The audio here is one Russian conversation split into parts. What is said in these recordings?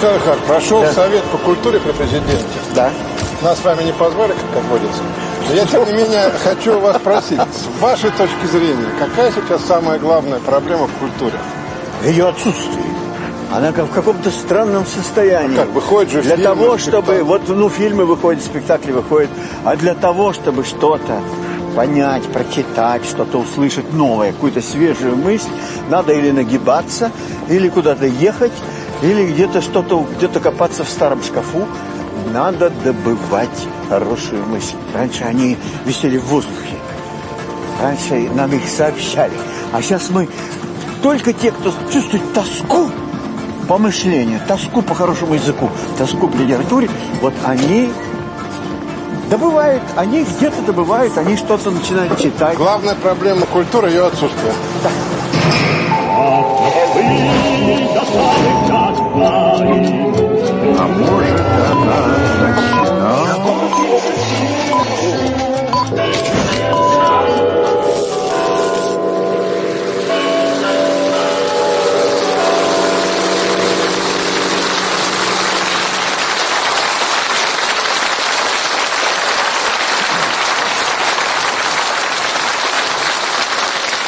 Михайлович, прошел да. совет по культуре при президенте. Да. Нас с вами не позвали, как водится. Я, тем не менее, хочу вас спросить, с вашей точки зрения, какая сейчас самая главная проблема в культуре? Ее отсутствие. Она как в каком-то странном состоянии. Как, выходит же Для фильмы, того, чтобы... Вот, ну, фильмы выходят, спектакли выходят. А для того, чтобы что-то понять, прочитать, что-то услышать новое, какую-то свежую мысль, надо или нагибаться, или куда-то ехать, или где-то что-то, где-то копаться в старом шкафу. Надо добывать хорошую мысль. Раньше они висели в воздухе. Раньше нам их сообщали. А сейчас мы только те, кто чувствует тоску по мышлению, тоску по хорошему языку, тоску по литературе, вот они добывают, они где-то добывают, они что-то начинают читать. Главная проблема культуры – ее отсутствие. Да. А может, она?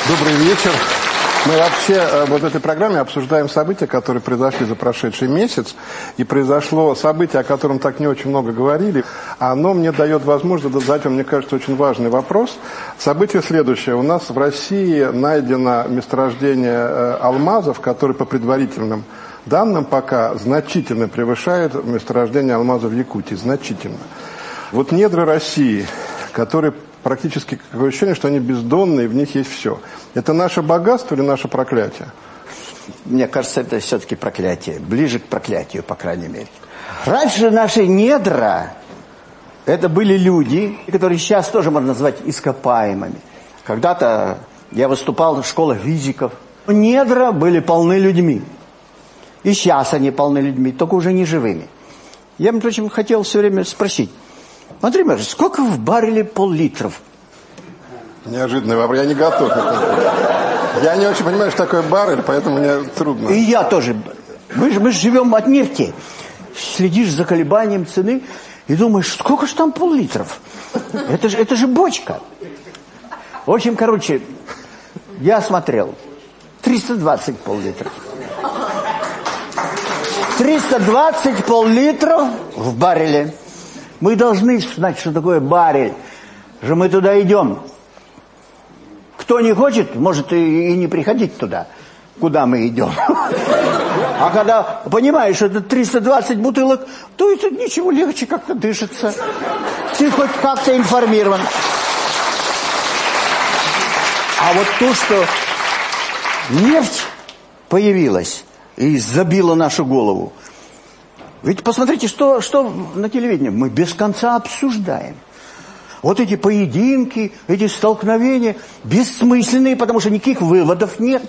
Добрый вечер. Мы вообще э, вот в этой программе обсуждаем события, которые произошли за прошедший месяц. И произошло событие, о котором так не очень много говорили. Оно мне дает возможность задать мне кажется, очень важный вопрос. Событие следующее. У нас в России найдено месторождение э, алмазов, которые по предварительным данным пока значительно превышают месторождение алмазов в Якутии. Значительно. Вот недра России, которые практически такое ощущение, что они бездонные, в них есть все. Это наше богатство или наше проклятие? Мне кажется, это все-таки проклятие. Ближе к проклятию, по крайней мере. Раньше наши недра, это были люди, которые сейчас тоже можно назвать ископаемыми. Когда-то я выступал в школах физиков. Недра были полны людьми. И сейчас они полны людьми, только уже не живыми. Я, между прочим, хотел все время спросить. Андрей Марович, сколько в барреле пол-литров? Неожиданный вопрос. Я не готов. Я не очень понимаю, что такое баррель, поэтому мне трудно. И я тоже. Мы же, мы же живем от нефти. Следишь за колебанием цены и думаешь, сколько же там пол-литров? Это же, это же бочка. В общем, короче, я смотрел. 320 пол-литров. 320 пол-литров в барреле. Мы должны знать, что такое баррель. Что мы туда идем. Кто не хочет, может и, и не приходить туда, куда мы идем. А когда понимаешь, что это 320 бутылок, то это ничего легче как-то дышится. Ты хоть как-то информирован. А вот то, что нефть появилась и забила нашу голову, ведь посмотрите, что, что на телевидении. Мы без конца обсуждаем. Вот эти поединки, эти столкновения бессмысленные, потому что никаких выводов нет.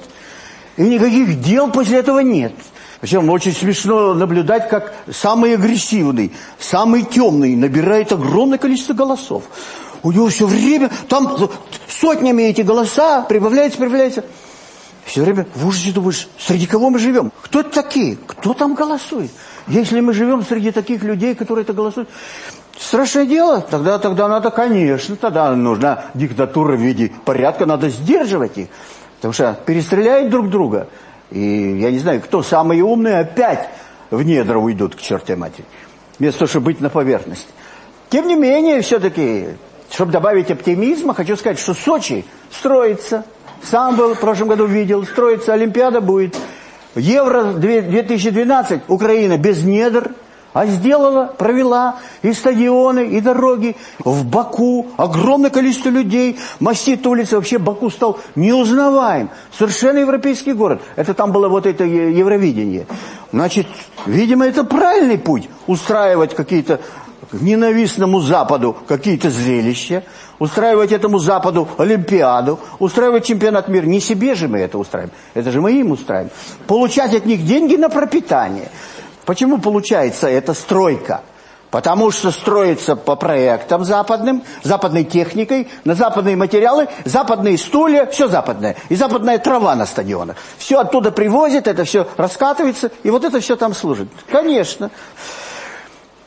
И никаких дел после этого нет. Причем очень смешно наблюдать, как самый агрессивный, самый темный набирает огромное количество голосов. У него все время, там сотнями эти голоса прибавляются, прибавляются. Все время в ужасе думаешь, среди кого мы живем? Кто это такие? Кто там голосует? Если мы живем среди таких людей, которые это голосуют, страшное дело, тогда, тогда надо, конечно, тогда нужна диктатура в виде порядка, надо сдерживать их. Потому что перестреляют друг друга. И я не знаю, кто самые умные опять в недра уйдут к чертой матери. Вместо того, чтобы быть на поверхности. Тем не менее, все-таки, чтобы добавить оптимизма, хочу сказать, что Сочи строится. Сам был в прошлом году видел, строится, Олимпиада будет. Евро 2012 Украина без недр, а сделала, провела и стадионы, и дороги. В Баку огромное количество людей, мастит улицы, вообще Баку стал неузнаваем. Совершенно европейский город. Это там было вот это Евровидение. Значит, видимо, это правильный путь, устраивать какие-то ненавистному Западу какие-то зрелища, устраивать этому Западу Олимпиаду, устраивать чемпионат мира. Не себе же мы это устраиваем, это же мы им устраиваем. Получать от них деньги на пропитание. Почему получается эта стройка? Потому что строится по проектам западным, западной техникой, на западные материалы, западные стулья, все западное. И западная трава на стадионах. Все оттуда привозят, это все раскатывается, и вот это все там служит. Конечно.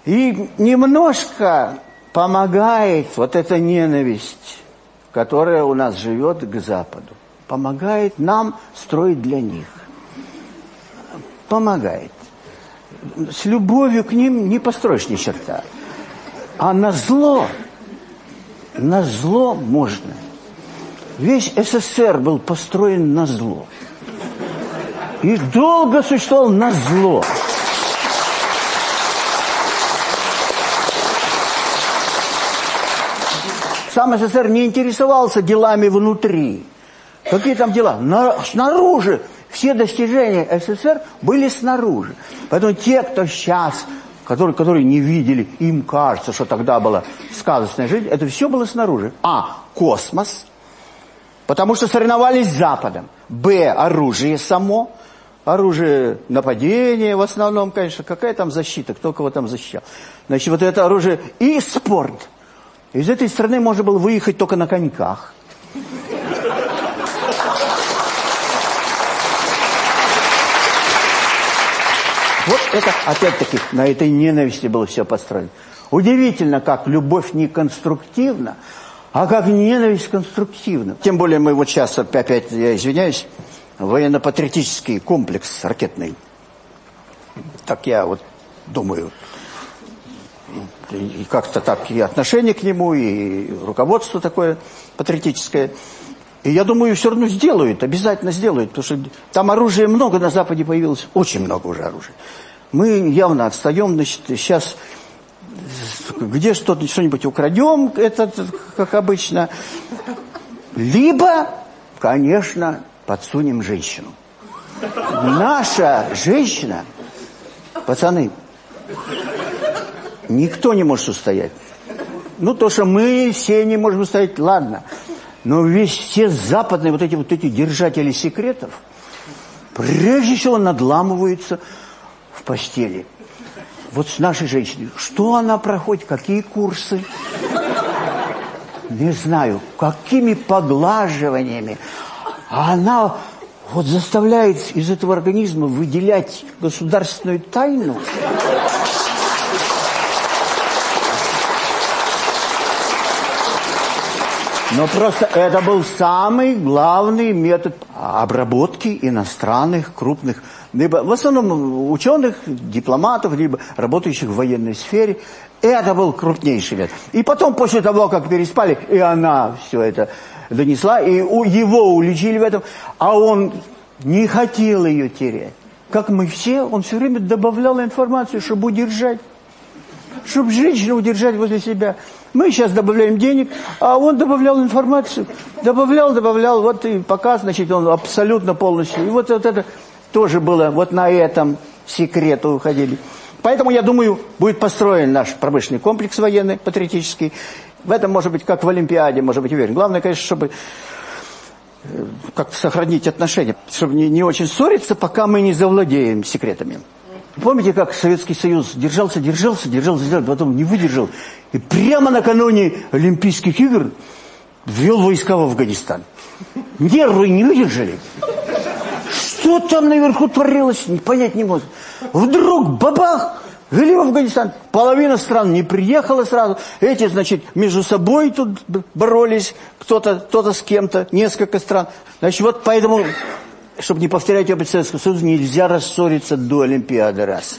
И немножко помогает вот эта ненависть, которая у нас живет к Западу. Помогает нам строить для них. Помогает с любовью к ним не построишь ни черта. А на зло, на зло можно. Весь СССР был построен на зло. И долго существовал на зло. Сам СССР не интересовался делами внутри. Какие там дела? На, снаружи все достижения СССР были снаружи. Поэтому те, кто сейчас, которые, которые не видели, им кажется, что тогда была сказочная жизнь, это все было снаружи. А. Космос, потому что соревновались с Западом. Б. Оружие само. Оружие нападения в основном, конечно. Какая там защита, кто кого там защищал. Значит, вот это оружие. И спорт. Из этой страны можно было выехать только на коньках. Вот это, опять-таки, на этой ненависти было все построено. Удивительно, как любовь не конструктивна, а как ненависть конструктивна. Тем более мы вот сейчас, опять, я извиняюсь, военно-патриотический комплекс ракетный. Так я вот думаю, и как-то так и отношение к нему, и руководство такое патриотическое. И я думаю, все равно сделают, обязательно сделают, потому что там оружия много на Западе появилось, очень много уже оружия. Мы явно отстаем, значит, сейчас где что-то, что-нибудь украдем, это как обычно. Либо, конечно, подсунем женщину. Наша женщина, пацаны, никто не может устоять. Ну, то, что мы все не можем устоять, ладно. Но весь все западные вот эти вот эти держатели секретов, прежде всего надламываются в постели. Вот с нашей женщиной. Что она проходит, какие курсы? Не знаю, какими поглаживаниями. А она вот заставляет из этого организма выделять государственную тайну. Но просто это был самый главный метод обработки иностранных крупных, либо в основном ученых, дипломатов, либо работающих в военной сфере. Это был крупнейший метод. И потом, после того, как переспали, и она все это донесла, и у, его уличили в этом, а он не хотел ее терять. Как мы все, он все время добавлял информацию, чтобы удержать, чтобы женщину удержать возле себя. Мы сейчас добавляем денег, а он добавлял информацию. Добавлял, добавлял, вот и пока, значит, он абсолютно полностью. И вот, вот это тоже было, вот на этом секрету уходили. Поэтому, я думаю, будет построен наш промышленный комплекс военный, патриотический. В этом, может быть, как в Олимпиаде, может быть, уверен. Главное, конечно, чтобы э, как-то сохранить отношения, чтобы не, не очень ссориться, пока мы не завладеем секретами. Помните, как Советский Союз держался, держался, держался, держался, потом не выдержал. И прямо накануне Олимпийских игр ввел войска в Афганистан. Нервы не выдержали. Что там наверху творилось, понять не может. Вдруг бабах, ввели в Афганистан. Половина стран не приехала сразу. Эти, значит, между собой тут боролись. Кто-то кто, -то, с кем-то, несколько стран. Значит, вот поэтому чтобы не повторять опыт Советского Союза, нельзя рассориться до Олимпиады, раз.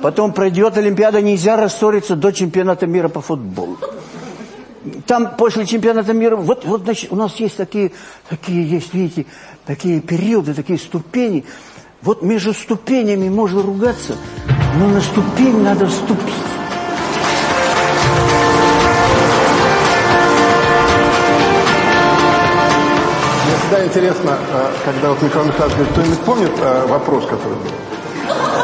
Потом пройдет Олимпиада, нельзя рассориться до чемпионата мира по футболу. Там после чемпионата мира, вот, вот значит, у нас есть такие, такие есть, видите, такие периоды, такие ступени. Вот между ступенями можно ругаться, но на ступень надо вступить. Всегда интересно, э, когда вот Михаил Михайлович говорит, кто-нибудь помнит э, вопрос, который был?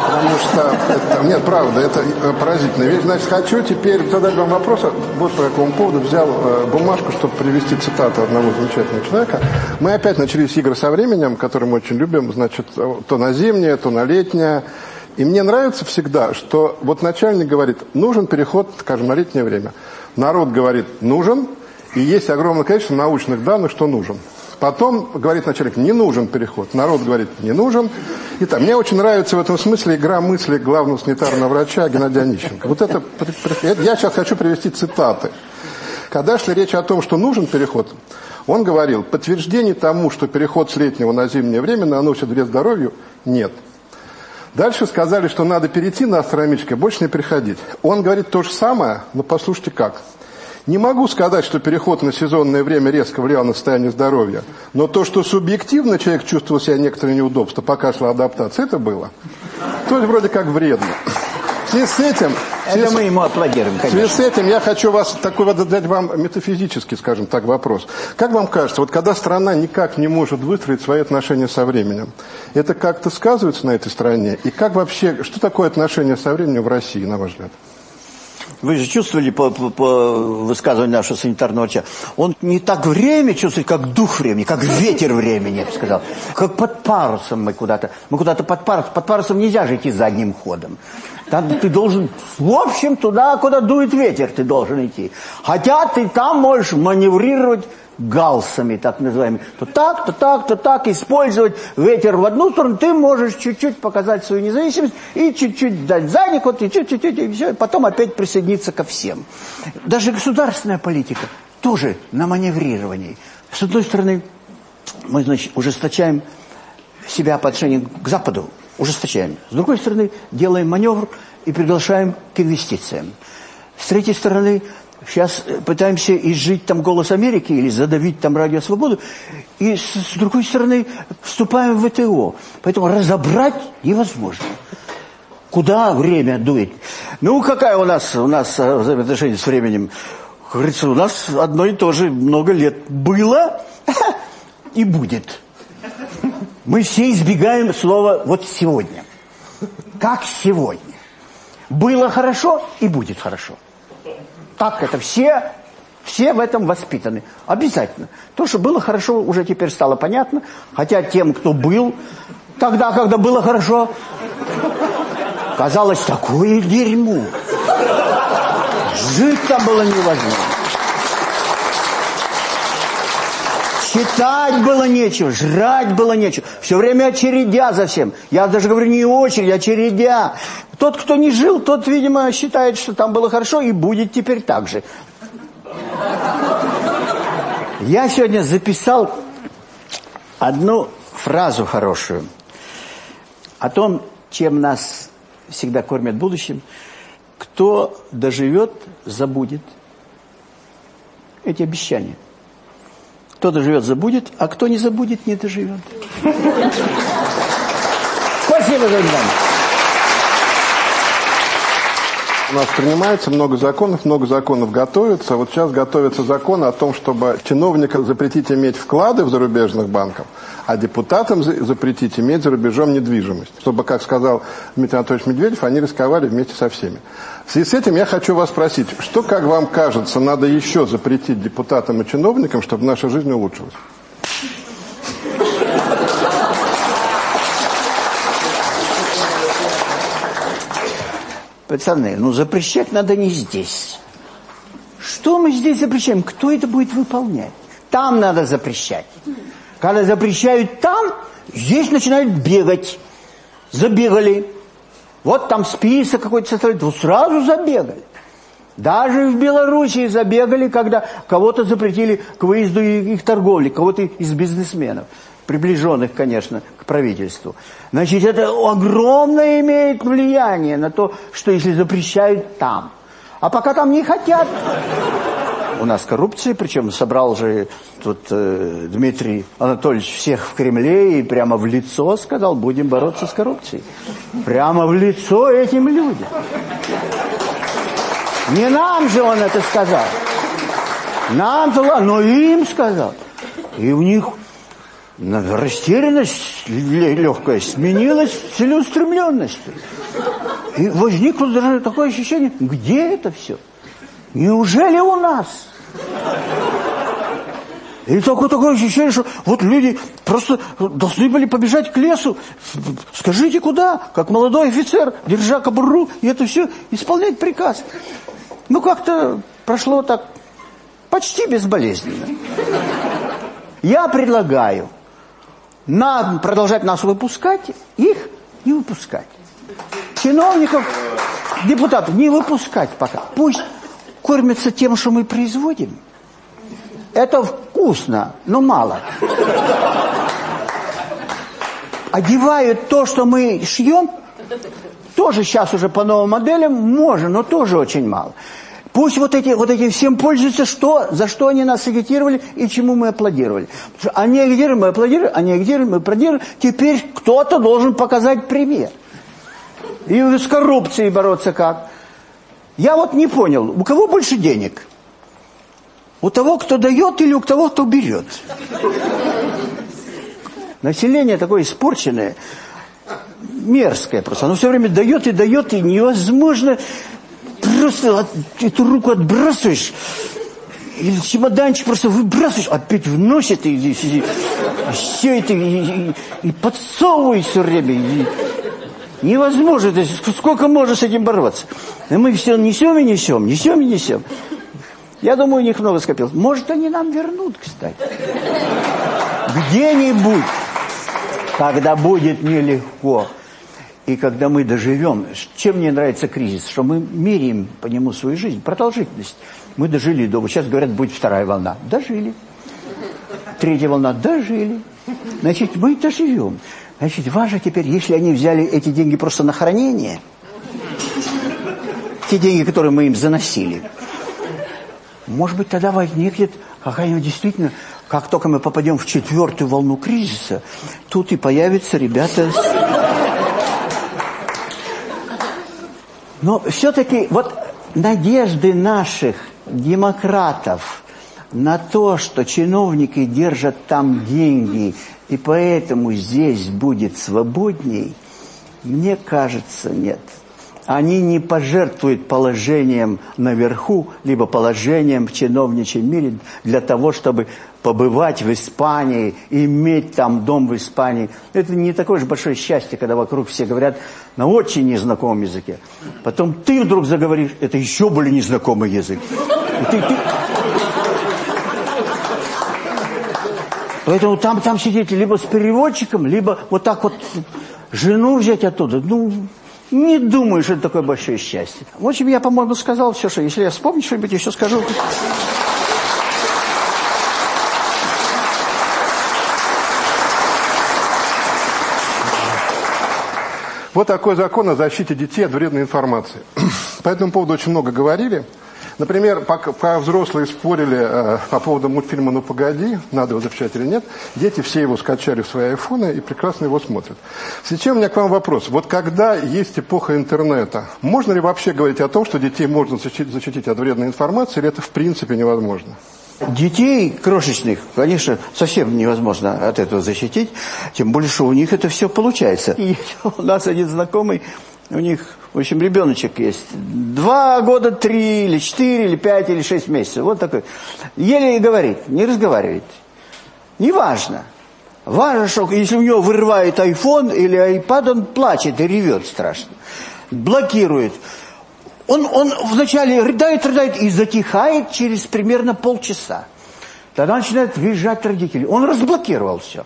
Потому что, это, нет, правда, это э, поразительная вещь. Значит, хочу теперь задать вам вопрос, вот по какому поводу взял бумажку, чтобы привести цитату одного замечательного человека. Мы опять начались игры со временем, которые мы очень любим, значит, то на зимнее, то на летнее. И мне нравится всегда, что вот начальник говорит, нужен переход, скажем, на летнее время. Народ говорит, нужен, и есть огромное количество научных данных, что нужен. Потом говорит начальник, не нужен переход. Народ говорит, не нужен. И так, мне очень нравится в этом смысле игра мысли главного санитарного врача Геннадия Онищенко. Вот это, я сейчас хочу привести цитаты. Когда шли речь о том, что нужен переход, он говорил, подтверждений тому, что переход с летнего на зимнее время наносит вред здоровью, нет. Дальше сказали, что надо перейти на астрономическое, больше не приходить. Он говорит то же самое, но послушайте как. Не могу сказать, что переход на сезонное время резко влиял на состояние здоровья, но то, что субъективно человек чувствовал себя некоторые неудобства, пока шла адаптация, это было. То есть вроде как вредно. В связи с этим... Это мы ему аплодируем, конечно. В связи с этим я хочу вас такой вот задать вам метафизический, скажем так, вопрос. Как вам кажется, вот когда страна никак не может выстроить свои отношения со временем, это как-то сказывается на этой стране? И как вообще, что такое отношение со временем в России, на ваш взгляд? Вы же чувствовали по, по, по высказыванию нашего санитарного врача. Он не так время чувствует, как дух времени, как ветер времени, я бы сказал. Как под парусом мы куда-то. Мы куда-то под парусом. Под парусом нельзя же идти задним ходом. Там ты должен, в общем, туда, куда дует ветер, ты должен идти. Хотя ты там можешь маневрировать галсами, так называемыми. То так, то так, то так, использовать ветер в одну сторону, ты можешь чуть-чуть показать свою независимость и чуть-чуть дать задник, вот, и чуть-чуть, и все, и потом опять присоединиться ко всем. Даже государственная политика тоже на маневрировании. С одной стороны, мы, значит, ужесточаем себя по отношению к Западу, ужесточаем. С другой стороны, делаем маневр и приглашаем к инвестициям. С третьей стороны, Сейчас э, пытаемся изжить там «Голос Америки» или задавить там «Радио Свободу». И с, с другой стороны вступаем в ВТО. Поэтому разобрать невозможно. Куда время дует? Ну, какая у нас, у нас э, взаимоотношения с временем? Как говорится, у нас одно и то же много лет было и будет. Мы все избегаем слова «вот сегодня». Как сегодня. Было хорошо и будет хорошо так это все, все в этом воспитаны. Обязательно. То, что было хорошо, уже теперь стало понятно. Хотя тем, кто был тогда, когда было хорошо, казалось такое дерьмо. Жить там было невозможно. Читать было нечего, жрать было нечего. Все время очередя за всем. Я даже говорю не очередь, очередя. Тот, кто не жил, тот, видимо, считает, что там было хорошо и будет теперь так же. Я сегодня записал одну фразу хорошую о том, чем нас всегда кормят в будущем. Кто доживет, забудет эти обещания. Кто доживет, забудет, а кто не забудет, не доживет. Спасибо за внимание. У нас принимается много законов, много законов готовится. Вот сейчас готовится закон о том, чтобы чиновникам запретить иметь вклады в зарубежных банках, а депутатам запретить иметь за рубежом недвижимость. Чтобы, как сказал Дмитрий Анатольевич Медведев, они рисковали вместе со всеми. В связи с этим я хочу вас спросить, что, как вам кажется, надо еще запретить депутатам и чиновникам, чтобы наша жизнь улучшилась? Пацаны, ну запрещать надо не здесь. Что мы здесь запрещаем? Кто это будет выполнять? Там надо запрещать. Когда запрещают там, здесь начинают бегать. Забегали. Вот там список какой-то составляют, вот сразу забегали. Даже в Белоруссии забегали, когда кого-то запретили к выезду их торговли, кого-то из бизнесменов приближенных, конечно, к правительству. Значит, это огромное имеет влияние на то, что если запрещают там. А пока там не хотят. У нас коррупция, причем собрал же тут э, Дмитрий Анатольевич всех в Кремле и прямо в лицо сказал, будем бороться с коррупцией. Прямо в лицо этим людям. Не нам же он это сказал. Нам-то но им сказал. И у них растерянность легкая сменилась целеустремленностью. И возникло даже такое ощущение, где это все? Неужели у нас? И такое, такое ощущение, что вот люди просто должны были побежать к лесу. Скажите, куда? Как молодой офицер, держа кобуру, и это все исполнять приказ. Ну, как-то прошло так почти безболезненно. Я предлагаю нам продолжать нас выпускать, их не выпускать. Чиновников, депутатов не выпускать пока. Пусть кормятся тем, что мы производим. Это вкусно, но мало. Одевают то, что мы шьем, тоже сейчас уже по новым моделям можно, но тоже очень мало. Пусть вот эти, вот эти всем пользуются, что, за что они нас агитировали и чему мы аплодировали. Что они агитировали, мы аплодировали, они агитировали, мы аплодировали. Теперь кто-то должен показать пример. И с коррупцией бороться как? Я вот не понял, у кого больше денег? У того, кто дает или у того, кто берет? Население такое испорченное, мерзкое просто. Оно все время дает и дает, и невозможно просто эту руку отбрасываешь, или чемоданчик просто выбрасываешь, опять вносит, и, и, и, и все это, и, и, и подсовывай все время. И, невозможно, то есть, сколько можно с этим бороться? И мы все несем и несем, несем и несем. Я думаю, у них много скопилось. Может, они нам вернут, кстати. Где-нибудь, когда будет нелегко. И когда мы доживем, чем мне нравится кризис, что мы меряем по нему свою жизнь, продолжительность. Мы дожили до, сейчас говорят, будет вторая волна. Дожили. Третья волна. Дожили. Значит, мы доживем. Значит, важно теперь, если они взяли эти деньги просто на хранение, те деньги, которые мы им заносили, может быть, тогда возникнет какая-нибудь действительно, как только мы попадем в четвертую волну кризиса, тут и появятся ребята Но все-таки вот надежды наших демократов на то, что чиновники держат там деньги, и поэтому здесь будет свободней, мне кажется, нет. Они не пожертвуют положением наверху, либо положением в чиновничьем мире для того, чтобы побывать в Испании, иметь там дом в Испании. Это не такое же большое счастье, когда вокруг все говорят на очень незнакомом языке. Потом ты вдруг заговоришь, это еще более незнакомый язык. ты, ты... Поэтому там, там сидеть либо с переводчиком, либо вот так вот жену взять оттуда. Ну, не думаю, что это такое большое счастье. В общем, я, по-моему, сказал все, что... Если я вспомню что-нибудь, еще скажу. Вот такой закон о защите детей от вредной информации. По этому поводу очень много говорили. Например, пока взрослые спорили э, по поводу мультфильма «Ну погоди», надо его запрещать или нет, дети все его скачали в свои айфоны и прекрасно его смотрят. Сейчас у меня к вам вопрос. Вот когда есть эпоха интернета, можно ли вообще говорить о том, что детей можно защитить, защитить от вредной информации, или это в принципе невозможно? Детей крошечных, конечно, совсем невозможно от этого защитить, тем более, что у них это все получается. И у нас один знакомый, у них, в общем, ребеночек есть. Два года, три, или четыре, или пять, или шесть месяцев. Вот такой. Еле говорит, не разговаривает. Неважно. Важно, что если у него вырывает iPhone или iPad, он плачет и ревет страшно. Блокирует. Он, он вначале рыдает, рыдает и затихает через примерно полчаса. Тогда начинают визжать родители. Он разблокировал все.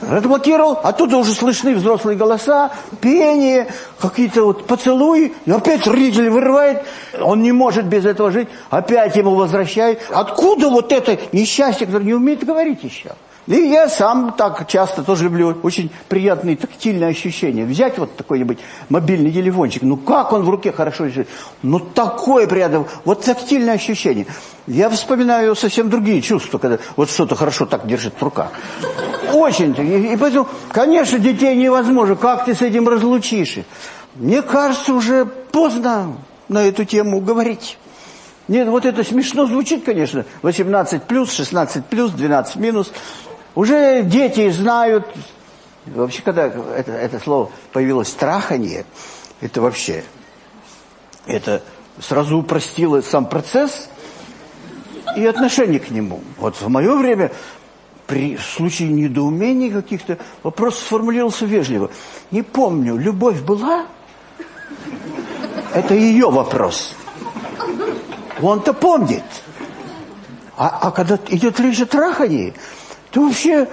Разблокировал, оттуда уже слышны взрослые голоса, пение, какие-то вот поцелуи. И опять родители вырывает, он не может без этого жить, опять ему возвращает. Откуда вот это несчастье, которое не умеет говорить еще? И я сам так часто тоже люблю очень приятные тактильные ощущения. Взять вот такой-нибудь мобильный телефончик, ну как он в руке хорошо лежит. Ну такое приятное, вот тактильное ощущение. Я вспоминаю совсем другие чувства, когда вот что-то хорошо так держит в руках. Очень. И, и поэтому, конечно, детей невозможно. Как ты с этим разлучишь? Мне кажется, уже поздно на эту тему говорить. Нет, вот это смешно звучит, конечно. 18 плюс, 16 плюс, 12 минус. Уже дети знают, вообще, когда это, это слово появилось страхание, это вообще, это сразу упростило сам процесс. и отношение к нему. Вот в мое время при случае недоумений каких-то вопрос сформулировался вежливо. Не помню, любовь была? Это ее вопрос. Он-то помнит. А, а когда идет речь о трахании, то вообще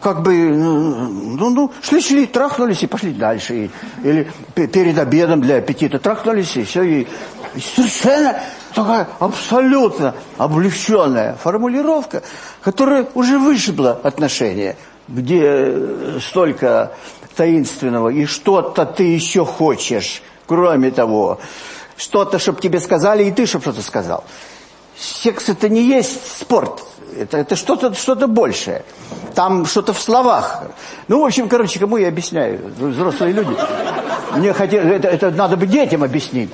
как бы, ну, ну, шли-шли, трахнулись и пошли дальше. И, или перед обедом для аппетита трахнулись, и все, и, и совершенно такая абсолютно облегченная формулировка, которая уже вышибла отношения, где столько таинственного, и что-то ты еще хочешь, кроме того, что-то, чтобы тебе сказали, и ты, чтобы что-то сказал. Секс это не есть спорт, это, это что-то что, -то, большее. Там что-то в словах. Ну, в общем, короче, кому я объясняю? Взрослые люди. Мне хотели, это, это надо бы детям объяснить.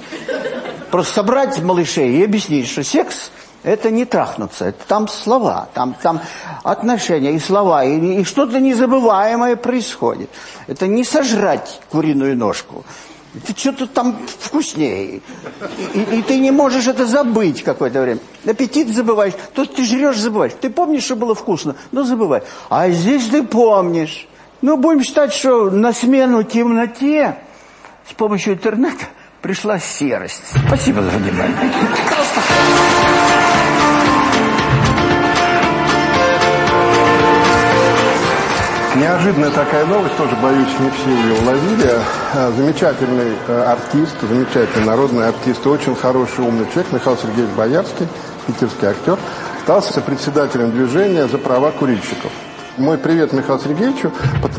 Просто собрать малышей и объяснить, что секс это не трахнуться, это там слова, там, там отношения и слова, и, и что-то незабываемое происходит. Это не сожрать куриную ножку, это что-то там вкуснее. И, и, ты не можешь это забыть какое-то время. Аппетит забываешь, то ты жрешь, забываешь. Ты помнишь, что было вкусно, но забывай. А здесь ты помнишь. Ну, будем считать, что на смену темноте с помощью интернета пришла серость. Спасибо за внимание. Неожиданная такая новость, тоже, боюсь, не все ее уловили. А, замечательный э, артист, замечательный народный артист, очень хороший, умный человек, Михаил Сергеевич Боярский, питерский актер, стал председателем движения за права курильщиков. Мой привет Михаилу Сергеевичу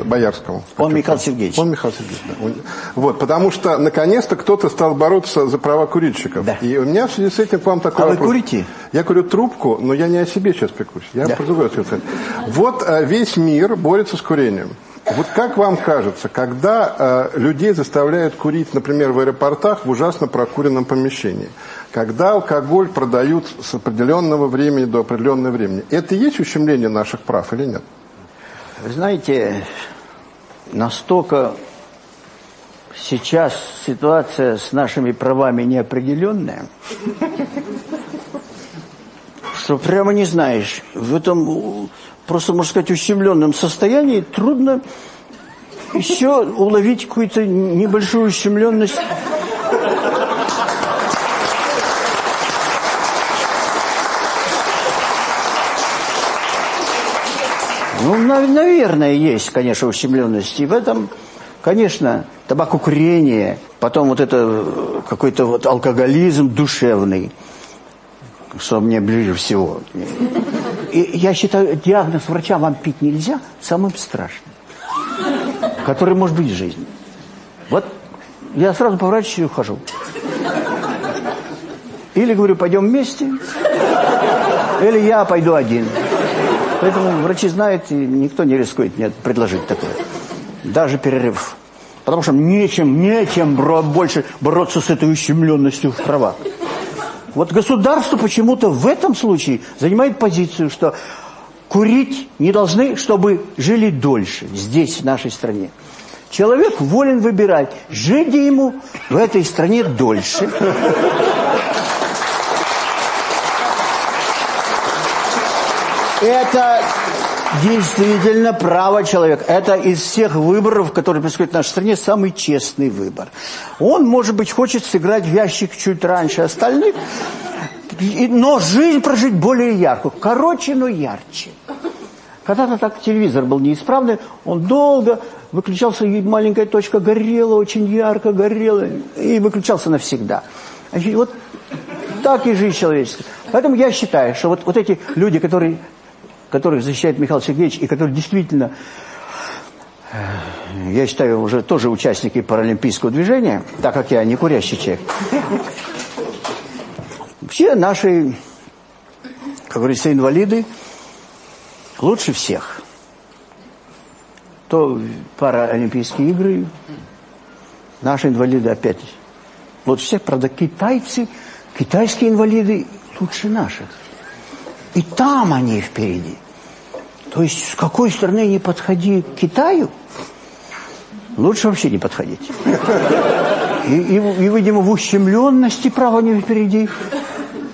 Боярскому. Он Михаил Сергеевич. Он Михаил Сергеевич, да. Вот, потому что наконец-то кто-то стал бороться за права курильщиков. Да. И у меня в связи с этим к вам такой а вопрос. вы курите? Я курю трубку, но я не о себе сейчас пекусь. Я да. про другое Вот э, весь мир борется с курением. Вот как вам кажется, когда э, людей заставляют курить, например, в аэропортах в ужасно прокуренном помещении, когда алкоголь продают с определенного времени до определенного времени, это и есть ущемление наших прав или нет? Знаете, настолько сейчас ситуация с нашими правами неопределенная, что прямо не знаешь. В этом, просто, можно сказать, ущемленном состоянии трудно еще уловить какую-то небольшую ущемленность Ну, наверное, есть, конечно, ущемленность. И в этом, конечно, табакокурение, потом вот это э, какой-то вот алкоголизм душевный, что мне ближе всего. И я считаю, диагноз врача вам пить нельзя самым страшным, который может быть в жизни. Вот я сразу по врачу ухожу. Или говорю, пойдем вместе, или я пойду один. Поэтому врачи знают, и никто не рискует мне предложить такое. Даже перерыв. Потому что нечем, нечем больше бороться с этой ущемленностью в правах. Вот государство почему-то в этом случае занимает позицию, что курить не должны, чтобы жили дольше здесь, в нашей стране. Человек волен выбирать, жить ему в этой стране дольше Это действительно право человека. Это из всех выборов, которые происходят в нашей стране, самый честный выбор. Он, может быть, хочет сыграть в ящик чуть раньше остальных, но жизнь прожить более яркую. Короче, но ярче. Когда-то так телевизор был неисправный, он долго выключался, и маленькая точка горела, очень ярко горела, и выключался навсегда. Вот так и жизнь человеческая. Поэтому я считаю, что вот, вот эти люди, которые которых защищает Михаил Сергеевич, и которые действительно, э, я считаю, уже тоже участники паралимпийского движения, так как я не курящий человек. Все наши, как говорится, инвалиды лучше всех. То паралимпийские игры, наши инвалиды опять лучше всех. Правда, китайцы, китайские инвалиды лучше наших. И там они впереди. То есть с какой стороны не подходи к Китаю, лучше вообще не подходить. И, и, и видимо, в ущемленности право не впереди.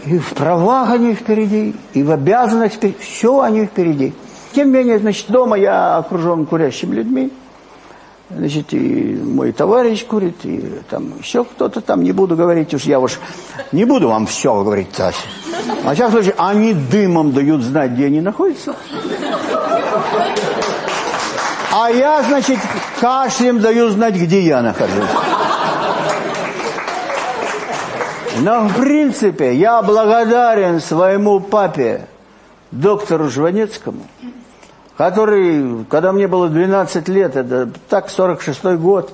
И в правах они впереди, и в обязанностях, все они впереди. Тем не менее, значит, дома я окружен курящими людьми. Значит, и мой товарищ курит, и там еще кто-то там, не буду говорить уж, я уж не буду вам все говорить. А в всяком случае, они дымом дают знать, где они находятся. А я, значит, кашлем даю знать, где я нахожусь. Но, в принципе, я благодарен своему папе, доктору Жванецкому, который, когда мне было 12 лет, это так, 46-й год,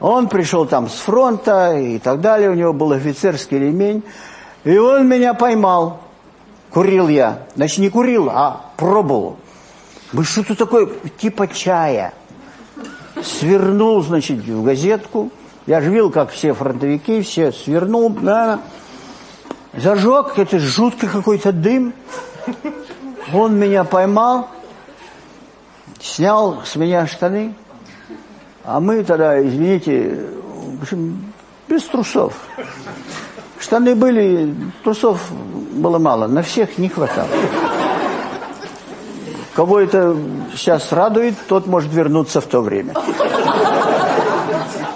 он пришел там с фронта и так далее, у него был офицерский ремень, и он меня поймал. Курил я. Значит, не курил, а пробовал. Вы что-то такое, типа чая. Свернул, значит, в газетку, я же видел, как все фронтовики, все свернул, да, зажег, это жуткий какой-то дым. Он меня поймал, снял с меня штаны, а мы тогда, извините, в общем, без трусов. Штаны были, трусов было мало, на всех не хватало. Кого это сейчас радует, тот может вернуться в то время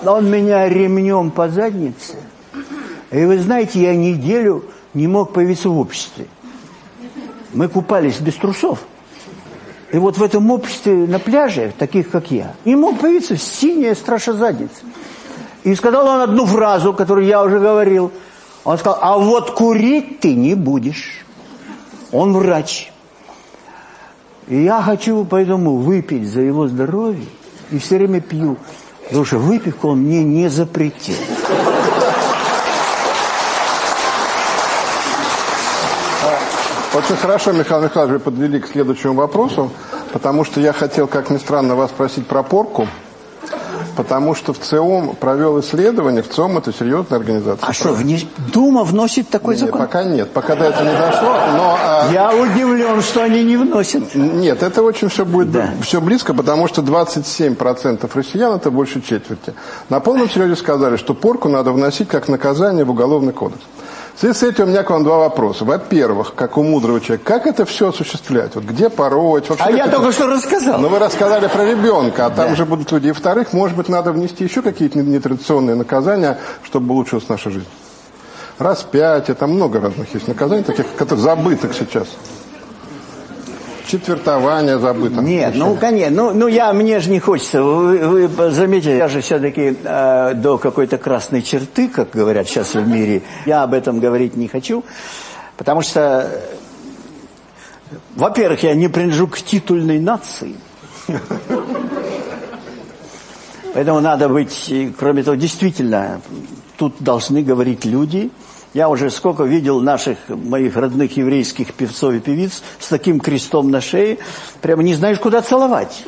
он меня ремнем по заднице. И вы знаете, я неделю не мог появиться в обществе. Мы купались без трусов. И вот в этом обществе на пляже, таких как я, не мог появиться синяя страша задница. И сказал он одну фразу, которую я уже говорил. Он сказал, а вот курить ты не будешь. Он врач. И я хочу поэтому выпить за его здоровье. И все время пью. Потому что выпивку он мне не запретил. Очень хорошо, Михаил Михайлович, вы подвели к следующему вопросу, потому что я хотел, как ни странно, вас спросить про порку. Потому что в ЦИОМ провел исследование, в ЦИОМ это серьезная организация. А что, вне... Дума вносит такой нет, закон? Пока нет, пока до этого не дошло. Но, а... Я удивлен, что они не вносят. Нет, это очень все будет да. все близко, потому что 27% россиян, это больше четверти, на полном серьезе сказали, что порку надо вносить как наказание в уголовный кодекс. В связи с этим у меня к вам два вопроса. Во-первых, как у мудрого человека, как это все осуществлять? Вот где пороть? Вообще, а я это... только что рассказал. Ну, вы рассказали про ребенка, а там да. же будут люди. И вторых, может быть, надо внести еще какие-то нетрадиционные наказания, чтобы улучшилась наша жизнь. Распятие, там много разных есть наказаний, таких, которые забытых сейчас четвертование забыто. Нет, ну, конечно, ну, ну я, мне же не хочется, вы, вы заметили, я же все-таки э, до какой-то красной черты, как говорят сейчас в мире, я об этом говорить не хочу, потому что, во-первых, я не принадлежу к титульной нации, поэтому надо быть, кроме того, действительно, тут должны говорить люди, я уже сколько видел наших, моих родных еврейских певцов и певиц с таким крестом на шее, прямо не знаешь, куда целовать.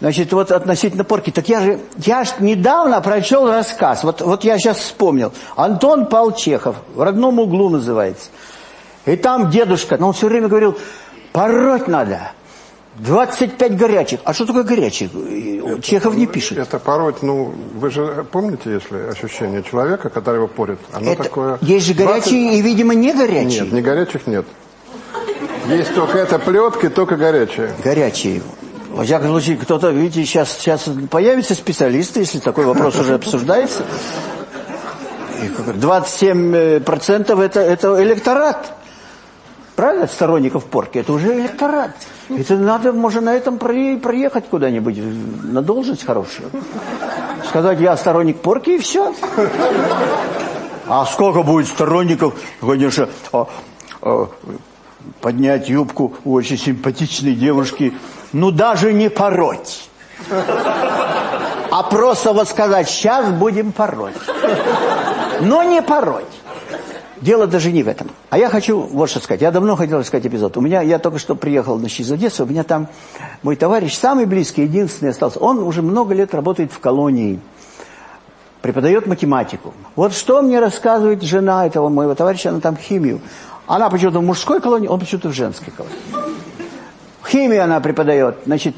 Значит, вот относительно порки. Так я же, я же недавно прочел рассказ, вот, вот я сейчас вспомнил. Антон Павел Чехов, в родном углу называется. И там дедушка, но он все время говорил, пороть надо. 25 горячих. А что такое горячий? Чехов не пишет. Это пороть, ну, вы же помните, если ощущение человека, который его порит? Оно это, такое... Есть же горячие 20... и, видимо, не горячие. Нет, не горячих нет. Есть только это плетки, только горячие. Горячие. Во всяком случае, кто-то, видите, сейчас, сейчас появятся специалисты, если такой вопрос уже обсуждается. 27% это, это электорат. Правильно? Сторонников порки. Это уже электорат. Это надо, можно на этом проехать куда-нибудь, на должность хорошую. Сказать, я сторонник порки, и все. А сколько будет сторонников, конечно, а, а, поднять юбку у очень симпатичной девушки, ну даже не пороть. А просто вот сказать, сейчас будем пороть. Но не пороть. Дело даже не в этом. А я хочу вот что сказать. Я давно хотел сказать эпизод. У меня, я только что приехал значит, из Одессы, у меня там мой товарищ, самый близкий, единственный остался. Он уже много лет работает в колонии, преподает математику. Вот что мне рассказывает жена этого моего товарища, она там химию. Она почему-то в мужской колонии, он почему-то в женской колонии. Химию она преподает. Значит,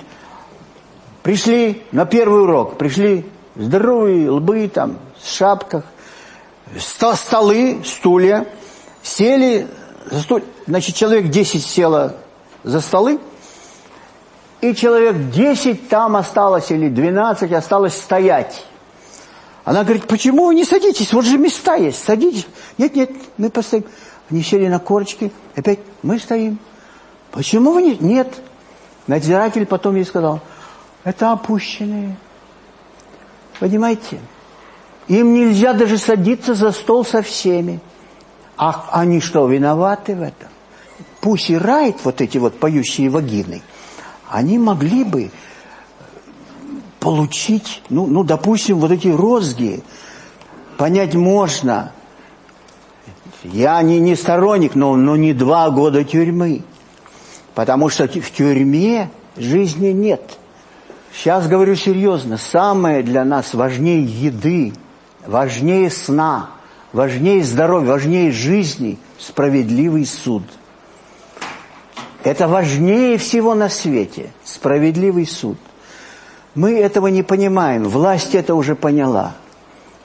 пришли на первый урок, пришли здоровые лбы там, в шапках, Столы, стулья. Сели за стуль. Значит, человек 10 село за столы. И человек 10 там осталось, или 12 осталось стоять. Она говорит, почему вы не садитесь? Вот же места есть, садитесь. Нет, нет, мы постоим. Они сели на корочки, опять мы стоим. Почему вы не... Нет. Надзиратель потом ей сказал, это опущенные. Понимаете? Им нельзя даже садиться за стол со всеми. А они что, виноваты в этом? Пусть и райт, вот эти вот поющие вагины, они могли бы получить, ну, ну допустим, вот эти розги. Понять можно. Я не, не сторонник, но, но не два года тюрьмы. Потому что в тюрьме жизни нет. Сейчас говорю серьезно. Самое для нас важнее еды, важнее сна, важнее здоровья, важнее жизни справедливый суд. Это важнее всего на свете. Справедливый суд. Мы этого не понимаем. Власть это уже поняла.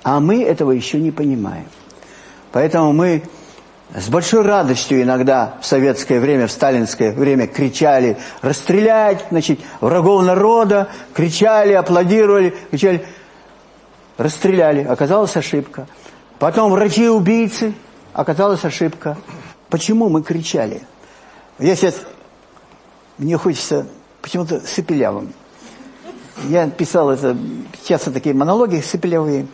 А мы этого еще не понимаем. Поэтому мы с большой радостью иногда в советское время, в сталинское время кричали «расстрелять!» значит, врагов народа, кричали, аплодировали, кричали, расстреляли. Оказалась ошибка. Потом врачи-убийцы, оказалась ошибка. Почему мы кричали? Я сейчас, мне хочется почему-то сыпелявым. Я писал это, часто такие монологи сыпелявые.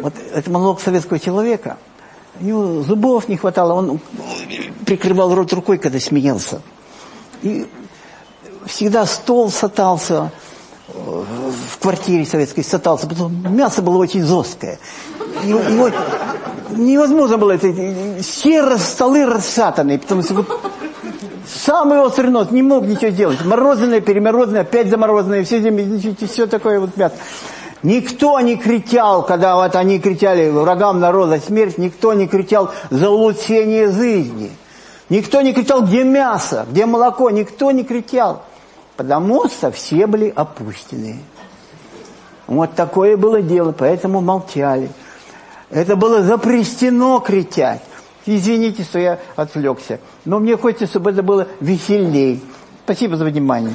Вот это монолог советского человека – у него зубов не хватало, он прикрывал рот рукой, когда смеялся. И всегда стол сатался в квартире советской, сатался, потому что мясо было очень жесткое. Его, его невозможно было, это, все столы рассатанные, потому что самый острый нос не мог ничего делать. Морозное, переморозное, опять заморозенное, все, все такое вот мясо. Никто не кричал, когда вот они кричали врагам народа смерть, никто не кричал за улучшение жизни. Никто не кричал, где мясо, где молоко, никто не кричал. Потому все были опущены. Вот такое было дело, поэтому молчали. Это было запрещено кричать. Извините, что я отвлекся. Но мне хочется, чтобы это было веселей. Спасибо за внимание.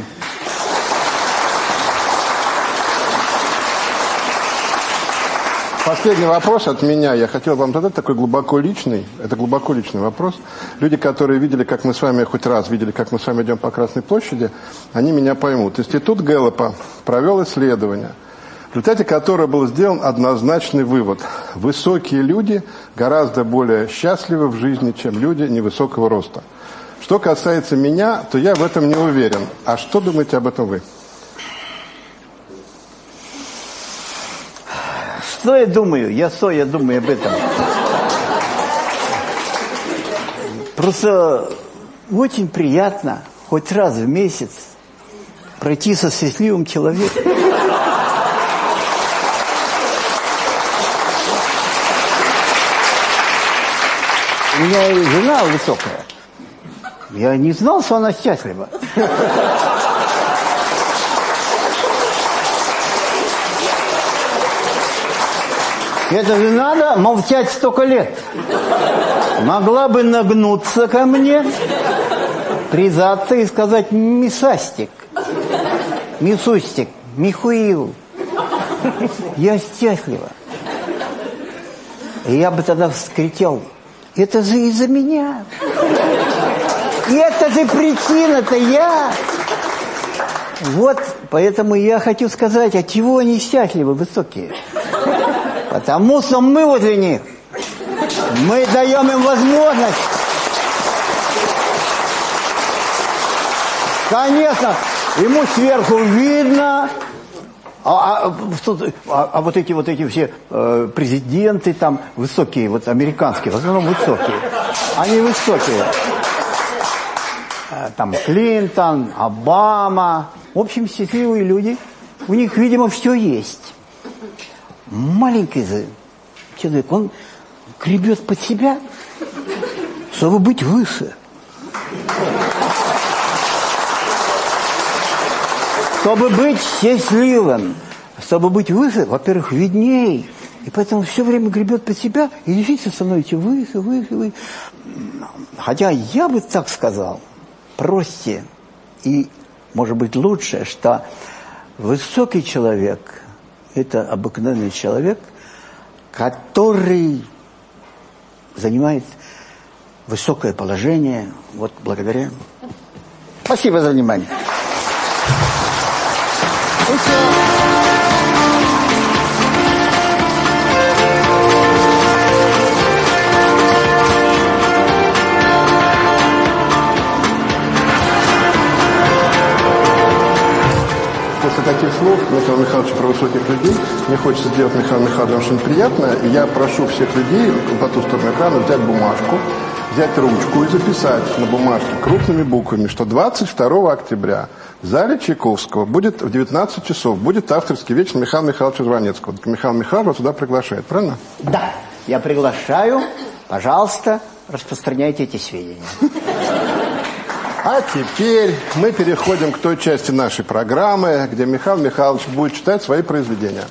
Последний вопрос от меня. Я хотел вам задать такой глубоко личный, это глубоко личный вопрос. Люди, которые видели, как мы с вами, хоть раз видели, как мы с вами идем по Красной площади, они меня поймут. Институт Гэллопа провел исследование, в результате которого был сделан однозначный вывод. Высокие люди гораздо более счастливы в жизни, чем люди невысокого роста. Что касается меня, то я в этом не уверен. А что думаете об этом вы? Что я думаю? Я что я думаю об этом? Просто очень приятно хоть раз в месяц пройти со счастливым человеком. У меня и жена высокая. Я не знал, что она счастлива. Это же надо молчать столько лет. Могла бы нагнуться ко мне, призаться и сказать «Мисастик», «Мисустик», «Михуил». Я счастлива. И я бы тогда вскричал «Это же из-за меня». И это же причина-то я. Вот, поэтому я хочу сказать, от чего они счастливы, высокие. Потому что мы возле них. Мы даем им возможность. Конечно, ему сверху видно, а, а, а, а вот эти вот эти все э, президенты там высокие, вот американские, в основном высокие. Они высокие. Э, там Клинтон, Обама. В общем, счастливые люди. У них, видимо, все есть маленький человек, он гребет под себя, чтобы быть выше. Чтобы быть счастливым, чтобы быть выше, во-первых, видней. И поэтому все время гребет под себя и действительно становитесь вы, вы, вы. Хотя я бы так сказал, проще и, может быть, лучше, что высокий человек – это обыкновенный человек, который занимает высокое положение, вот благодаря. Спасибо за внимание. Слов Михаила Михайловича про высоких людей мне хочется сделать Михаилу Михайловичу что-нибудь приятное. Я прошу всех людей по ту сторону экрана взять бумажку, взять ручку и записать на бумажке крупными буквами, что 22 октября в зале Чайковского будет в 19 часов будет авторский вечер Михаила Михайловича Звонецкого. Михаил Михайлович вас сюда приглашает, правильно? Да, я приглашаю. Пожалуйста, распространяйте эти сведения. А теперь мы переходим к той части нашей программы, где Михаил Михайлович будет читать свои произведения.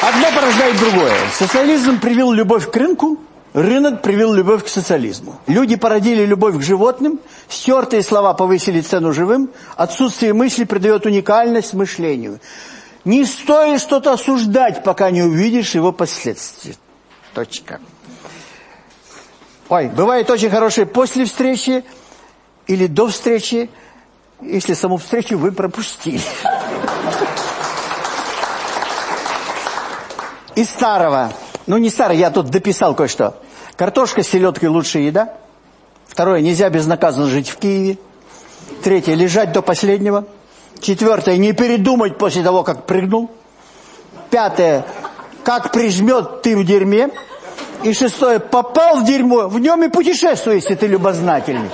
Одно порождает другое. Социализм привел любовь к рынку, рынок привел любовь к социализму. Люди породили любовь к животным, стертые слова повысили цену живым, отсутствие мысли придает уникальность мышлению. Не стоит что-то осуждать, пока не увидишь его последствия. Точка. Ой, бывает очень хорошее после встречи или до встречи, если саму встречу вы пропустили. Из старого. Ну, не старый, я тут дописал кое-что. Картошка с селедкой лучшая еда. Второе, нельзя безнаказанно жить в Киеве. Третье, лежать до последнего. Четвертое, не передумать после того, как прыгнул. Пятое, как прижмет ты в дерьме. И шестое, попал в дерьмо, в нем и путешествуй, если ты любознательный.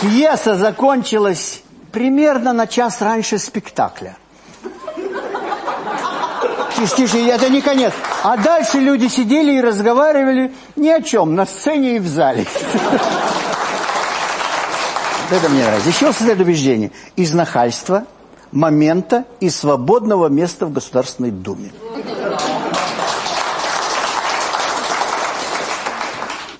Пьеса закончилась примерно на час раньше спектакля. Тише, тише, это не конец. А дальше люди сидели и разговаривали ни о чем, на сцене и в зале. Это мне нравится. Еще следует убеждение. Из нахальства, момента и свободного места в Государственной Думе.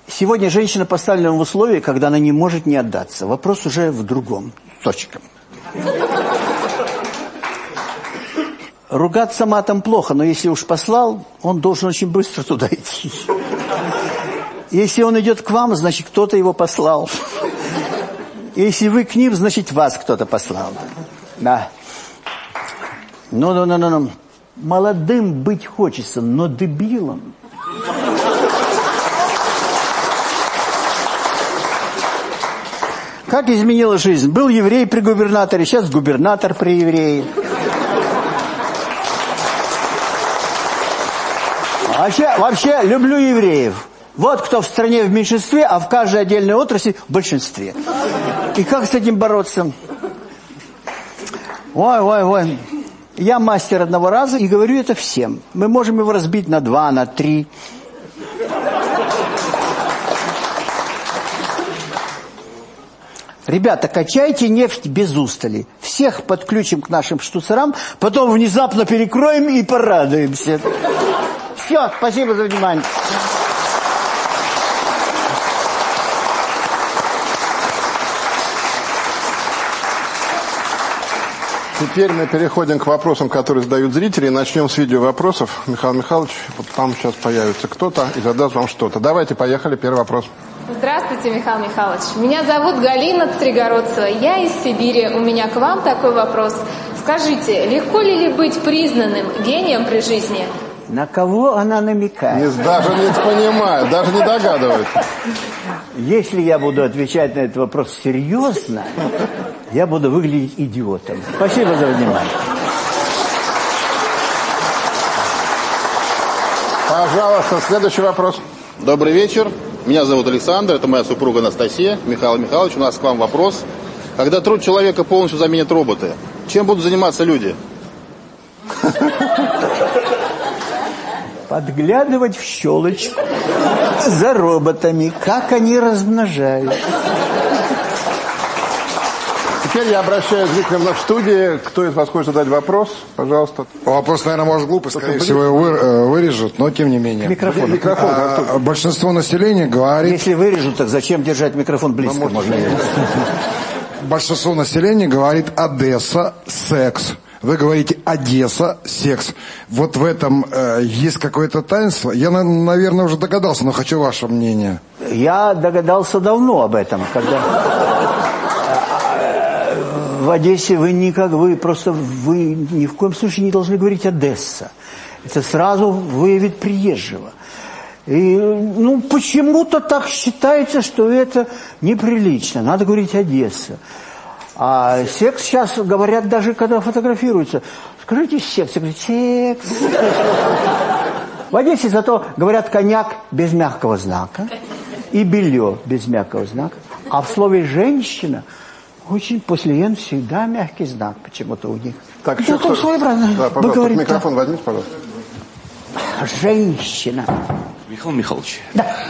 Сегодня женщина поставлена в условии, когда она не может не отдаться. Вопрос уже в другом. Точка. Ругаться матом плохо, но если уж послал, он должен очень быстро туда идти. Если он идет к вам, значит, кто-то его послал. Если вы к ним, значит, вас кто-то послал. Да. Ну-ну-ну-ну. Молодым быть хочется, но дебилом. Как изменила жизнь? Был еврей при губернаторе, сейчас губернатор при еврее. Вообще, вообще люблю евреев. Вот кто в стране в меньшинстве, а в каждой отдельной отрасли в большинстве. И как с этим бороться? Ой, ой, ой. Я мастер одного раза и говорю это всем. Мы можем его разбить на два, на три. Ребята, качайте нефть без устали. Всех подключим к нашим штуцерам, потом внезапно перекроем и порадуемся. Все, спасибо за внимание. Теперь мы переходим к вопросам, которые задают зрители. Начнем с видео вопросов. Михаил Михайлович, вот там сейчас появится кто-то и задаст вам что-то. Давайте, поехали. Первый вопрос. Здравствуйте, Михаил Михайлович. Меня зовут Галина Тригородцева. Я из Сибири. У меня к вам такой вопрос. Скажите, легко ли ли быть признанным гением при жизни? На кого она намекает? Не, даже не понимаю, даже не догадывается. Если я буду отвечать на этот вопрос серьезно, я буду выглядеть идиотом. Спасибо за внимание. Пожалуйста, следующий вопрос. Добрый вечер. Меня зовут Александр, это моя супруга Анастасия. Михаил Михайлович, у нас к вам вопрос. Когда труд человека полностью заменят роботы, чем будут заниматься люди? Подглядывать в щелочку за роботами, как они размножают. Теперь я обращаюсь к зрителям в студии. Кто из вас хочет задать вопрос? Пожалуйста. Вопрос, наверное, может глупый, скорее всего, его вы- э, вырежут, но тем не менее. Микрофон. Микрофон. А, большинство населения говорит, Если вырежут, так зачем держать микрофон близко? можно большинство населения говорит Одесса, секс. Вы говорите Одесса, секс. Вот в этом э, есть какое-то таинство? Я, на- наверное, уже догадался, но хочу ваше мнение. Я догадался давно об этом, когда в Одессе вы никак, вы просто, вы ни в коем случае не должны говорить Одесса. Это сразу выявит приезжего. И, ну, почему-то так считается, что это неприлично. Надо говорить Одесса. А секс сейчас говорят даже, когда фотографируются. Скажите секс. Я говорю, секс. В Одессе зато говорят коньяк без мягкого знака и белье без мягкого знака. А в слове «женщина» очень после «н» всегда мягкий знак почему-то у них. Так, Это еще кто- своеобразно. Да, пожалуйста, говорите, микрофон возьмите, пожалуйста. Женщина. Михаил Михайлович,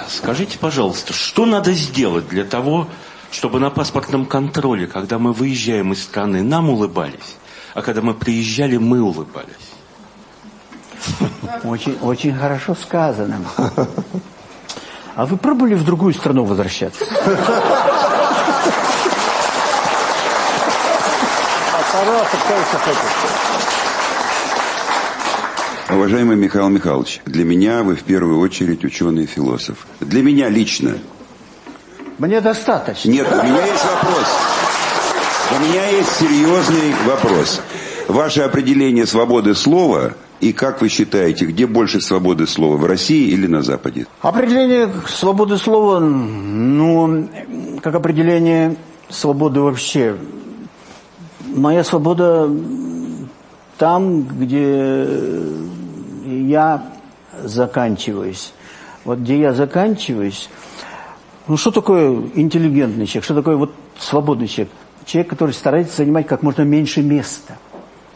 скажите, пожалуйста, что надо сделать для того, чтобы на паспортном контроле, когда мы выезжаем из страны, нам улыбались, а когда мы приезжали, мы улыбались? Очень, очень хорошо сказано. А вы пробовали в другую страну возвращаться? Хочет? Уважаемый Михаил Михайлович, для меня вы в первую очередь ученый и философ. Для меня лично. Мне достаточно. Нет, у меня есть вопрос. У меня есть серьезный вопрос. Ваше определение свободы слова и как вы считаете, где больше свободы слова, в России или на Западе? Определение свободы слова, ну, как определение свободы вообще. Моя свобода там, где я заканчиваюсь. Вот где я заканчиваюсь, ну что такое интеллигентный человек, что такое вот свободный человек? Человек, который старается занимать как можно меньше места.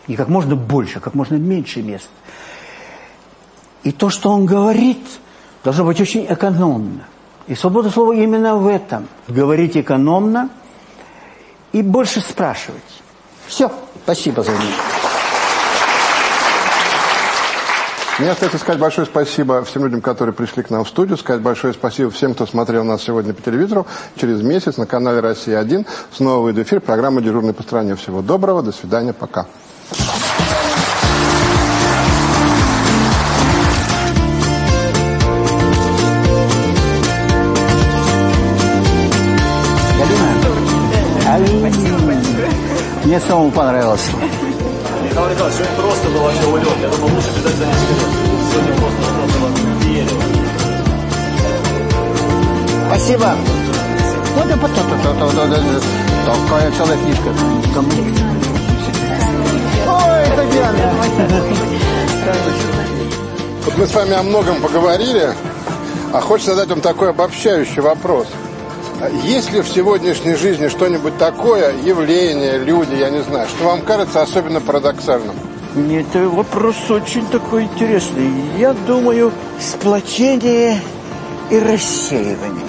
Не как можно больше, а как можно меньше места. И то, что он говорит, должно быть очень экономно. И свобода слова именно в этом. Говорить экономно и больше спрашивать. Все. Спасибо за внимание. Мне остается сказать большое спасибо всем людям, которые пришли к нам в студию, сказать большое спасибо всем, кто смотрел нас сегодня по телевизору. Через месяц на канале «Россия-1» снова выйдет в эфир программа «Дежурный по стране». Всего доброго, до свидания, пока. Мне самому понравилось. Михаил Михайлович, сегодня просто был вообще улет. Я думал, лучше бежать за несколько лет. Сегодня просто, просто вот приедем. Спасибо. Вот это Такая целая книжка. Ой, Татьяна. Вот мы с вами о многом поговорили, а хочется задать вам такой обобщающий вопрос. Есть ли в сегодняшней жизни что-нибудь такое, явление, люди, я не знаю, что вам кажется особенно парадоксальным? Это вопрос очень такой интересный. Я думаю, сплочение и рассеивание.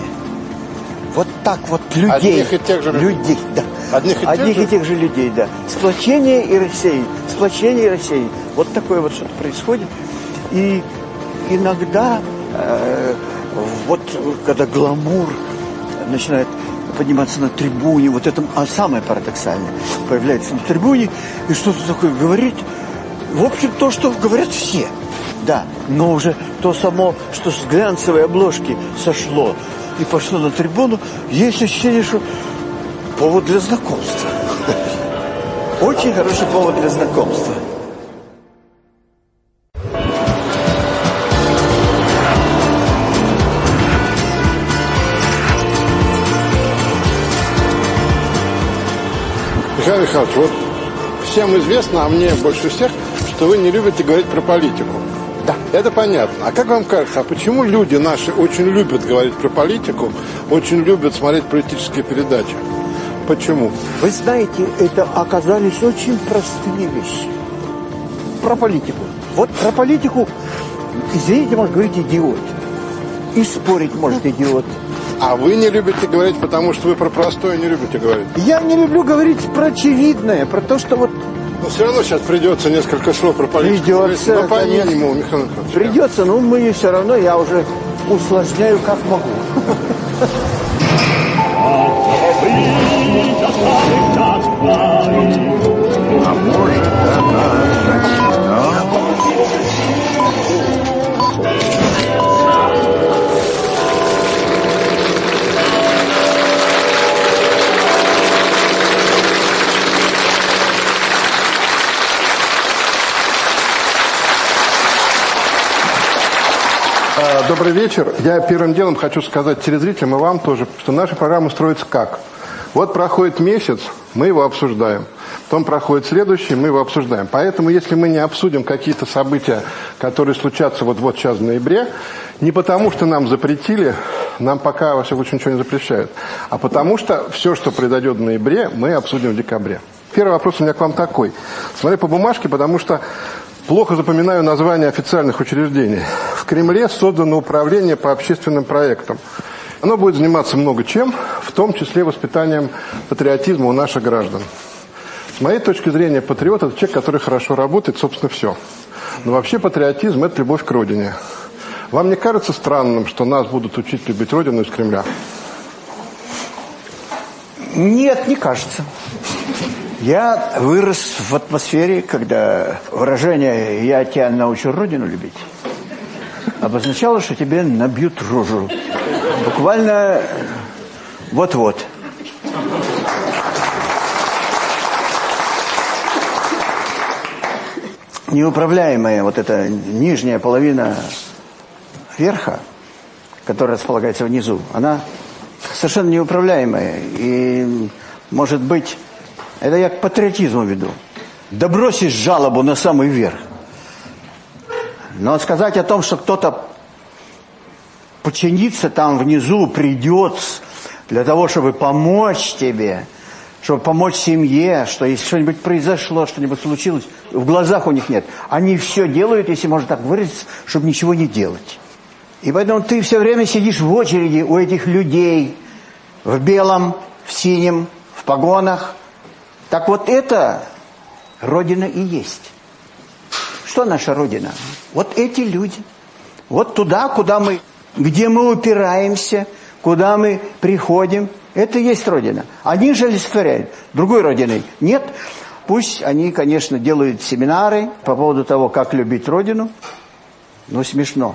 Вот так вот людей. Одних и тех же людей. людей, да. Одних и тех Одних же? и тех же людей, да. Сплочение и рассеяние. Сплочение и рассеяние. Вот такое вот что-то происходит. И иногда, э, вот когда гламур начинает подниматься на трибуне, вот это а самое парадоксальное, появляется на трибуне и что-то такое говорит, в общем, то, что говорят все. Да, но уже то само, что с глянцевой обложки сошло и пошло на трибуну, есть ощущение, что повод для знакомства. Очень хороший повод для знакомства. Михаил Михайлович, вот всем известно, а мне больше всех, что вы не любите говорить про политику. Да. Это понятно. А как вам кажется, а почему люди наши очень любят говорить про политику, очень любят смотреть политические передачи? Почему? Вы знаете, это оказались очень простые вещи. Про политику. Вот про политику, извините, может говорить идиот. И спорить может идиот. А вы не любите говорить, потому что вы про простое не любите говорить. Я не люблю говорить про очевидное, про то, что вот Но все равно сейчас придется несколько слов про политику. Придется. Ну, по конечно. минимуму, Михаил Михайлович. придется, но мы все равно, я уже усложняю как могу. А Добрый вечер. Я первым делом хочу сказать телезрителям и вам тоже, что наша программа строится как? Вот проходит месяц, мы его обсуждаем. Потом проходит следующий, мы его обсуждаем. Поэтому, если мы не обсудим какие-то события, которые случатся вот-вот сейчас в ноябре, не потому что нам запретили, нам пока во всяком ничего не запрещают, а потому что все, что произойдет в ноябре, мы обсудим в декабре. Первый вопрос у меня к вам такой. Смотрю по бумажке, потому что Плохо запоминаю названия официальных учреждений. В Кремле создано управление по общественным проектам. Оно будет заниматься много чем, в том числе воспитанием патриотизма у наших граждан. С моей точки зрения, патриот – это человек, который хорошо работает, собственно, все. Но вообще патриотизм – это любовь к родине. Вам не кажется странным, что нас будут учить любить родину из Кремля? Нет, не кажется. Я вырос в атмосфере, когда выражение «я тебя научу родину любить» обозначало, что тебе набьют рожу. Буквально вот-вот. Неуправляемая вот эта нижняя половина верха, которая располагается внизу, она совершенно неуправляемая. И, может быть, это я к патриотизму веду. Да бросишь жалобу на самый верх. Но сказать о том, что кто-то подчинится там внизу, придет для того, чтобы помочь тебе, чтобы помочь семье, что если что-нибудь произошло, что-нибудь случилось, в глазах у них нет. Они все делают, если можно так выразиться, чтобы ничего не делать. И поэтому ты все время сидишь в очереди у этих людей в белом, в синем, в погонах. Так вот это Родина и есть. Что наша Родина? Вот эти люди. Вот туда, куда мы, где мы упираемся, куда мы приходим. Это есть Родина. Они же олицетворяют. Другой Родины нет. Пусть они, конечно, делают семинары по поводу того, как любить Родину. Но смешно.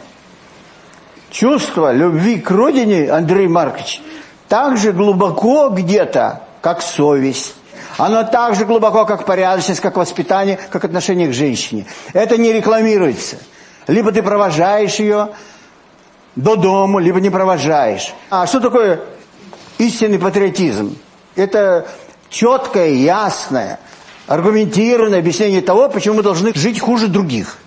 Чувство любви к Родине, Андрей Маркович, так же глубоко где-то, как совесть. Оно так же глубоко, как порядочность, как воспитание, как отношение к женщине. Это не рекламируется. Либо ты провожаешь ее до дому, либо не провожаешь. А что такое истинный патриотизм? Это четкое, ясное, аргументированное объяснение того, почему мы должны жить хуже других.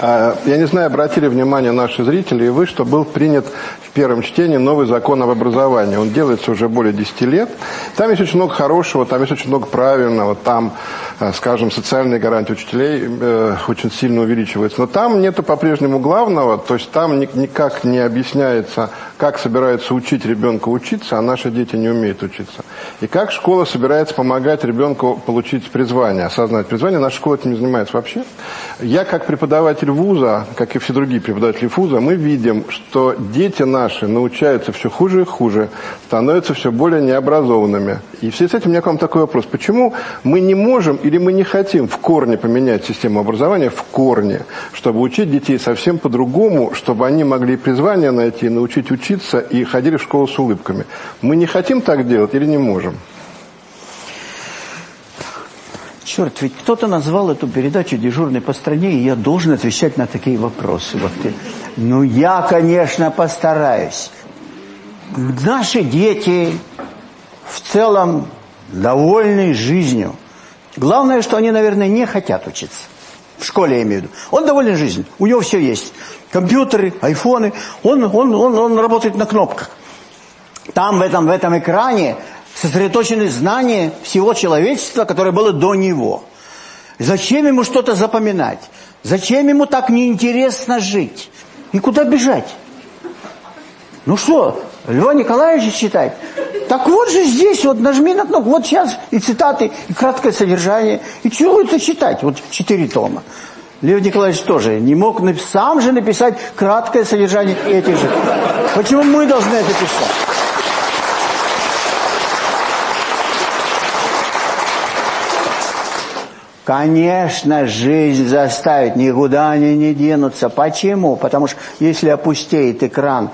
Я не знаю, обратили внимание наши зрители и вы, что был принят в первом чтении новый закон об образовании. Он делается уже более 10 лет. Там есть очень много хорошего, там есть очень много правильного, там, э, скажем, социальные гарантии учителей э, очень сильно увеличиваются. Но там нету по-прежнему главного, то есть там ни- никак не объясняется, как собирается учить ребенка учиться, а наши дети не умеют учиться. И как школа собирается помогать ребенку получить призвание, осознать призвание. Наша школа этим не занимается вообще. Я как преподаватель вуза, как и все другие преподаватели вуза, мы видим, что дети наши научаются все хуже и хуже, становятся все более необразованными. И в связи с этим у меня к вам такой вопрос. Почему мы не можем или мы не хотим в корне поменять систему образования, в корне, чтобы учить детей совсем по-другому, чтобы они могли призвание найти, научить учиться и ходили в школу с улыбками? Мы не хотим так делать или не можем? Черт, ведь кто-то назвал эту передачу «Дежурный по стране», и я должен отвечать на такие вопросы. Вот. Ну, я, конечно, постараюсь. Наши дети в целом довольны жизнью. Главное, что они, наверное, не хотят учиться. В школе я имею в виду. Он доволен жизнью, у него все есть. Компьютеры, айфоны, он, он, он, он работает на кнопках. Там, в этом, в этом экране, сосредоточены знания всего человечества, которое было до него. Зачем ему что-то запоминать? Зачем ему так неинтересно жить? И куда бежать? Ну что, Льва Николаевича читать? Так вот же здесь, вот нажми на кнопку, вот сейчас и цитаты, и краткое содержание, и чего это читать? Вот четыре тома. Лев Николаевич тоже не мог сам же написать краткое содержание этих же. Почему мы должны это писать? Конечно, жизнь заставит, никуда они не денутся. Почему? Потому что если опустеет экран,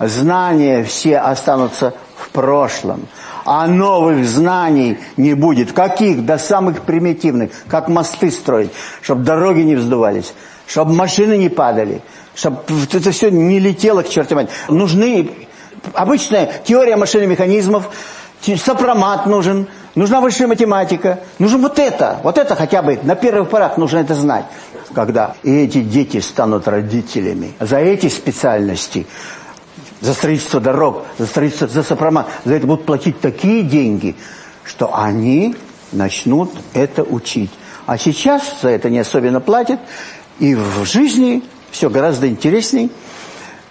знания все останутся в прошлом. А новых знаний не будет. Каких? До самых примитивных. Как мосты строить, чтобы дороги не вздувались, чтобы машины не падали, чтобы это все не летело к чертям. Нужны обычная теория машины механизмов, сопромат нужен, нужна высшая математика, нужно вот это, вот это хотя бы на первых порах нужно это знать. Когда и эти дети станут родителями за эти специальности, за строительство дорог, за строительство, за сопромат, за это будут платить такие деньги, что они начнут это учить. А сейчас за это не особенно платят, и в жизни все гораздо интересней.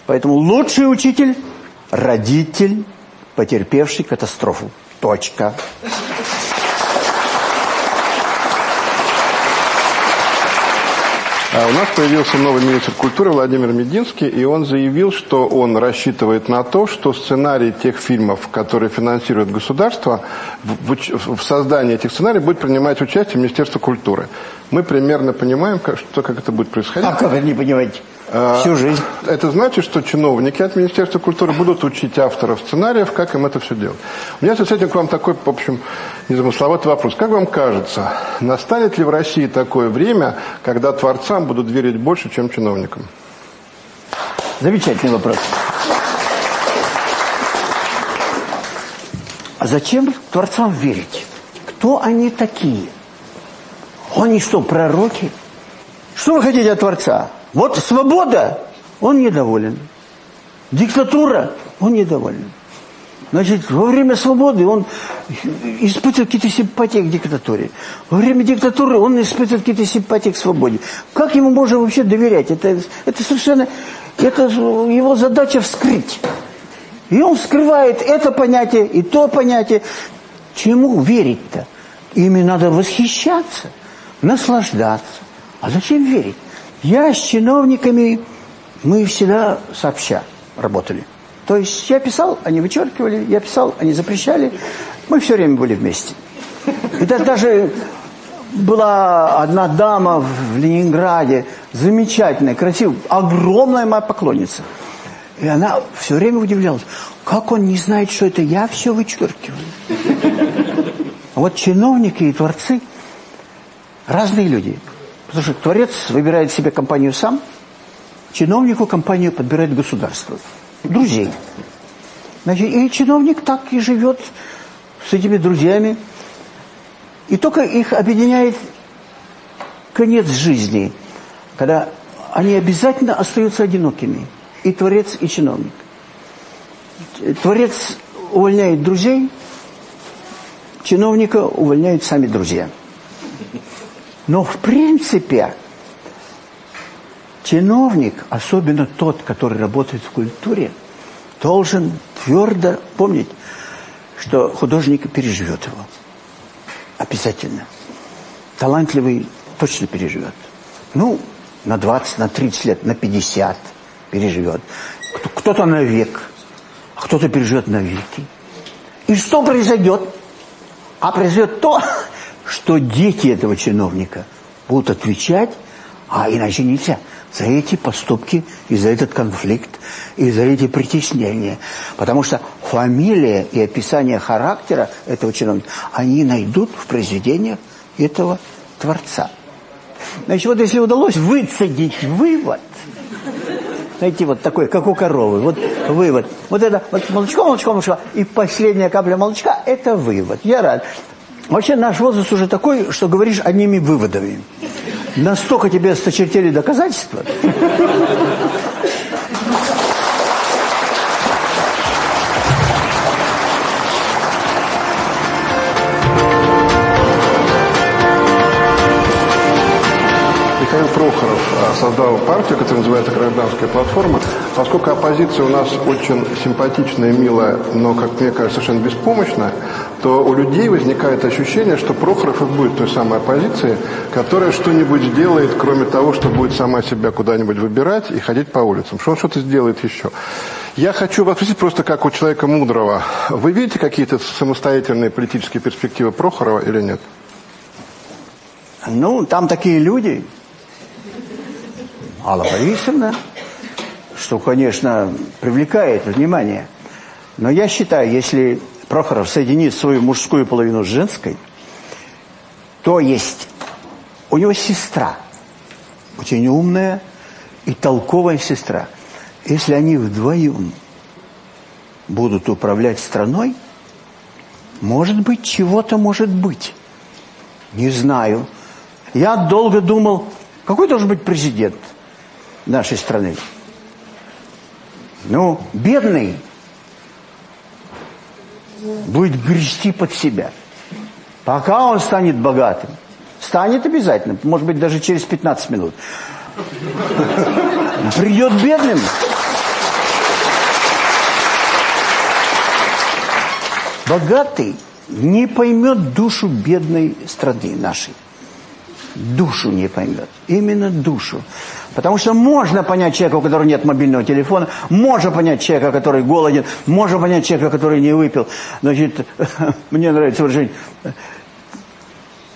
Поэтому лучший учитель – родитель, потерпевший катастрофу. Точка. А у нас появился новый министр культуры Владимир Мединский, и он заявил, что он рассчитывает на то, что сценарий тех фильмов, которые финансирует государство, в, в, в создании этих сценариев будет принимать участие Министерство культуры. Мы примерно понимаем, как, что, как это будет происходить. А как это не понимаете? Всю жизнь. Это значит, что чиновники от Министерства культуры будут учить авторов сценариев, как им это все делать. У меня с этим к вам такой, в общем, незамысловатый вопрос. Как вам кажется, настанет ли в России такое время, когда творцам будут верить больше, чем чиновникам? Замечательный вопрос. А зачем творцам верить? Кто они такие? Они что, пророки? Что вы хотите от Творца? Вот свобода, он недоволен. Диктатура, он недоволен. Значит, во время свободы он испытывает какие-то симпатии к диктатуре. Во время диктатуры он испытывает какие-то симпатии к свободе. Как ему можно вообще доверять? Это, это совершенно... Это его задача вскрыть. И он вскрывает это понятие и то понятие. Чему верить-то? Ими надо восхищаться, наслаждаться. А зачем верить? Я с чиновниками, мы всегда сообща работали. То есть я писал, они вычеркивали, я писал, они запрещали. Мы все время были вместе. И даже была одна дама в Ленинграде, замечательная, красивая, огромная моя поклонница. И она все время удивлялась, как он не знает, что это я все вычеркиваю. Вот чиновники и творцы разные люди. Потому что творец выбирает себе компанию сам, чиновнику компанию подбирает государство. Друзей. Значит, и чиновник так и живет с этими друзьями. И только их объединяет конец жизни, когда они обязательно остаются одинокими. И творец, и чиновник. Творец увольняет друзей, чиновника увольняют сами друзья. Но в принципе чиновник, особенно тот, который работает в культуре, должен твердо помнить, что художник переживет его. Обязательно. Талантливый точно переживет. Ну, на 20, на 30 лет, на 50 переживет. Кто-то на век, а кто-то переживет на веки. И что произойдет? А произойдет то, что дети этого чиновника будут отвечать, а иначе нельзя, за эти поступки и за этот конфликт, и за эти притеснения. Потому что фамилия и описание характера этого чиновника, они найдут в произведениях этого Творца. Значит, вот если удалось выцедить вывод, найти вот такой, как у коровы, вот вывод. Вот это вот молочко, молочко, молочко, и последняя капля молочка – это вывод. Я рад. Вообще наш возраст уже такой, что говоришь одними выводами. Настолько тебе осточертели доказательства. Создал партию, которая называется «Гражданская платформа». Поскольку оппозиция у нас очень симпатичная, милая, но, как мне кажется, совершенно беспомощная, то у людей возникает ощущение, что Прохоров и будет той самой оппозицией, которая что-нибудь сделает, кроме того, что будет сама себя куда-нибудь выбирать и ходить по улицам. Что он что-то сделает еще. Я хочу вас спросить просто как у человека мудрого. Вы видите какие-то самостоятельные политические перспективы Прохорова или нет? Ну, там такие люди. Алла Борисовна, что, конечно, привлекает внимание. Но я считаю, если Прохоров соединит свою мужскую половину с женской, то есть у него сестра, очень умная и толковая сестра. Если они вдвоем будут управлять страной, может быть, чего-то может быть. Не знаю. Я долго думал, какой должен быть президент нашей страны? Ну, бедный будет грести под себя. Пока он станет богатым. Станет обязательно, может быть, даже через 15 минут. Придет бедным. Богатый не поймет душу бедной страны нашей душу не поймет. Именно душу. Потому что можно понять человека, у которого нет мобильного телефона, можно понять человека, который голоден, можно понять человека, который не выпил. Значит, мне нравится выражение,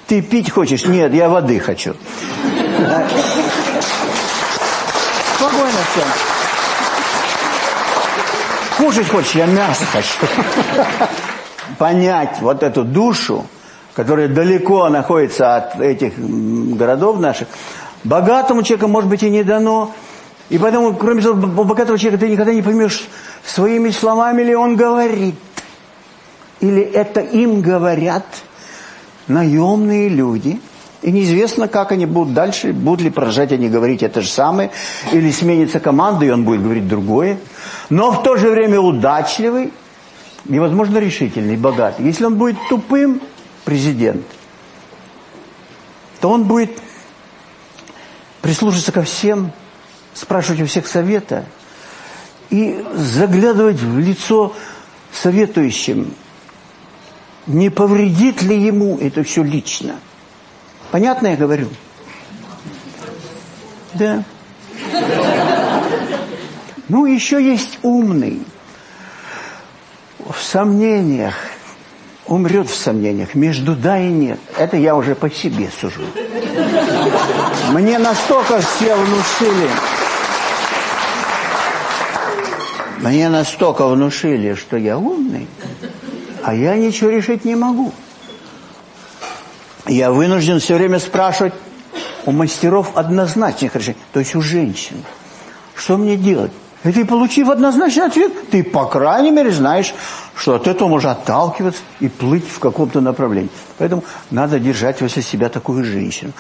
ты пить хочешь? Нет, я воды хочу. Спокойно все. Кушать хочешь? Я мясо хочу. Понять вот эту душу, которые далеко находятся от этих городов наших, богатому человеку, может быть, и не дано. И поэтому, кроме того, у богатого человека ты никогда не поймешь, своими словами ли он говорит. Или это им говорят наемные люди. И неизвестно, как они будут дальше, будут ли продолжать они говорить это же самое, или сменится команда, и он будет говорить другое. Но в то же время удачливый и, возможно, решительный, богатый. Если он будет тупым, президент, то он будет прислушиваться ко всем, спрашивать у всех совета и заглядывать в лицо советующим, не повредит ли ему это все лично. Понятно я говорю? Да. Ну, еще есть умный. В сомнениях умрет в сомнениях, между да и нет. Это я уже по себе сужу. Мне настолько все внушили, мне настолько внушили, что я умный, а я ничего решить не могу. Я вынужден все время спрашивать у мастеров однозначных решений, то есть у женщин. Что мне делать? И ты, получив однозначный ответ, ты, по крайней мере, знаешь, что от этого можно отталкиваться и плыть в каком-то направлении. Поэтому надо держать возле себя такую женщину.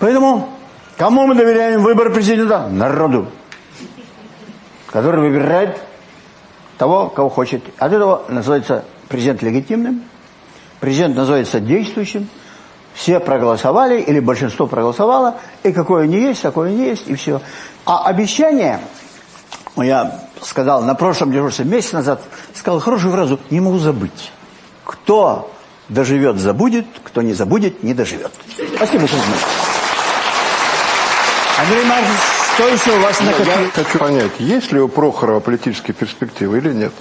Поэтому кому мы доверяем выбор президента? Народу. Который выбирает того, кого хочет. От этого называется президент легитимным, президент называется действующим, все проголосовали, или большинство проголосовало, и какое не есть, такое не есть, и все. А обещание я сказал на прошлом дежурстве, месяц назад, сказал хорошую фразу, не могу забыть. Кто доживет, забудет, кто не забудет, не доживет. Спасибо, что Андрей Маркович, что еще у вас накопилось? Я хочу понять, есть ли у Прохорова политические перспективы или нет?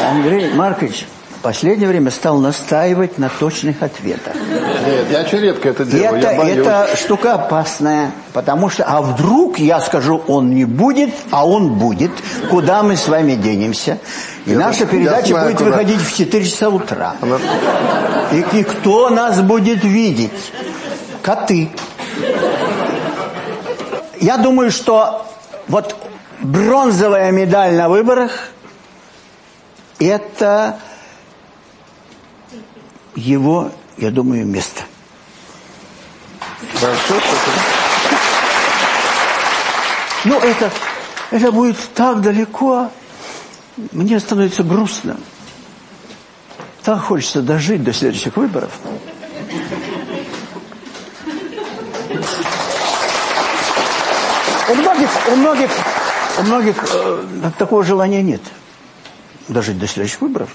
Андрей Маркович, в последнее время стал настаивать на точных ответах. Нет, я очень редко это делаю. Это, это штука опасная, потому что, а вдруг я скажу, он не будет, а он будет, куда мы с вами денемся? И я наша передача знаю, будет куда. выходить в 4 часа утра. Она... И, и кто нас будет видеть? Коты. Я думаю, что вот бронзовая медаль на выборах это его, я думаю, место. Хорошо. Ну, это, это будет так далеко. Мне становится грустно. Так хочется дожить до следующих выборов. У многих, у многих э, такого желания нет. Дожить до следующих выборов.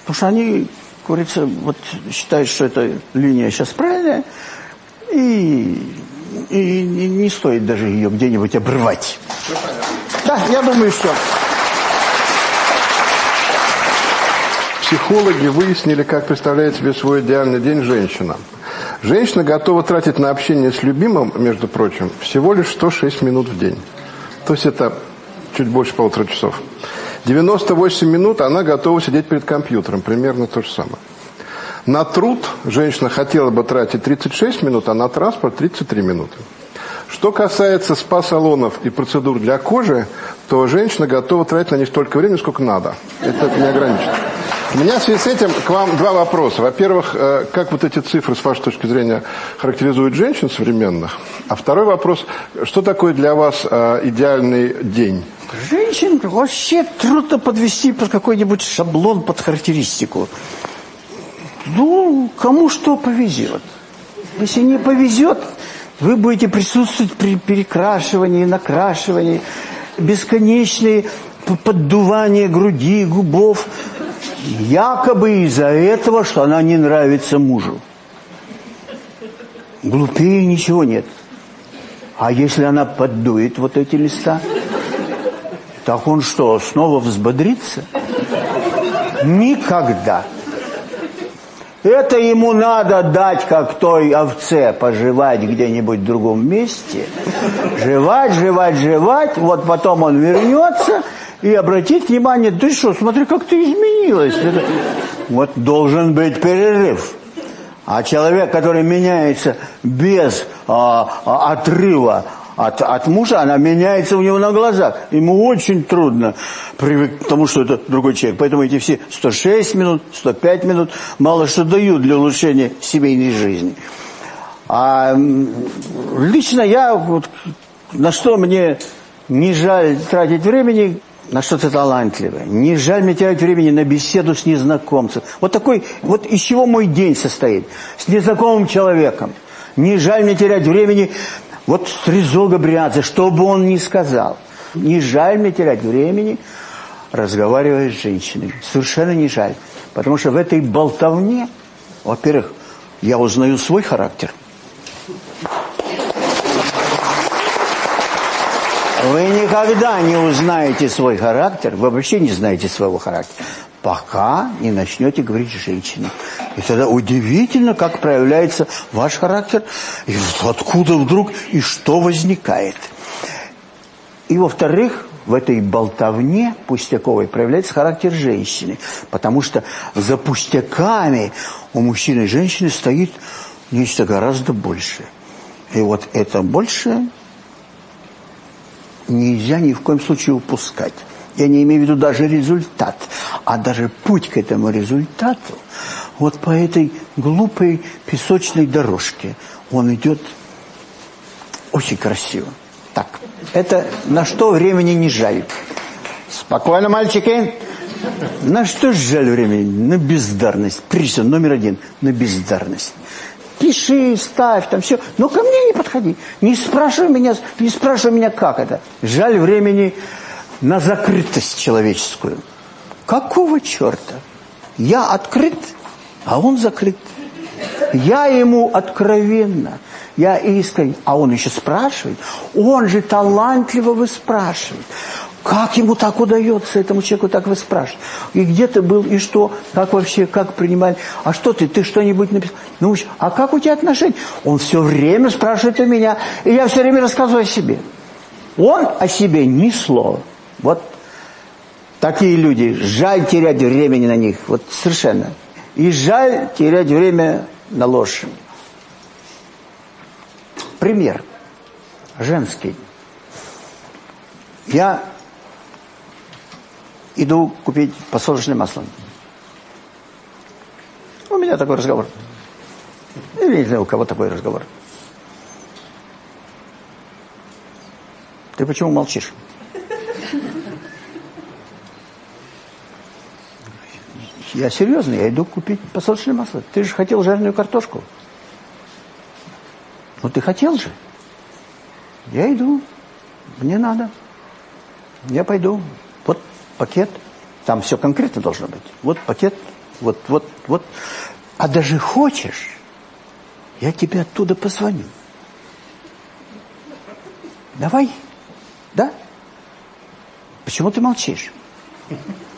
Потому что они, говорится, вот считают, что эта линия сейчас правильная, и, и, и не стоит даже ее где-нибудь обрывать. Да, я думаю, что... Психологи выяснили, как представляет себе свой идеальный день женщина. Женщина готова тратить на общение с любимым, между прочим, всего лишь 106 минут в день. То есть это чуть больше полутора часов. 98 минут она готова сидеть перед компьютером, примерно то же самое. На труд женщина хотела бы тратить 36 минут, а на транспорт 33 минуты. Что касается спа-салонов и процедур для кожи, то женщина готова тратить на них столько времени, сколько надо. Это не ограничено. У меня в связи с этим к вам два вопроса. Во-первых, э, как вот эти цифры, с вашей точки зрения, характеризуют женщин современных? А второй вопрос, что такое для вас э, идеальный день? Женщин вообще трудно подвести под какой-нибудь шаблон, под характеристику. Ну, кому что повезет. Если не повезет, вы будете присутствовать при перекрашивании, накрашивании, бесконечные поддувания груди, губов, якобы из-за этого, что она не нравится мужу. Глупее ничего нет. А если она поддует вот эти листа, так он что, снова взбодрится? Никогда. Это ему надо дать, как той овце, пожевать где-нибудь в другом месте. Жевать, жевать, жевать. Вот потом он вернется и обратит внимание, ты что, смотри, как ты изменилась. Вот должен быть перерыв. А человек, который меняется без а, а, отрыва от, от мужа, она меняется у него на глазах. Ему очень трудно привыкнуть к тому, что это другой человек. Поэтому эти все 106 минут, 105 минут мало что дают для улучшения семейной жизни. А лично я, вот, на что мне не жаль тратить времени, на что-то талантливое. Не жаль мне терять времени на беседу с незнакомцем. Вот такой, вот из чего мой день состоит. С незнакомым человеком. Не жаль мне терять времени вот Резо Габриадзе, что бы он ни сказал, не жаль мне терять времени, разговаривая с женщинами. Совершенно не жаль. Потому что в этой болтовне, во-первых, я узнаю свой характер. Вы никогда не узнаете свой характер, вы вообще не знаете своего характера пока не начнете говорить с женщиной. И тогда удивительно, как проявляется ваш характер, и откуда вдруг, и что возникает. И во-вторых, в этой болтовне пустяковой проявляется характер женщины. Потому что за пустяками у мужчины и женщины стоит нечто гораздо большее. И вот это большее нельзя ни в коем случае упускать. Я не имею в виду даже результат, а даже путь к этому результату. Вот по этой глупой песочной дорожке он идет очень красиво. Так, это на что времени не жаль. Спокойно, мальчики. На что жаль времени? На бездарность. Прежде всего, номер один, на бездарность. Пиши, ставь, там все. Но ко мне не подходи. Не спрашивай меня, не спрашивай меня, как это. Жаль времени на закрытость человеческую. Какого черта? Я открыт, а он закрыт. Я ему откровенно, я искренне, а он еще спрашивает. Он же талантливо выспрашивает. Как ему так удается, этому человеку так выспрашивать? И где ты был, и что, как вообще, как принимали? А что ты, ты что-нибудь написал? Ну, а как у тебя отношения? Он все время спрашивает у меня, и я все время рассказываю о себе. Он о себе ни слова. Вот такие люди. Жаль терять времени на них. Вот совершенно. И жаль терять время на ложь. Пример. Женский. Я иду купить подсолнечное масло. У меня такой разговор. Или не знаю, у кого такой разговор. Ты почему молчишь? Я серьезно, я иду купить подсолнечное масло. Ты же хотел жареную картошку. Ну ты хотел же. Я иду. Мне надо. Я пойду. Пакет. Там все конкретно должно быть. Вот пакет. Вот, вот, вот. А даже хочешь, я тебе оттуда позвоню. Давай. Да? Почему ты молчишь?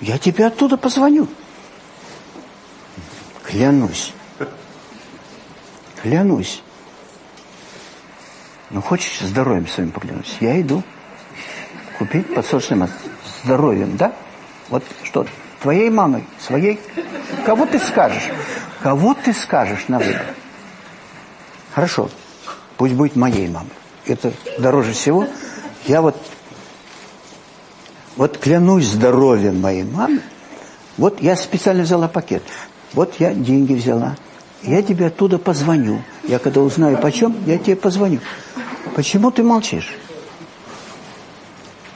Я тебе оттуда позвоню. Клянусь. Клянусь. Ну, хочешь здоровьем своим поклянусь? Я иду. Купить подсолнечный масло. Здоровьем, да? Вот что, твоей мамой, своей? Кого ты скажешь? Кого ты скажешь на выбор? Хорошо, пусть будет моей мамой. Это дороже всего. Я вот, вот клянусь здоровьем моей мамы. Вот я специально взяла пакет. Вот я деньги взяла. Я тебе оттуда позвоню. Я когда узнаю почем, я тебе позвоню. Почему ты молчишь?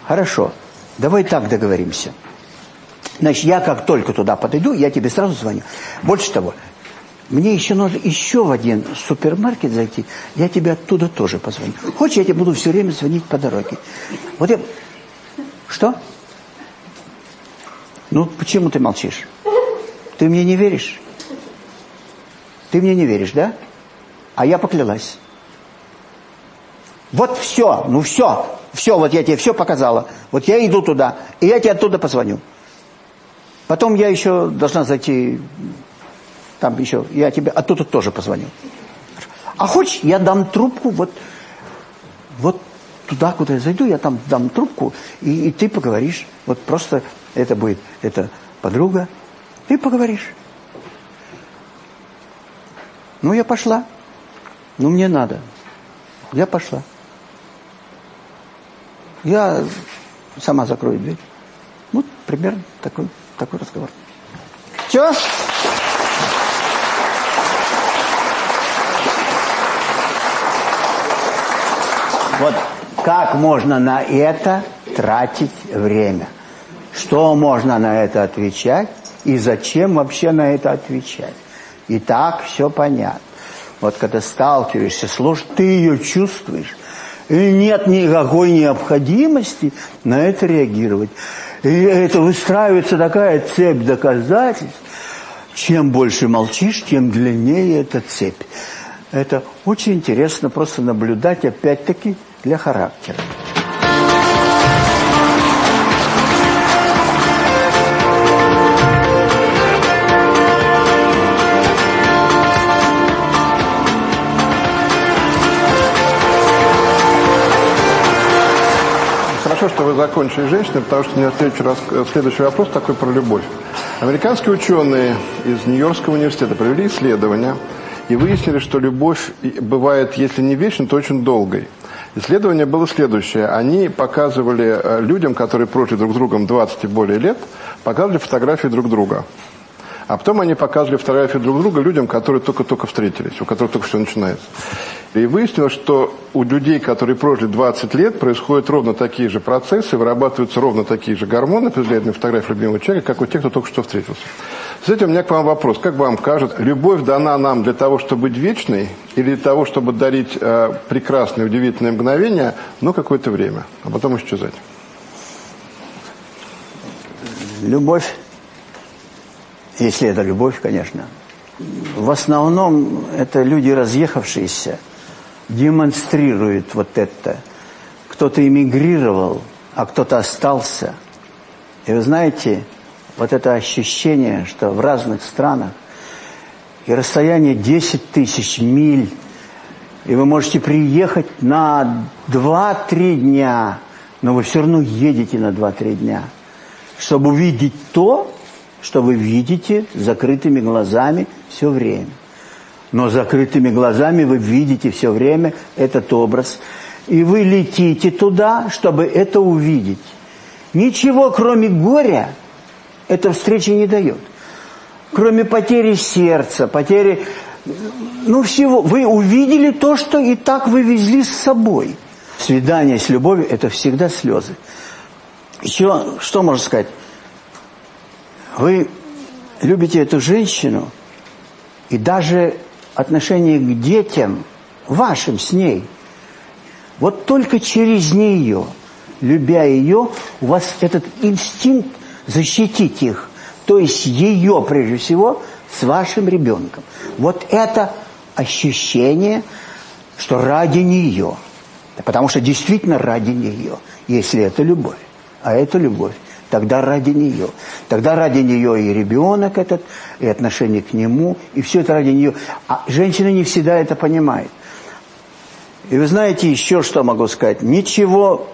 Хорошо, давай так договоримся. Значит, я как только туда подойду, я тебе сразу звоню. Больше того, мне еще надо еще в один супермаркет зайти, я тебе оттуда тоже позвоню. Хочешь, я тебе буду все время звонить по дороге. Вот я... Что? Ну, почему ты молчишь? Ты мне не веришь? Ты мне не веришь, да? А я поклялась. Вот все, ну все, все, вот я тебе все показала. Вот я иду туда, и я тебе оттуда позвоню. Потом я еще должна зайти, там еще, я тебе оттуда тоже позвоню. А хочешь, я дам трубку вот, вот туда, куда я зайду, я там дам трубку, и, и ты поговоришь. Вот просто это будет, это подруга, ты поговоришь. Ну, я пошла. Ну, мне надо. Я пошла. Я сама закрою дверь. Вот примерно такой, такой разговор. Все? Вот как можно на это тратить время? Что можно на это отвечать? И зачем вообще на это отвечать? И так все понятно. Вот когда сталкиваешься с ложью, ты ее чувствуешь. И нет никакой необходимости на это реагировать. И это выстраивается такая цепь доказательств. Чем больше молчишь, тем длиннее эта цепь. Это очень интересно просто наблюдать, опять-таки, для характера. Что вы закончили женщиной, потому что у меня следующий, раз, следующий вопрос такой про любовь. Американские ученые из Нью-Йоркского университета провели исследование и выяснили, что любовь бывает, если не вечной, то очень долгой. Исследование было следующее. Они показывали э, людям, которые прожили друг с другом 20 и более лет, показывали фотографии друг друга. А потом они показывали фотографии друг друга людям, которые только-только встретились, у которых только все начинается. И выяснилось, что у людей, которые прожили 20 лет, происходят ровно такие же процессы, вырабатываются ровно такие же гормоны при взгляде на фотографию любимого человека, как у тех, кто только что встретился. С этим у меня к вам вопрос. Как вам кажется, любовь дана нам для того, чтобы быть вечной, или для того, чтобы дарить э, прекрасные, удивительные мгновения, но какое-то время, а потом исчезать? Любовь если это любовь, конечно. В основном это люди разъехавшиеся, демонстрируют вот это. Кто-то эмигрировал, а кто-то остался. И вы знаете, вот это ощущение, что в разных странах и расстояние 10 тысяч миль, и вы можете приехать на 2-3 дня, но вы все равно едете на 2-3 дня, чтобы увидеть то, что вы видите закрытыми глазами все время. Но закрытыми глазами вы видите все время этот образ. И вы летите туда, чтобы это увидеть. Ничего, кроме горя, эта встреча не дает. Кроме потери сердца, потери... Ну, всего. Вы увидели то, что и так вы везли с собой. Свидание с любовью – это всегда слезы. Еще, что можно сказать? Вы любите эту женщину, и даже отношение к детям, вашим с ней, вот только через нее, любя ее, у вас этот инстинкт защитить их, то есть ее, прежде всего, с вашим ребенком. Вот это ощущение, что ради нее. Потому что действительно ради нее, если это любовь. А это любовь. Тогда ради нее. Тогда ради нее и ребенок этот, и отношение к нему, и все это ради нее. А женщина не всегда это понимает. И вы знаете еще, что могу сказать? Ничего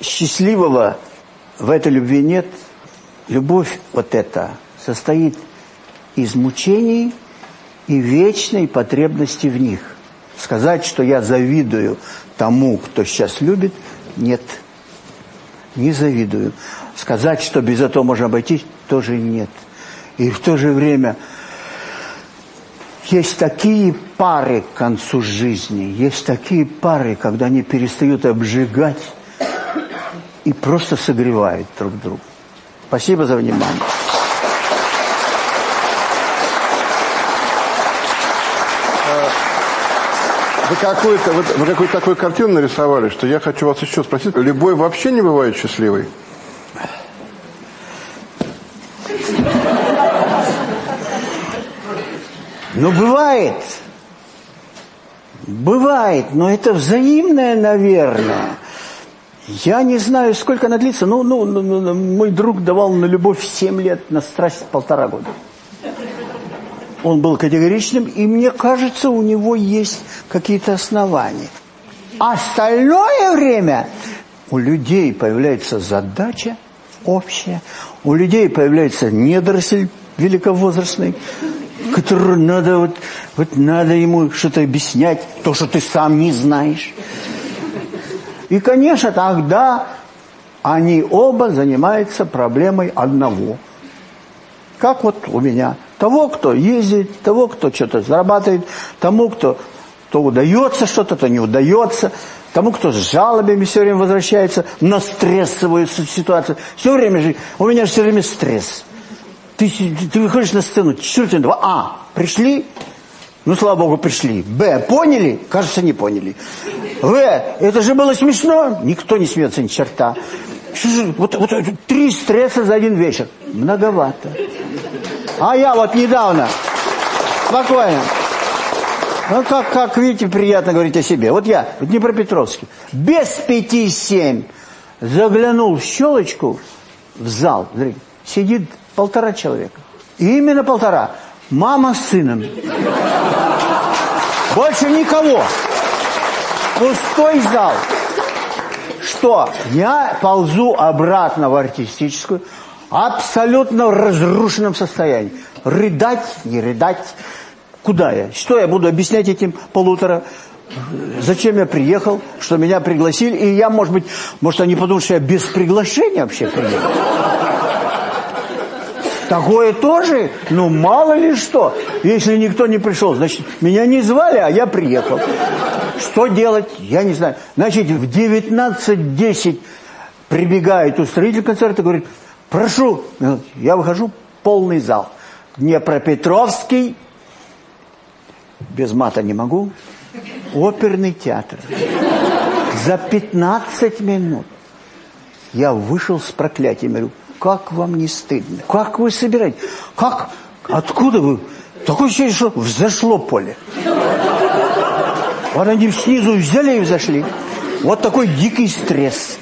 счастливого в этой любви нет. Любовь вот эта состоит из мучений и вечной потребности в них. Сказать, что я завидую тому, кто сейчас любит, нет. Не завидую. Сказать, что без этого можно обойтись, тоже нет. И в то же время есть такие пары к концу жизни, есть такие пары, когда они перестают обжигать и просто согревают друг друга. Спасибо за внимание. Вы какую-то вы, вы какую такую картину нарисовали, что я хочу вас еще спросить. Любовь вообще не бывает счастливой? Ну, бывает. Бывает, но это взаимное, наверное. Я не знаю, сколько она длится. Ну, ну, ну, ну мой друг давал на любовь 7 лет, на страсть полтора года. Он был категоричным, и мне кажется, у него есть какие-то основания. Остальное время у людей появляется задача общая, у людей появляется недоросль великовозрастный, которую надо вот, вот надо ему что-то объяснять, то, что ты сам не знаешь. И, конечно, тогда они оба занимаются проблемой одного. Как вот у меня. Того, кто ездит, того, кто что-то зарабатывает, тому, кто то удается что-то, то не удается, тому, кто с жалобами все время возвращается на стрессовую ситуацию. Все время же, у меня же все время стресс. Ты, ты выходишь на сцену, черт. А, пришли? Ну, слава богу, пришли. Б, поняли? Кажется, не поняли. В, это же было смешно? Никто не смеется ни черта. Вот, вот три стресса за один вечер. Многовато. А я вот недавно, спокойно, ну, как, как видите, приятно говорить о себе. Вот я в Днепропетровске без пяти семь заглянул в щелочку в зал. Сидит Полтора человека. И именно полтора. Мама с сыном. Больше никого. Пустой зал. Что? Я ползу обратно в артистическую, абсолютно в разрушенном состоянии. Рыдать, не рыдать. Куда я? Что я буду объяснять этим полутора? Зачем я приехал? Что меня пригласили? И я, может быть, может они подумают, что я без приглашения вообще приехал. Такое тоже, ну мало ли что. Если никто не пришел, значит, меня не звали, а я приехал. Что делать, я не знаю. Значит, в 19.10 прибегает устроитель концерта говорит, прошу, я выхожу, полный зал. Днепропетровский, без мата не могу, оперный театр. За 15 минут я вышел с проклятием. Говорю, как вам не стыдно? Как вы собираете? Как? Откуда вы? Такое ощущение, что взошло поле. Вот они снизу взяли и взошли. Вот такой дикий стресс.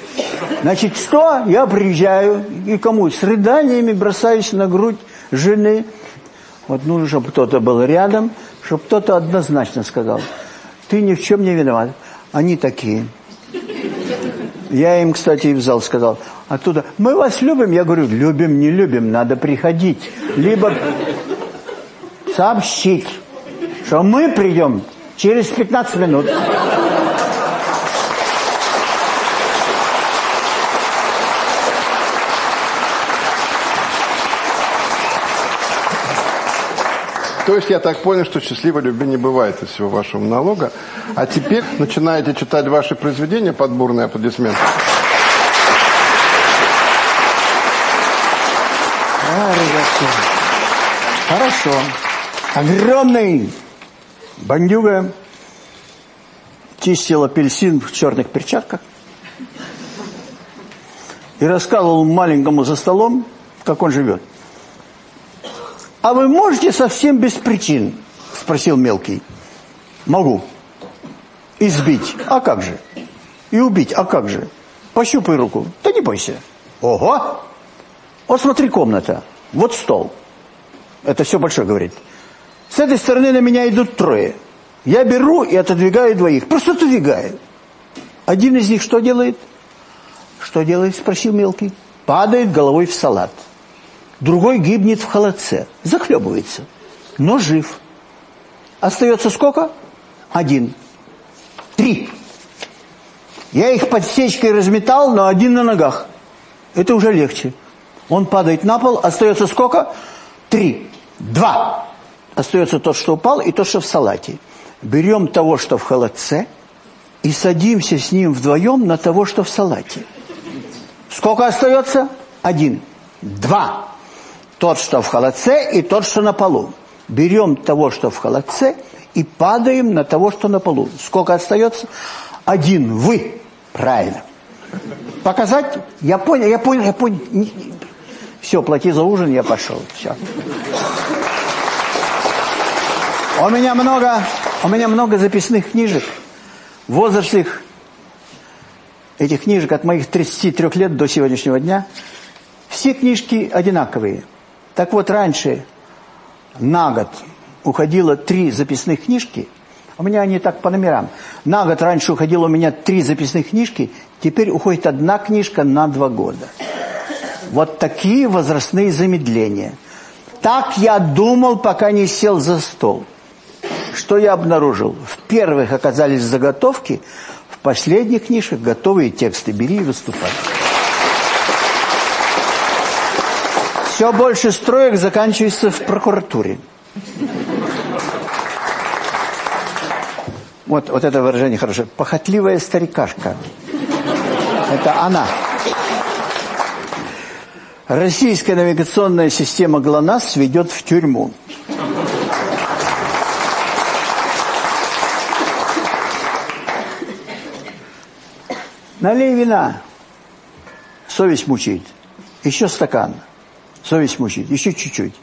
Значит, что? Я приезжаю, и кому? С рыданиями бросаюсь на грудь жены. Вот нужно, чтобы кто-то был рядом, чтобы кто-то однозначно сказал, ты ни в чем не виноват. Они такие. Я им, кстати, и в зал сказал, оттуда, мы вас любим. Я говорю, любим, не любим, надо приходить. Либо сообщить, что мы придем через 15 минут. То есть я так понял, что счастливой любви не бывает из всего вашего монолога. А теперь начинаете читать ваши произведения под бурные аплодисменты. А, Хорошо. Огромный бандюга чистил апельсин в черных перчатках. и рассказывал маленькому за столом, как он живет. «А вы можете совсем без причин?» – спросил мелкий. «Могу». «Избить? А как же?» «И убить? А как же?» «Пощупай руку». «Да не бойся». «Ого! Вот смотри, комната. Вот стол». Это все большое, говорит. С этой стороны на меня идут трое. Я беру и отодвигаю двоих. Просто отодвигаю. Один из них что делает? Что делает, спросил мелкий. Падает головой в салат. Другой гибнет в холодце. Захлебывается. Но жив. Остается сколько? Один. Три. Я их подсечкой разметал, но один на ногах. Это уже легче. Он падает на пол, остается сколько? Три. Два. Остается тот, что упал, и тот, что в салате. Берем того, что в холодце, и садимся с ним вдвоем на того, что в салате. Сколько остается? Один. Два. Тот, что в холодце, и тот, что на полу. Берем того, что в холодце, и падаем на того, что на полу. Сколько остается? Один. Вы. Правильно. Показать? Я понял, я понял, я понял. Все, плати за ужин, я пошел. Все. У меня много, у меня много записных книжек. Возраст их, этих книжек от моих 33 лет до сегодняшнего дня, все книжки одинаковые. Так вот, раньше на год уходило три записных книжки, у меня они так по номерам. На год раньше уходило у меня три записных книжки, теперь уходит одна книжка на два года. Вот такие возрастные замедления. Так я думал, пока не сел за стол. Что я обнаружил? В первых оказались заготовки, в последних книжках готовые тексты. Бери и выступай. Все больше строек заканчивается в прокуратуре. Вот, вот это выражение хорошее. Похотливая старикашка. Это она. Российская навигационная система ГЛОНАСС ведет в тюрьму. Налей вина. Совесть мучает. Еще стакан. Совесть мучает. Еще чуть-чуть.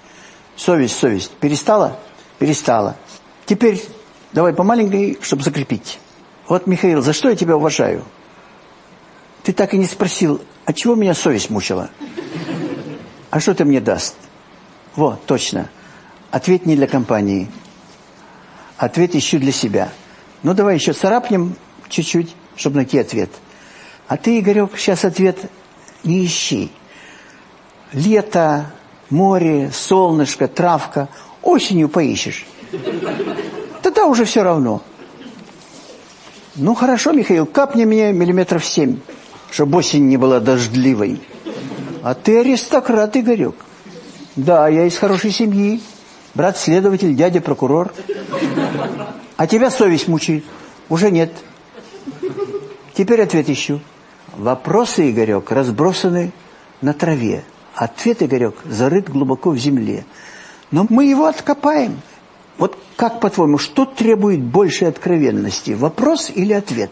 Совесть, совесть. Перестала? Перестала. Теперь давай по маленькой, чтобы закрепить. Вот, Михаил, за что я тебя уважаю? Ты так и не спросил, а чего меня совесть мучила? А что ты мне даст? Вот, точно. Ответ не для компании. Ответ ищу для себя. Ну, давай еще царапнем чуть-чуть, чтобы найти ответ. А ты, Игорек, сейчас ответ не ищи. Лето, море, солнышко, травка. Осенью поищешь. Тогда уже все равно. Ну, хорошо, Михаил, капни мне миллиметров семь, чтобы осень не была дождливой. А ты аристократ, Игорек. Да, я из хорошей семьи. Брат следователь, дядя прокурор. А тебя совесть мучает? Уже нет. Теперь ответ ищу. Вопросы, Игорек, разбросаны на траве. Ответ, Игорек, зарыт глубоко в земле. Но мы его откопаем. Вот как, по-твоему, что требует большей откровенности? Вопрос или ответ?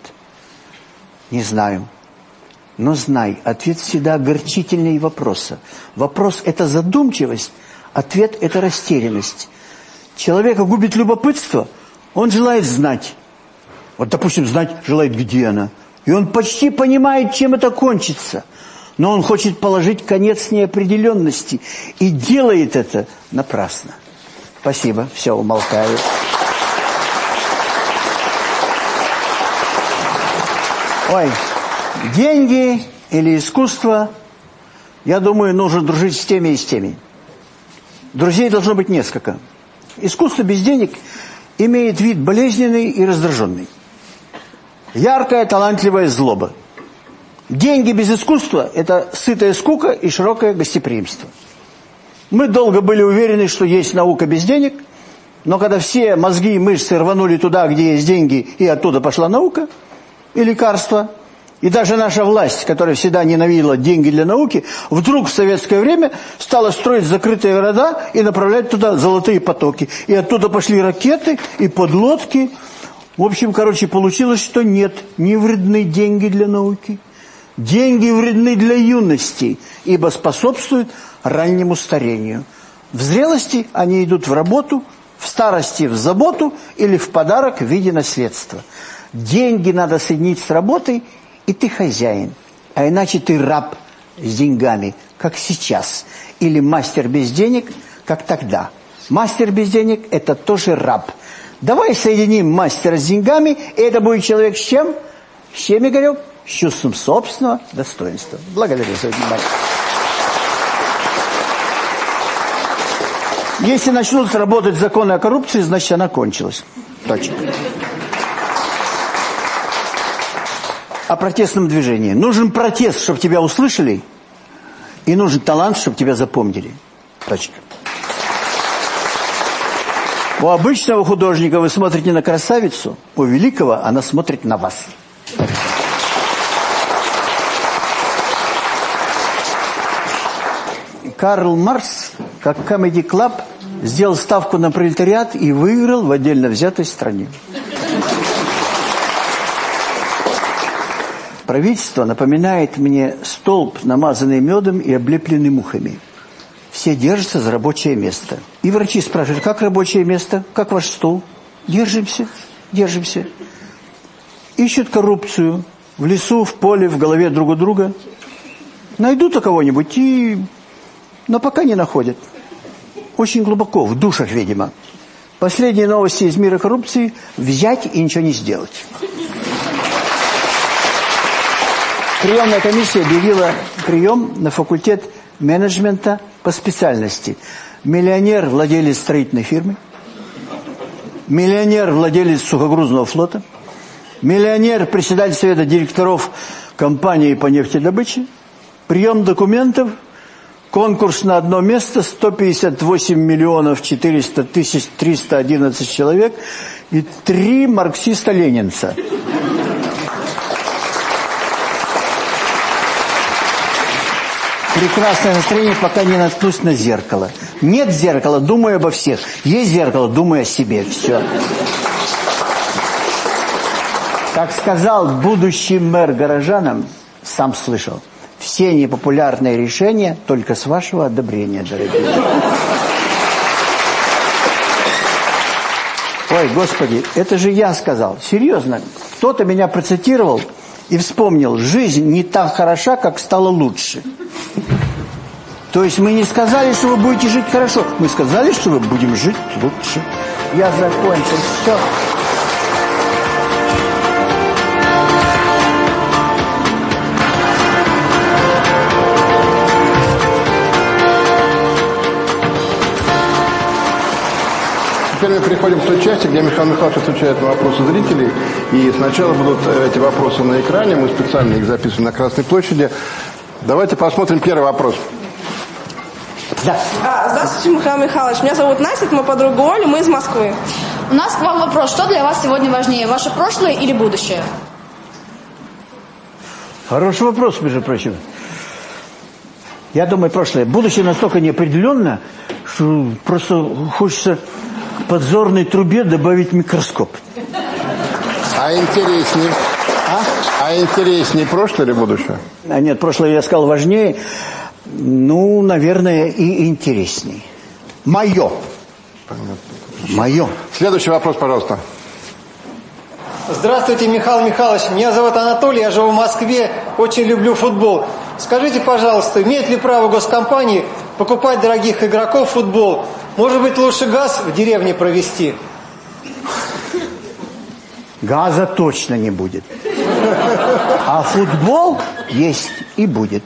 Не знаю. Но знай, ответ всегда огорчительнее вопроса. Вопрос – это задумчивость, ответ – это растерянность. Человека губит любопытство, он желает знать. Вот, допустим, знать желает, где она – и он почти понимает, чем это кончится. Но он хочет положить конец неопределенности. И делает это напрасно. Спасибо. Все, умолкаю. Ой, деньги или искусство, я думаю, нужно дружить с теми и с теми. Друзей должно быть несколько. Искусство без денег имеет вид болезненный и раздраженный. Яркая, талантливая злоба. Деньги без искусства – это сытая скука и широкое гостеприимство. Мы долго были уверены, что есть наука без денег, но когда все мозги и мышцы рванули туда, где есть деньги, и оттуда пошла наука и лекарства, и даже наша власть, которая всегда ненавидела деньги для науки, вдруг в советское время стала строить закрытые города и направлять туда золотые потоки. И оттуда пошли ракеты и подлодки – в общем, короче, получилось, что нет, не вредны деньги для науки. Деньги вредны для юности, ибо способствуют раннему старению. В зрелости они идут в работу, в старости в заботу или в подарок в виде наследства. Деньги надо соединить с работой, и ты хозяин. А иначе ты раб с деньгами, как сейчас. Или мастер без денег, как тогда. Мастер без денег – это тоже раб. Давай соединим мастера с деньгами, и это будет человек с чем? С чем, Игорек? С чувством собственного достоинства. Благодарю за внимание. Если начнут работать законы о коррупции, значит она кончилась. Точка. О протестном движении. Нужен протест, чтобы тебя услышали, и нужен талант, чтобы тебя запомнили. Точка. У обычного художника вы смотрите на красавицу, у великого она смотрит на вас. Карл Марс, как Comedy Club, сделал ставку на пролетариат и выиграл в отдельно взятой стране. Правительство напоминает мне столб, намазанный медом и облепленный мухами. Все держатся за рабочее место. И врачи спрашивают, как рабочее место, как ваш стол? Держимся, держимся. Ищут коррупцию в лесу, в поле, в голове друг у друга. Найдут кого-нибудь и... Но пока не находят. Очень глубоко, в душах, видимо. Последние новости из мира коррупции – взять и ничего не сделать. Приемная комиссия объявила прием на факультет менеджмента по специальности. Миллионер, владелец строительной фирмы. Миллионер, владелец сухогрузного флота. Миллионер, председатель совета директоров компании по нефтедобыче. Прием документов. Конкурс на одно место. 158 миллионов 400 тысяч 311 человек. И три марксиста-ленинца. Прекрасное настроение, пока не наткнусь на зеркало. Нет зеркала, думаю обо всех. Есть зеркало, думаю о себе. Все. Как сказал будущий мэр горожанам, сам слышал, все непопулярные решения только с вашего одобрения, дорогие. Ой, Господи, это же я сказал. Серьезно, кто-то меня процитировал и вспомнил, жизнь не так хороша, как стало лучше. То есть мы не сказали, что вы будете жить хорошо. Мы сказали, что мы будем жить лучше. Я закончил. Все. Теперь мы переходим к той части, где Михаил Михайлович отвечает на вопросы зрителей. И сначала будут э, эти вопросы на экране. Мы специально их записываем на Красной площади. Давайте посмотрим первый вопрос. Да. А, здравствуйте, Михаил Михайлович. Меня зовут Настя, это моя подруга Оля, мы из Москвы. У нас к вам вопрос. Что для вас сегодня важнее, ваше прошлое или будущее? Хороший вопрос, между прочим. Я думаю, прошлое. Будущее настолько неопределенно, что просто хочется к подзорной трубе добавить микроскоп. А интереснее? А? А интереснее прошлое или будущее? А нет, прошлое, я сказал, важнее. Ну, наверное, и интересней. Мое. Мое. Следующий вопрос, пожалуйста. Здравствуйте, Михаил Михайлович. Меня зовут Анатолий, я живу в Москве, очень люблю футбол. Скажите, пожалуйста, имеет ли право госкомпании покупать дорогих игроков в футбол? Может быть, лучше газ в деревне провести? Газа точно не будет. А футбол есть и будет.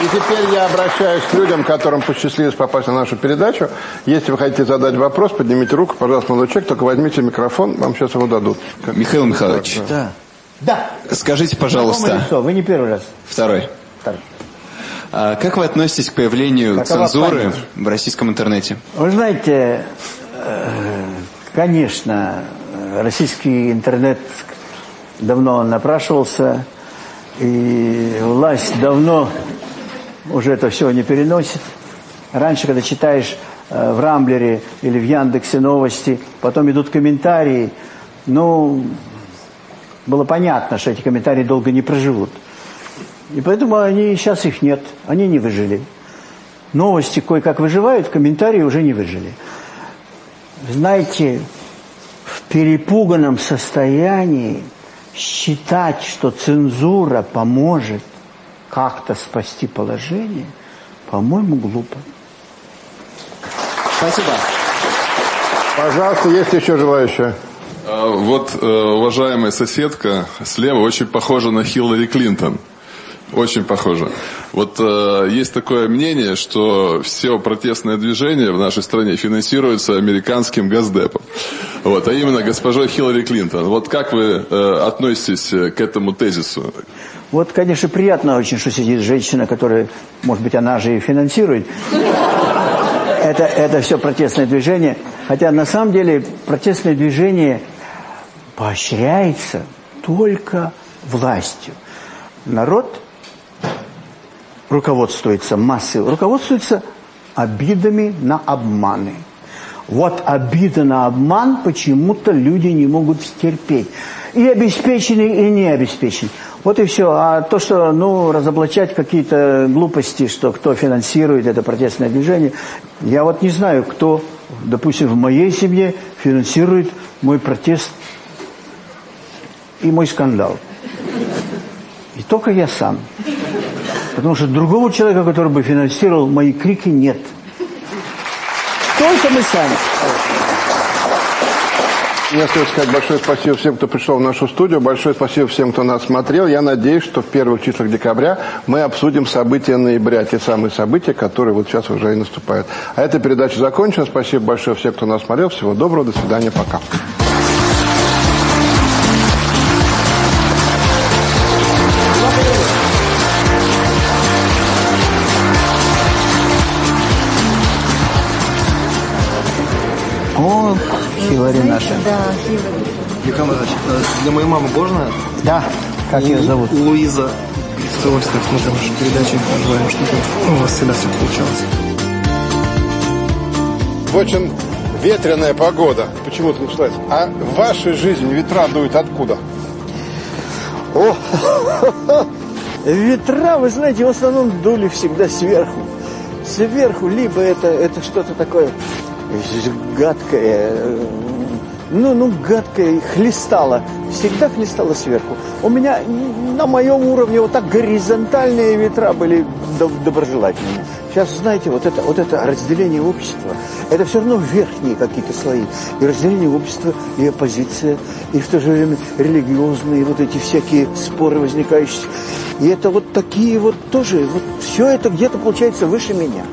И теперь я обращаюсь к людям, которым посчастливилось попасть на нашу передачу. Если вы хотите задать вопрос, поднимите руку, пожалуйста, молодой человек, только возьмите микрофон, вам сейчас его дадут. Михаил Михайлович. Да. Да. Скажите, пожалуйста. Лицо. Вы не первый раз. Второй. Второй. А как вы относитесь к появлению Какова цензуры память? в российском интернете? Вы знаете, конечно, российский интернет давно напрашивался, и власть давно уже это все не переносит. Раньше, когда читаешь э, в Рамблере или в Яндексе новости, потом идут комментарии. Ну, было понятно, что эти комментарии долго не проживут. И поэтому они сейчас их нет, они не выжили. Новости кое-как выживают, комментарии уже не выжили. Знаете, в перепуганном состоянии считать, что цензура поможет как-то спасти положение, по-моему, глупо. Спасибо. Пожалуйста, есть еще желающие? А, Вот э, уважаемая соседка слева очень похожа на Хиллари Клинтон. Очень похожа. Вот э, есть такое мнение, что все протестные движения в нашей стране финансируются американским газдепом. Вот, а именно госпожой Хиллари Клинтон. Вот как вы э, относитесь к этому тезису? Вот, конечно, приятно очень, что сидит женщина, которая, может быть, она же и финансирует. Это, это все протестное движение. Хотя, на самом деле, протестное движение поощряется только властью. Народ руководствуется массой, руководствуется обидами на обманы. Вот обида на обман почему-то люди не могут стерпеть. И обеспеченный, и не обеспеченный. Вот и все. А то, что, ну, разоблачать какие-то глупости, что кто финансирует это протестное движение, я вот не знаю, кто, допустим, в моей семье финансирует мой протест и мой скандал. И только я сам. Потому что другого человека, который бы финансировал мои крики, нет. Только мы сами. Мне остается сказать большое спасибо всем, кто пришел в нашу студию. Большое спасибо всем, кто нас смотрел. Я надеюсь, что в первых числах декабря мы обсудим события ноября, те самые события, которые вот сейчас уже и наступают. А эта передача закончена. Спасибо большое всем, кто нас смотрел. Всего доброго, до свидания, пока. Хиллари наша. Да, Хиллари. Иванович, э, для моей мамы можно? Да. Как ее зовут? Луиза. С удовольствием смотрим ваши передачи. Желаем, чтобы у вас всегда все получалось. Очень ветреная погода. Почему-то началась. А в вашей жизни ветра дуют откуда? О, ветра, вы знаете, в основном дули всегда сверху. Сверху, либо это, это что-то такое гадкое, э, ну, ну, гадкое, хлестало, всегда хлестало сверху. У меня на моем уровне вот так горизонтальные ветра были доб- доброжелательными. Сейчас, знаете, вот это, вот это разделение общества, это все равно верхние какие-то слои. И разделение общества, и оппозиция, и в то же время религиозные вот эти всякие споры возникающие. И это вот такие вот тоже, вот все это где-то получается выше меня.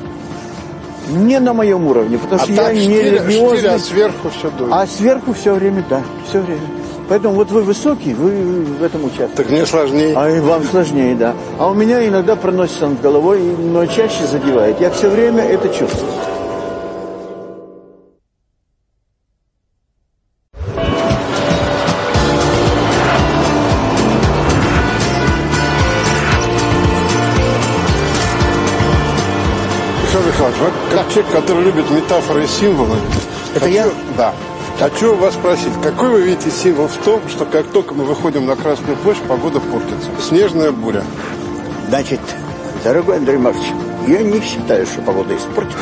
Не на моем уровне, потому А что я не штиль- религиозный. штиль, а сверху все дует. А сверху все время, да, все время. Поэтому вот вы высокий, вы в этом участвуете. Так мне сложнее. А и вам сложнее, да. А у меня иногда проносится над головой, но чаще задевает. Я все время это чувствую. Который любит метафоры и символы. Это хочу, я? Да. Хочу вас спросить, какой вы видите символ в том, что как только мы выходим на Красную площадь, погода портится? Снежная буря. Значит, дорогой Андрей Маркович, я не считаю, что погода испортилась.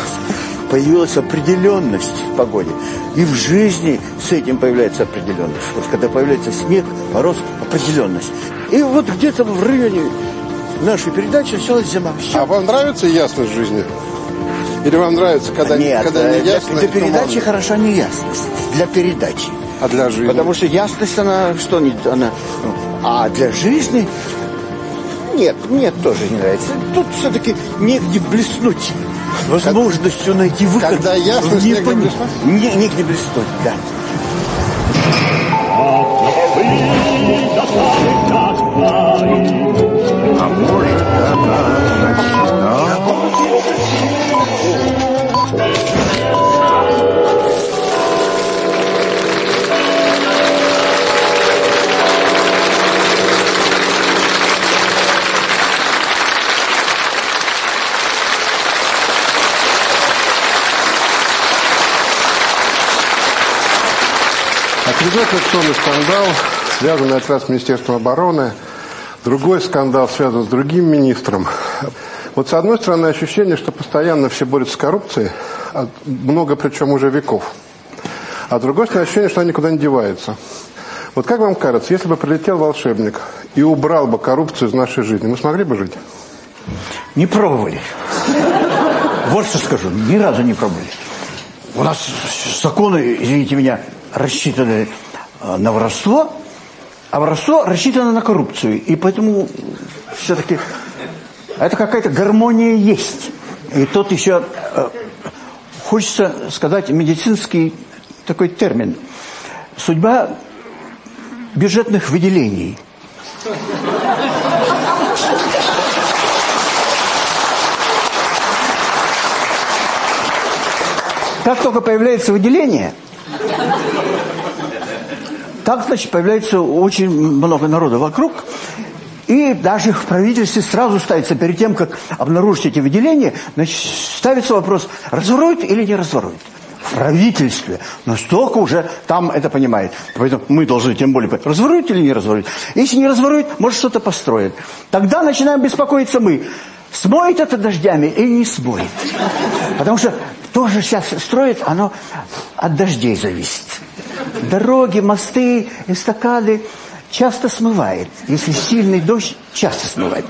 Появилась определенность в погоде. И в жизни с этим появляется определенность. Вот когда появляется снег, мороз, определенность. И вот где-то в районе нашей передачи началась зима. Всё. А вам нравится ясность жизни? Или вам нравится, когда, Нет, когда э, не для, ясно? для туманно? передачи хороша неясность. Для передачи. А для жизни? Потому что ясность, она что, не, она... А для жизни... Нет, мне тоже не нравится. Тут все-таки негде блеснуть. Возможностью найти выход. Когда ясность, в негде непон- блеснуть? Не- негде блеснуть, да. А может она Другой коррупционный скандал, связанный как раз с Министерством обороны. Другой скандал связан с другим министром. Вот с одной стороны ощущение, что постоянно все борются с коррупцией, а много причем уже веков. А с другой стороны ощущение, что она никуда не девается. Вот как вам кажется, если бы прилетел волшебник и убрал бы коррупцию из нашей жизни, мы смогли бы жить? Не пробовали. Вот что скажу, ни разу не пробовали. У нас законы, извините меня, рассчитаны э, на воровство, а воровство рассчитано на коррупцию. И поэтому все-таки это какая-то гармония есть. И тут еще э, хочется сказать медицинский такой термин. Судьба бюджетных выделений. Как только появляется выделение, так, значит, появляется очень много народа вокруг, и даже в правительстве сразу ставится, перед тем, как обнаружить эти выделения, значит, ставится вопрос, разворуют или не разворуют. В правительстве настолько уже там это понимает. Поэтому мы должны тем более понять, разворуют или не разворуют. Если не разворуют, может что-то построят. Тогда начинаем беспокоиться мы. Смоет это дождями или не смоет? Потому что то же сейчас строят, оно от дождей зависит. Дороги, мосты, эстакады часто смывает. Если сильный дождь, часто смывает.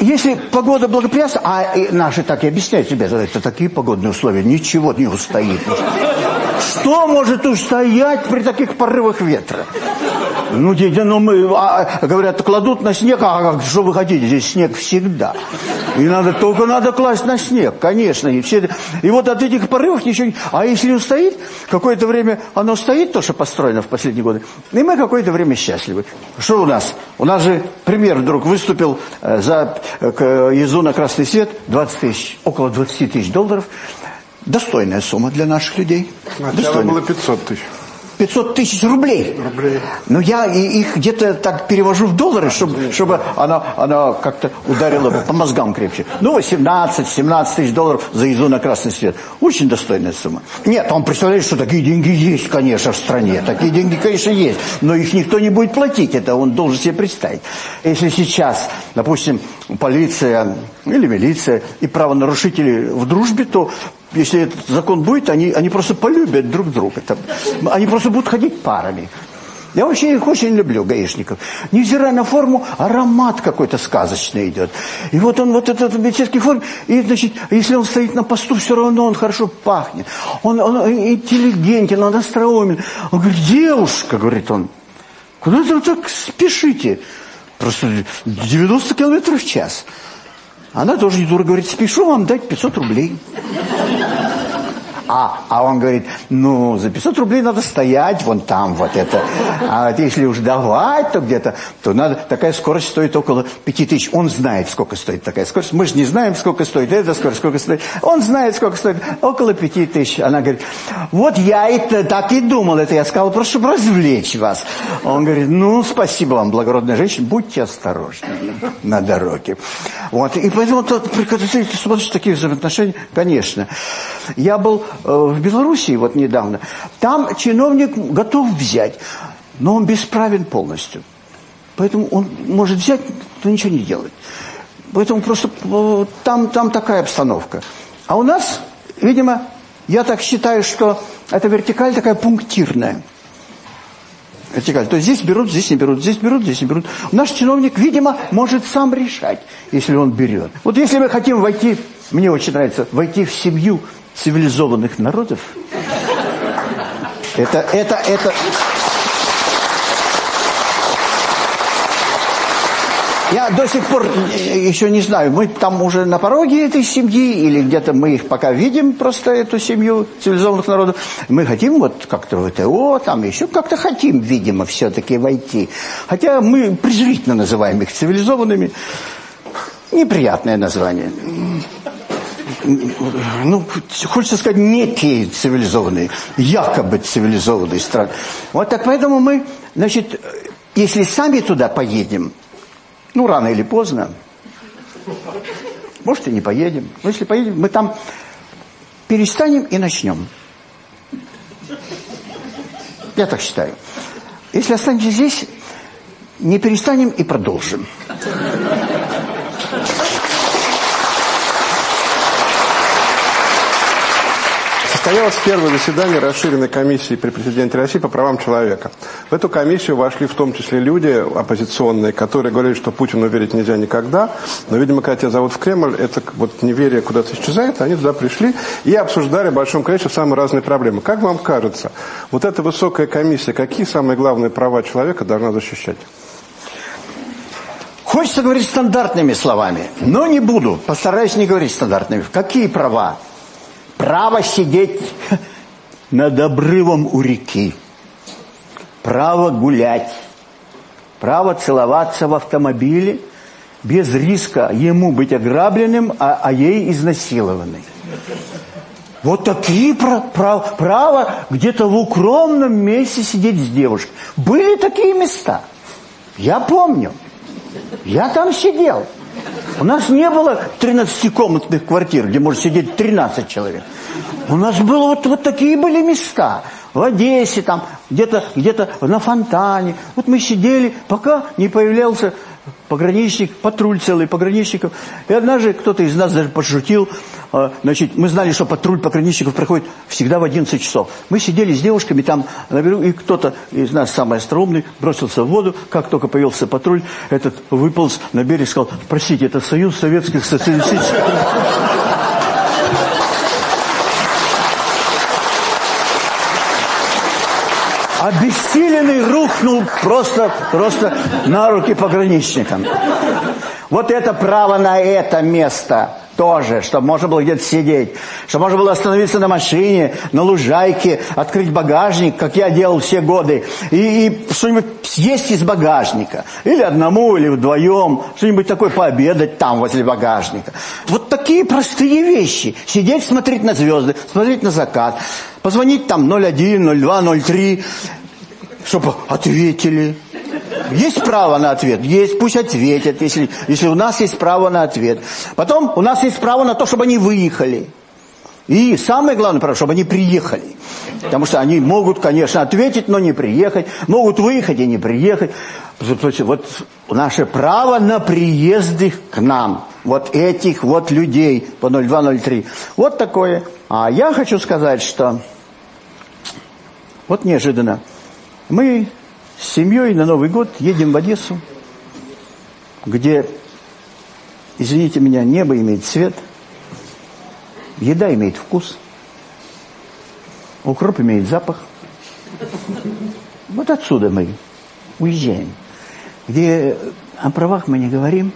Если погода благоприятствует, а наши так и объясняют, ребята, это такие погодные условия, ничего не устоит. Что может устоять при таких порывах ветра? Ну, дядя, ну мы, а, говорят, кладут на снег, а что вы хотите, здесь снег всегда. И надо, только надо класть на снег, конечно. И, все, и вот от этих порывов ничего не... А если устоит, какое-то время оно стоит, то, что построено в последние годы, и мы какое-то время счастливы. Что у нас? У нас же премьер вдруг выступил э, за э, к, езду на красный свет, 20 тысяч, около 20 тысяч долларов. Достойная сумма для наших людей. Сначала было 500 тысяч. 500 тысяч рублей. Рублей. Но я их где-то так перевожу в доллары, чтобы, чтобы она, она как-то ударила по мозгам крепче. Ну, 18-17 тысяч долларов за езду на красный свет. Очень достойная сумма. Нет, он представляет, что такие деньги есть, конечно, в стране. Такие деньги, конечно, есть. Но их никто не будет платить. Это он должен себе представить. Если сейчас, допустим, полиция или милиция и правонарушители в дружбе, то если этот закон будет, они, они просто полюбят друг друга. Там, они просто будут ходить парами. Я вообще их очень люблю, гаишников. Невзирая на форму, аромат какой-то сказочный идет. И вот он, вот этот милицейский форм, и, значит, если он стоит на посту, все равно он хорошо пахнет. Он, он интеллигентен, он остроумен. Он говорит, девушка, говорит он, куда вы так спешите? Просто 90 километров в час. Она тоже не дура, говорит, спешу вам дать 500 рублей. А, а он говорит, ну, за 500 рублей надо стоять вон там, вот это. А вот если уж давать, то где-то, то надо, такая скорость стоит около 5000. Он знает, сколько стоит такая скорость. Мы же не знаем, сколько стоит эта скорость, сколько стоит. Он знает, сколько стоит. Около 5000. Она говорит, вот я это так и думал, это я сказал, просто чтобы развлечь вас. Он говорит, ну, спасибо вам, благородная женщина, будьте осторожны на дороге. Вот, и поэтому, когда ты смотришь такие взаимоотношения, конечно. Я был в Белоруссии вот недавно, там чиновник готов взять, но он бесправен полностью. Поэтому он может взять, но ничего не делать. Поэтому просто э, там, там такая обстановка. А у нас, видимо, я так считаю, что эта вертикаль такая пунктирная. Вертикаль. То есть здесь берут, здесь не берут, здесь берут, здесь не берут. Наш чиновник, видимо, может сам решать, если он берет. Вот если мы хотим войти, мне очень нравится, войти в семью цивилизованных народов. Это, это, это... Я до сих пор еще не знаю, мы там уже на пороге этой семьи, или где-то мы их пока видим, просто эту семью цивилизованных народов. Мы хотим вот как-то в ТО, там еще как-то хотим, видимо, все-таки войти. Хотя мы презрительно называем их цивилизованными. Неприятное название ну, хочется сказать, некие цивилизованные, якобы цивилизованные страны. Вот так поэтому мы, значит, если сами туда поедем, ну, рано или поздно, может, и не поедем. Но если поедем, мы там перестанем и начнем. Я так считаю. Если останетесь здесь, не перестанем и продолжим. Состоялось первое заседание расширенной комиссии при президенте России по правам человека. В эту комиссию вошли в том числе люди оппозиционные, которые говорили, что Путину верить нельзя никогда. Но, видимо, когда тебя зовут в Кремль, это вот неверие куда-то исчезает. Они туда пришли и обсуждали в большом количестве самые разные проблемы. Как вам кажется, вот эта высокая комиссия, какие самые главные права человека должна защищать? Хочется говорить стандартными словами, но не буду. Постараюсь не говорить стандартными. Какие права? Право сидеть над обрывом у реки. Право гулять. Право целоваться в автомобиле без риска ему быть ограбленным, а, а ей изнасилованной. Вот такие про, про, право где-то в укромном месте сидеть с девушкой. Были такие места. Я помню. Я там сидел. У нас не было 13-комнатных квартир, где может сидеть 13 человек. У нас было вот, вот такие были места. В Одессе там, где-то где, -то, на фонтане. Вот мы сидели, пока не появлялся пограничник, патруль целый пограничников. И однажды кто-то из нас даже пошутил, э, значит, мы знали, что патруль пограничников проходит всегда в 11 часов. Мы сидели с девушками там на берегу, и кто-то из нас, самый остроумный, бросился в воду. Как только появился патруль, этот выполз на берег и сказал, простите, это Союз Советских Социалистических... рухнул просто, просто на руки пограничникам. Вот это право на это место тоже, чтобы можно было где-то сидеть, чтобы можно было остановиться на машине, на лужайке, открыть багажник, как я делал все годы, и, и что-нибудь съесть из багажника. Или одному, или вдвоем, что-нибудь такое пообедать там, возле багажника. Вот такие простые вещи. Сидеть, смотреть на звезды, смотреть на закат, позвонить там 01, 02, 03, чтобы ответили. Есть право на ответ? Есть, пусть ответят, если, если у нас есть право на ответ. Потом у нас есть право на то, чтобы они выехали. И самое главное право, чтобы они приехали. Потому что они могут, конечно, ответить, но не приехать. Могут выехать и не приехать. Вот наше право на приезды к нам. Вот этих вот людей по 0203. Вот такое. А я хочу сказать, что вот неожиданно. Мы с семьей на Новый год едем в Одессу, где, извините меня, небо имеет цвет, еда имеет вкус, укроп имеет запах. Вот отсюда мы уезжаем. Где о правах мы не говорим,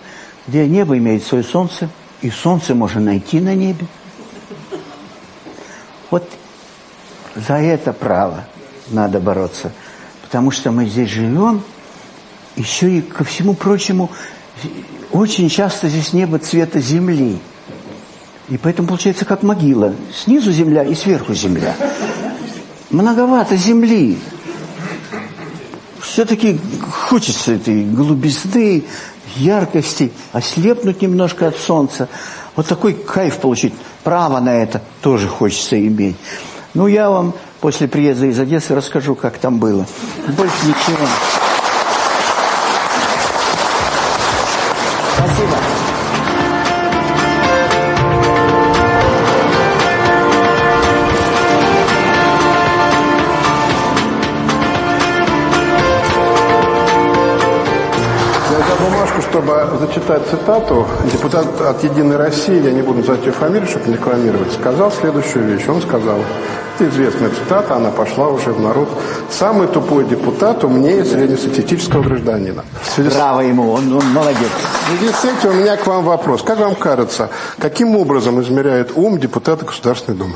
где небо имеет свое солнце, и солнце можно найти на небе. Вот за это право надо бороться потому что мы здесь живем, еще и ко всему прочему, очень часто здесь небо цвета земли. И поэтому получается как могила. Снизу земля и сверху земля. Многовато земли. Все-таки хочется этой голубизны, яркости, ослепнуть немножко от солнца. Вот такой кайф получить. Право на это тоже хочется иметь. Ну, я вам после приезда из Одессы расскажу, как там было. Больше ничего. Чтобы зачитать цитату. Депутат от «Единой России», я не буду называть ее фамилию, чтобы не рекламировать, сказал следующую вещь. Он сказал, это известная цитата, она пошла уже в народ. Самый тупой депутат умнее среднестатистического гражданина. Браво ему, он, он молодец. В связи с этим у меня к вам вопрос. Как вам кажется, каким образом измеряет ум депутата Государственной Думы?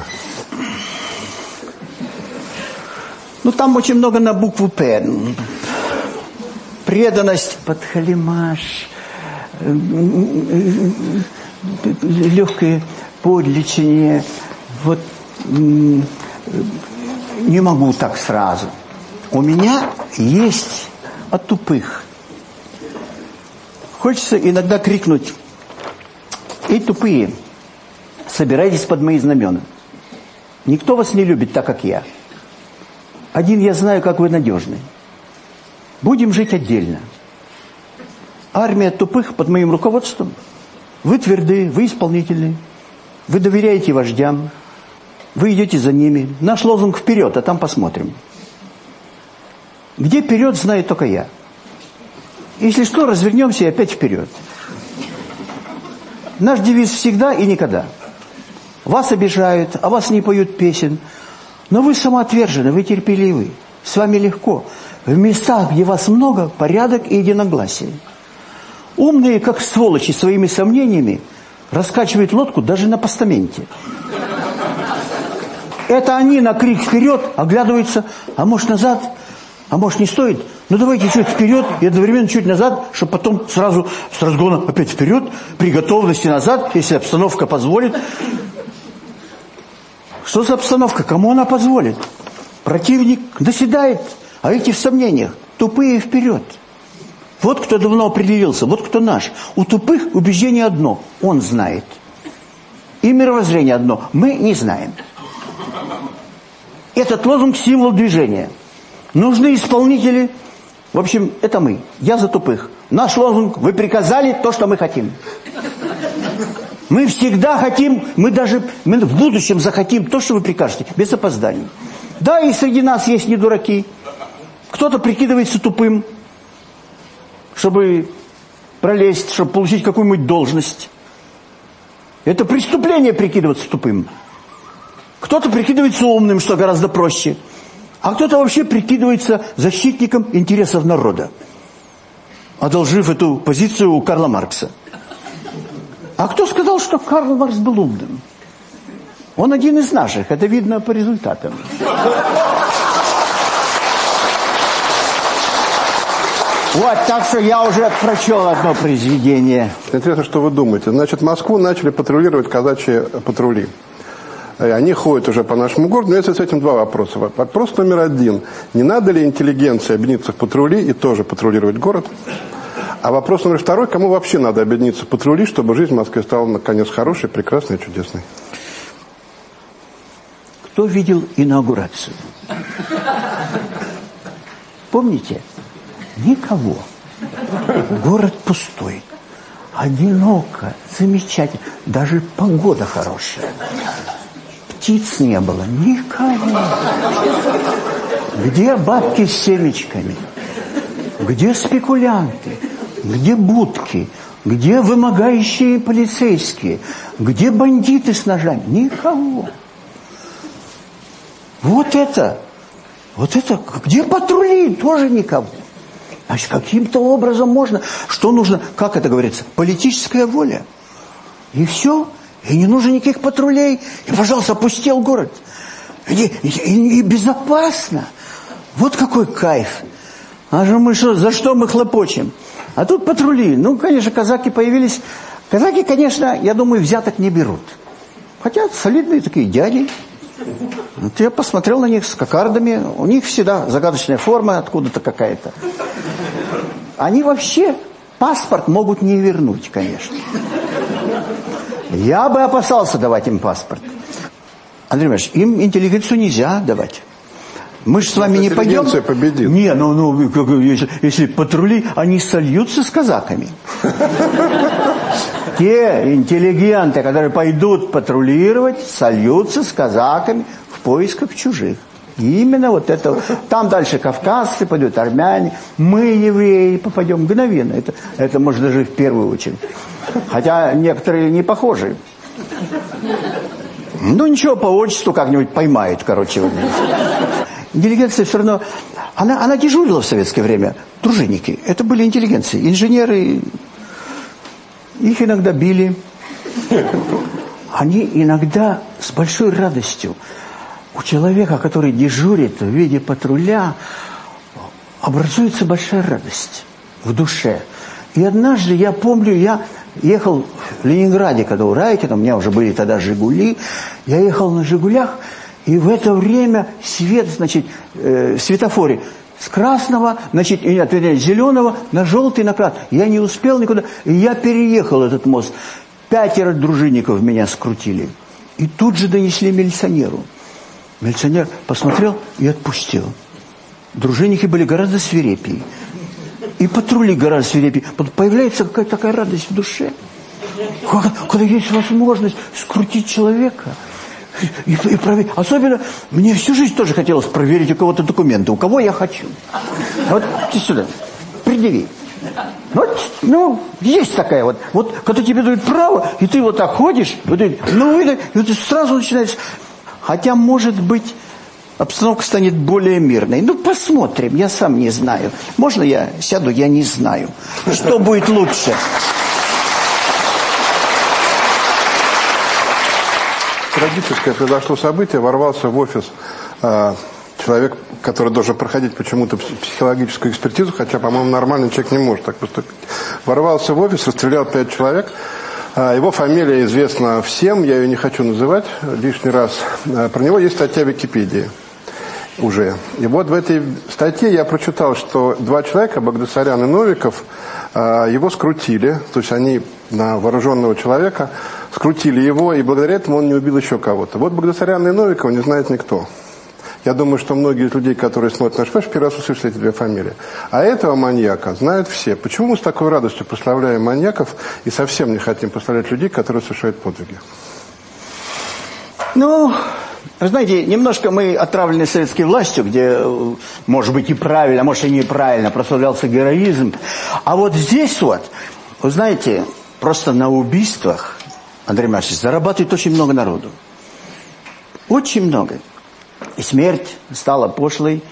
Ну, там очень много на букву «П». Преданность, подхалимаш, легкое подлечение. Вот не могу так сразу. У меня есть от тупых. Хочется иногда крикнуть, эй, тупые, собирайтесь под мои знамена. Никто вас не любит так, как я. Один я знаю, как вы надежны. Будем жить отдельно. Армия тупых под моим руководством. Вы тверды, вы исполнительны. Вы доверяете вождям. Вы идете за ними. Наш лозунг «Вперед», а там посмотрим. Где вперед, знает только я. Если что, развернемся и опять вперед. Наш девиз всегда и никогда. Вас обижают, а вас не поют песен. Но вы самоотвержены, вы терпеливы. С вами легко. В местах, где вас много, порядок и единогласие. Умные, как сволочи, своими сомнениями раскачивают лодку даже на постаменте. Это они на крик вперед оглядываются, а может назад, а может не стоит. Ну давайте чуть вперед и одновременно чуть назад, чтобы потом сразу с разгона опять вперед, при готовности назад, если обстановка позволит. Что за обстановка? Кому она позволит? Противник доседает, а эти в сомнениях. Тупые вперед. Вот кто давно определился, вот кто наш. У тупых убеждение одно, он знает. И мировоззрение одно, мы не знаем. Этот лозунг – символ движения. Нужны исполнители. В общем, это мы. Я за тупых. Наш лозунг – вы приказали то, что мы хотим. Мы всегда хотим, мы даже мы в будущем захотим то, что вы прикажете, без опозданий. Да, и среди нас есть не дураки. Кто-то прикидывается тупым, чтобы пролезть, чтобы получить какую-нибудь должность. Это преступление прикидываться тупым. Кто-то прикидывается умным, что гораздо проще. А кто-то вообще прикидывается защитником интересов народа, одолжив эту позицию у Карла Маркса. А кто сказал, что Карл Маркс был умным? Он один из наших, это видно по результатам. Вот, так что я уже прочел одно произведение. Интересно, что вы думаете. Значит, Москву начали патрулировать казачьи патрули. И Они ходят уже по нашему городу, но есть с этим два вопроса. Вопрос номер один. Не надо ли интеллигенции объединиться в патрули и тоже патрулировать город? А вопрос номер второй. Кому вообще надо объединиться в патрули, чтобы жизнь в Москве стала наконец хорошей, прекрасной и чудесной? Кто видел инаугурацию? Помните? Никого. Город пустой. Одиноко, замечательно. Даже погода хорошая. Птиц не было. Никого. Где бабки с семечками? Где спекулянты? Где будки? Где вымогающие полицейские? Где бандиты с ножами? Никого. Вот это, вот это, где патрули? Тоже никого. Значит, каким-то образом можно, что нужно, как это говорится, политическая воля. И все, и не нужно никаких патрулей. И, пожалуйста, опустел город. И, и, и безопасно. Вот какой кайф. А же мы что, за что мы хлопочем? А тут патрули. Ну, конечно, казаки появились. Казаки, конечно, я думаю, взяток не берут. Хотя солидные такие дяди. Вот я посмотрел на них с кокардами. У них всегда загадочная форма откуда-то какая-то. Они вообще паспорт могут не вернуть, конечно. Я бы опасался давать им паспорт. Андрей Иванович, им интеллигенцию нельзя давать. Мы же с вами не пойдем. победит. Не, ну, ну если, если патрули, они сольются с казаками. Те интеллигенты, которые пойдут патрулировать, сольются с казаками в поисках чужих. Именно вот это. Там дальше кавказцы пойдут, армяне. Мы, евреи, попадем мгновенно. Это, это может даже в первую очередь. Хотя некоторые не похожи. Ну ничего, по отчеству как-нибудь поймают, короче. Интеллигенция все равно... Она, она дежурила в советское время. Дружинники. Это были интеллигенции. Инженеры. Их иногда били. Они иногда с большой радостью у человека, который дежурит в виде патруля, образуется большая радость в душе. И однажды, я помню, я ехал в Ленинграде, когда у Райкина, у меня уже были тогда «Жигули», я ехал на «Жигулях», и в это время свет, значит, э, светофоре с красного, значит, нет, с зеленого на желтый, на красный. Я не успел никуда, и я переехал этот мост. Пятеро дружинников меня скрутили. И тут же донесли милиционеру. Милиционер посмотрел и отпустил. дружинники были гораздо свирепее. И патрули гораздо свирепее. Появляется какая-то такая радость в душе. Когда есть возможность скрутить человека. И, и проверить. Особенно мне всю жизнь тоже хотелось проверить у кого-то документы. У кого я хочу. Вот ты сюда, предъяви. Вот, ну, есть такая вот. Вот, когда тебе дают право, и ты вот так ходишь, вот, ну, и, и вот сразу начинается... Хотя, может быть, обстановка станет более мирной. Ну, посмотрим, я сам не знаю. Можно я сяду? Я не знаю. Что будет лучше? Трагическое произошло событие, ворвался в офис э, человек, который должен проходить почему-то психологическую экспертизу, хотя, по-моему, нормальный человек не может так поступить. Ворвался в офис, расстрелял пять человек. А, его фамилия известна всем, я ее не хочу называть лишний раз. А, про него есть статья в Википедии уже. И вот в этой статье я прочитал, что два человека, Багдасарян и Новиков, его скрутили, то есть они на вооруженного человека скрутили его, и благодаря этому он не убил еще кого-то. Вот Багдасаряна и Новикова не знает никто. Я думаю, что многие из людей, которые смотрят наш фэш, первый раз услышали эти две фамилии. А этого маньяка знают все. Почему мы с такой радостью прославляем маньяков и совсем не хотим прославлять людей, которые совершают подвиги? Ну, вы знаете, немножко мы отравлены советской властью, где, может быть, и правильно, а может и неправильно прославлялся героизм. А вот здесь вот, вы знаете, просто на убийствах Андрей Маркович, зарабатывает очень много народу. Очень много. И смерть стала пошлой,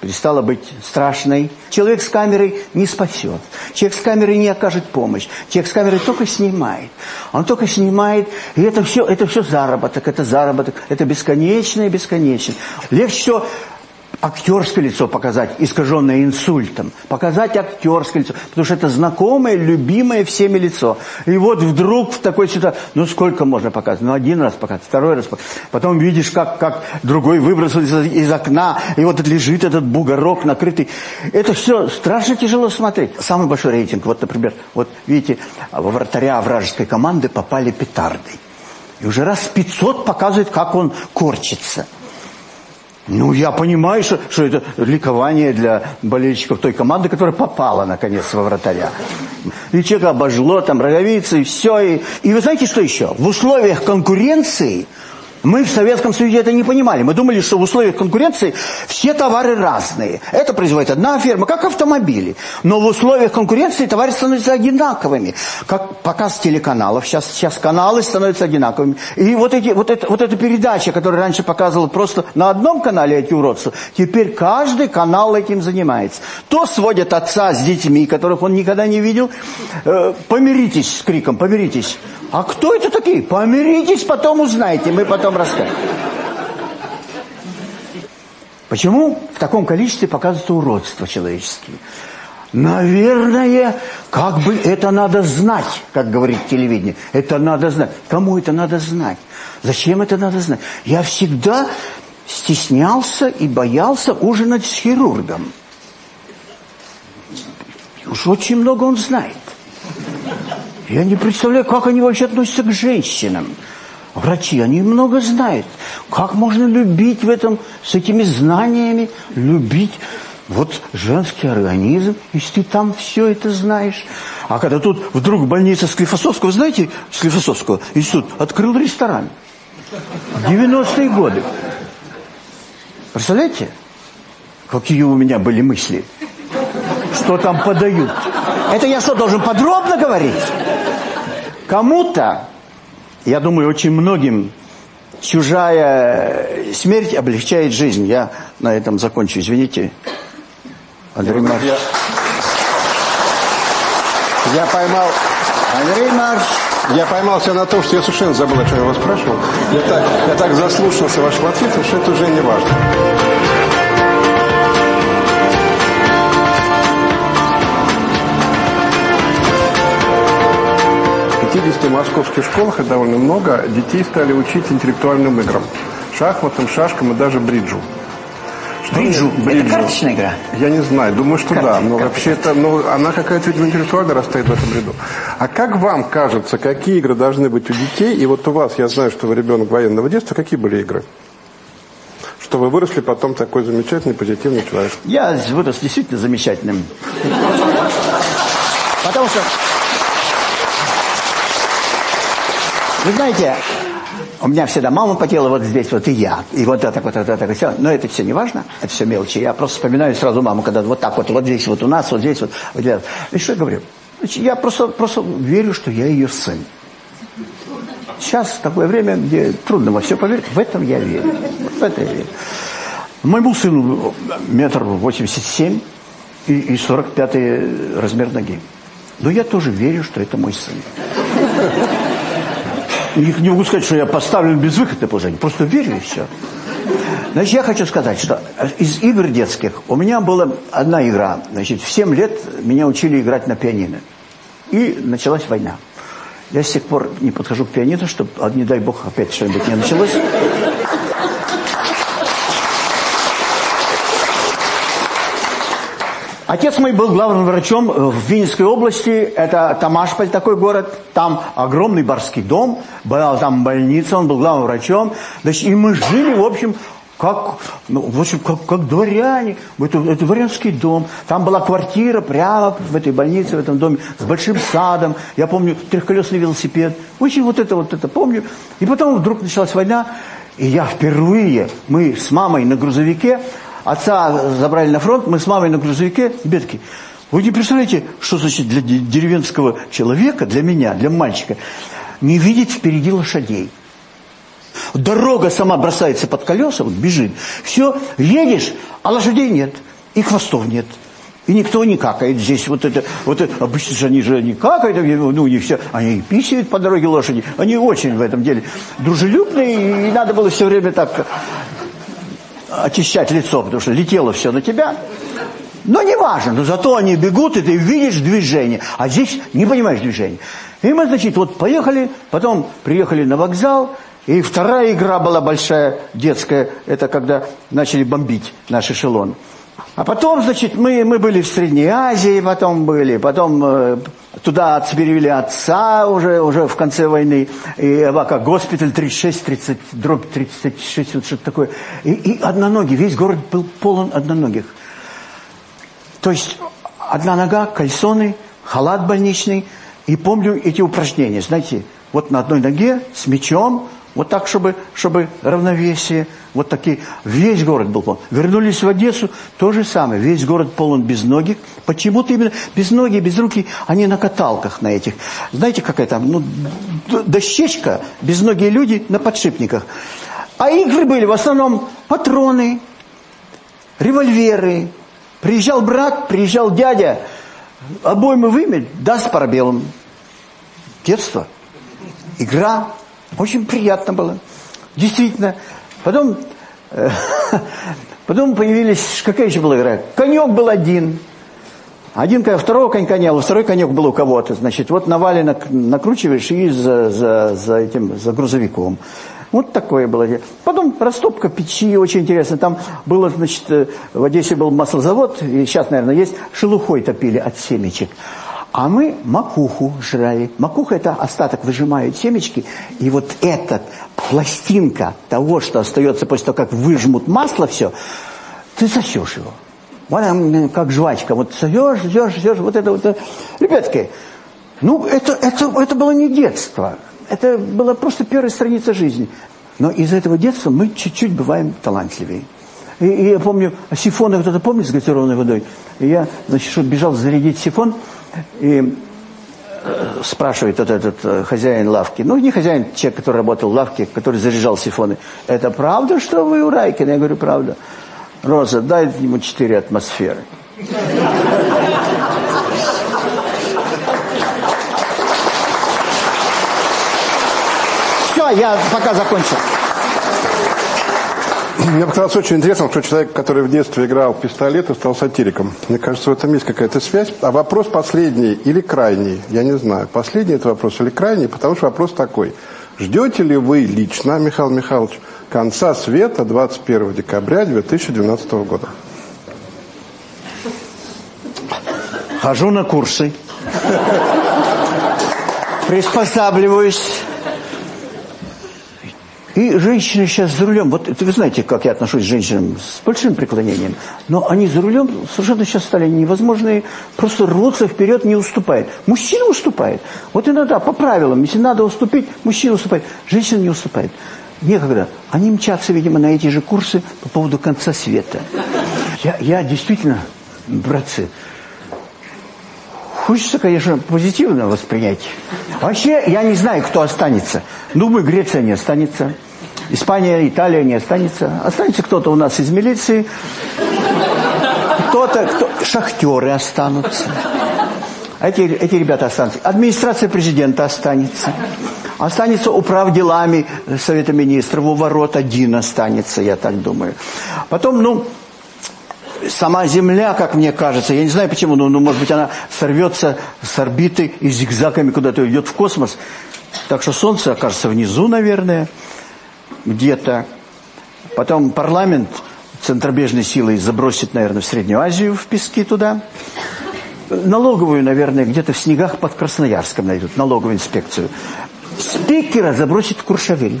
перестала быть страшной. Человек с камерой не спасет. Человек с камерой не окажет помощь. Человек с камерой только снимает. Он только снимает, и это все, это все заработок, это заработок, это бесконечное, бесконечное. Легче всего актерское лицо показать, искаженное инсультом. Показать актерское лицо, потому что это знакомое, любимое всеми лицо. И вот вдруг в такой ситуации, ну сколько можно показывать? Ну один раз показать, второй раз показать. Потом видишь, как, как другой выбросил из, из окна, и вот лежит этот бугорок накрытый. Это все страшно тяжело смотреть. Самый большой рейтинг, вот, например, вот видите, во вратаря вражеской команды попали петарды. И уже раз 500 показывает, как он корчится. Ну, я понимаю, что, что это ликование для болельщиков той команды, которая попала, наконец, во вратаря. И человека обожгло, там, роговицы, и все. И, и вы знаете, что еще? В условиях конкуренции мы в Советском Союзе это не понимали. Мы думали, что в условиях конкуренции все товары разные. Это производит одна фирма, как автомобили. Но в условиях конкуренции товары становятся одинаковыми. Как показ телеканалов. Сейчас, сейчас каналы становятся одинаковыми. И вот, эти, вот, это, вот эта передача, которая раньше показывала просто на одном канале эти уродства, теперь каждый канал этим занимается. То сводят отца с детьми, которых он никогда не видел. Э, помиритесь с криком, помиритесь. А кто это такие? Помиритесь, потом узнаете. Мы потом расскажем. Почему в таком количестве показываются уродства человеческие? Наверное, как бы это надо знать, как говорит телевидение. Это надо знать. Кому это надо знать? Зачем это надо знать? Я всегда стеснялся и боялся ужинать с хирургом. Уж очень много он знает. Я не представляю, как они вообще относятся к женщинам. Врачи, они много знают. Как можно любить в этом, с этими знаниями, любить вот женский организм, если ты там все это знаешь. А когда тут вдруг больница Склифосовского, знаете, Склифосовского институт открыл ресторан. 90-е годы. Представляете? Какие у меня были мысли? Что там подают? Это я что, должен подробно говорить? Кому-то, я думаю, очень многим, чужая смерть облегчает жизнь. Я на этом закончу, извините. Андрей Марч. Я, я поймал... Андрей Марч. Я поймал себя на том, что я совершенно забыл, о чем я вас спрашивал. Я так, я так заслушался вашим ответом, что это уже не важно. 50 московских школах, и довольно много, детей стали учить интеллектуальным играм. Шахматам, шашкам и даже бриджу. Что бриджу? бриджу? Это карточная игра? Я не знаю, думаю, что Карточка, да. Но вообще это, ну, она какая-то, видимо, интеллектуально растает в этом бреду. А как вам кажется, какие игры должны быть у детей? И вот у вас, я знаю, что вы ребенок военного детства, какие были игры? что вы выросли потом такой замечательный, позитивный человек. Я вырос действительно замечательным. Потому что... Вы знаете, у меня всегда мама потела вот здесь, вот и я. И вот это, вот это, вот это, все. Но это все не важно, это все мелочи. Я просто вспоминаю сразу маму, когда вот так вот, вот здесь, вот у нас, вот здесь, вот. вот здесь. И что я говорю? Я просто, просто верю, что я ее сын. Сейчас такое время, где трудно во все поверить. В этом я верю. В это я верю. Моему сыну метр восемьдесят семь и, и 45 размер ноги. Но я тоже верю, что это мой сын. Не, не могу сказать, что я поставлен в безвыходное положение. Просто верю и все. Значит, я хочу сказать, что из игр детских у меня была одна игра. Значит, в 7 лет меня учили играть на пианино. И началась война. Я с тех пор не подхожу к пианино, чтобы, а, не дай бог, опять что-нибудь не началось. Отец мой был главным врачом в Винницкой области, это Тамашполь такой город, там огромный барский дом, была там больница, он был главным врачом, значит, и мы жили, в общем, как, ну, в общем, как, как дворяне, это, это дворянский дом, там была квартира прямо в этой больнице, в этом доме, с большим садом, я помню, трехколесный велосипед, очень вот это, вот это помню, и потом вдруг началась война, и я впервые, мы с мамой на грузовике, Отца забрали на фронт, мы с мамой на грузовике, бедки. Вы не представляете, что значит для деревенского человека, для меня, для мальчика, не видеть впереди лошадей. Дорога сама бросается под колеса, вот бежит. Все, едешь, а лошадей нет, и хвостов нет. И никто не какает здесь. Вот это, вот это, обычно же они же не какают, ну, них все, они и писают по дороге лошади. Они очень в этом деле дружелюбные, и надо было все время так очищать лицо, потому что летело все на тебя. Но не важно, но зато они бегут, и ты видишь движение. А здесь не понимаешь движения. И мы, значит, вот поехали, потом приехали на вокзал, и вторая игра была большая, детская, это когда начали бомбить наш эшелон. А потом, значит, мы, мы были в Средней Азии, потом были, потом э, туда перевели отца уже, уже в конце войны, и как госпиталь 36, 30, дробь 36, вот что-то такое. И, и одноногие, весь город был полон одноногих. То есть одна нога, кальсоны, халат больничный, и помню эти упражнения, знаете, вот на одной ноге с мечом, вот так, чтобы, чтобы равновесие, вот такие. Весь город был полон. Вернулись в Одессу, то же самое. Весь город полон без ноги. Почему-то именно без ноги, без руки, они на каталках на этих. Знаете, какая там, ну, дощечка, безногие люди на подшипниках. А игры были в основном патроны, револьверы. Приезжал брат, приезжал дядя, обоймы вымет, даст пробелом. Детство, игра, очень приятно было. Действительно. Потом, э, потом появились, какая еще была игра? Конек был один. Один, второго конька не было, второй конек был у кого-то. Значит, вот на вале накручиваешь и за, за, за этим, за грузовиком. Вот такое было. Потом растопка печи, очень интересно. Там было, значит, э, в Одессе был маслозавод, и сейчас, наверное, есть, шелухой топили от семечек. А мы макуху жрали. Макуха – это остаток, выжимают семечки. И вот эта пластинка того, что остается после того, как выжмут масло все, ты сосешь его. Вот как жвачка. Вот сосешь, сосешь, сосешь. Вот это вот. Ребятки, ну это, это, это было не детство. Это была просто первая страница жизни. Но из этого детства мы чуть-чуть бываем талантливее. И, и я помню, сифоны, вот это помнит с газированной водой? И я, значит, бежал зарядить сифон – и э, спрашивает вот этот э, хозяин лавки, ну не хозяин, человек, который работал в лавке, который заряжал сифоны, это правда, что вы у Райкина? Я говорю, правда. Роза, дай ему четыре атмосферы. Все, я пока закончил. Мне показалось очень интересно, что человек, который в детстве играл в пистолеты, стал сатириком. Мне кажется, в этом есть какая-то связь. А вопрос последний или крайний, я не знаю. Последний это вопрос или крайний, потому что вопрос такой. Ждете ли вы лично, Михаил Михайлович, конца света 21 декабря 2012 года? Хожу на курсы. Приспосабливаюсь. И женщины сейчас за рулем, вот вы знаете, как я отношусь к женщинам с большим преклонением, но они за рулем совершенно сейчас стали невозможные, просто рвутся вперед, не уступает. Мужчина уступает. Вот иногда по правилам, если надо уступить, мужчина уступает, женщина не уступает. Некогда. Они мчатся, видимо, на эти же курсы по поводу конца света. Я, я действительно, братцы, Хочется, конечно, позитивно воспринять. Вообще, я не знаю, кто останется. Думаю, Греция не останется. Испания, Италия не останется. Останется кто-то у нас из милиции. Кто-то, кто... шахтеры останутся. Эти, эти ребята останутся. Администрация президента останется. Останется управ делами Совета Министров. У ворот один останется, я так думаю. Потом, ну, сама Земля, как мне кажется, я не знаю почему, но, ну, может быть, она сорвется с орбиты и зигзагами куда-то идет в космос. Так что Солнце окажется внизу, наверное, где-то. Потом парламент центробежной силой забросит, наверное, в Среднюю Азию, в пески туда. Налоговую, наверное, где-то в снегах под Красноярском найдут, налоговую инспекцию. Спикера забросит в Куршавель.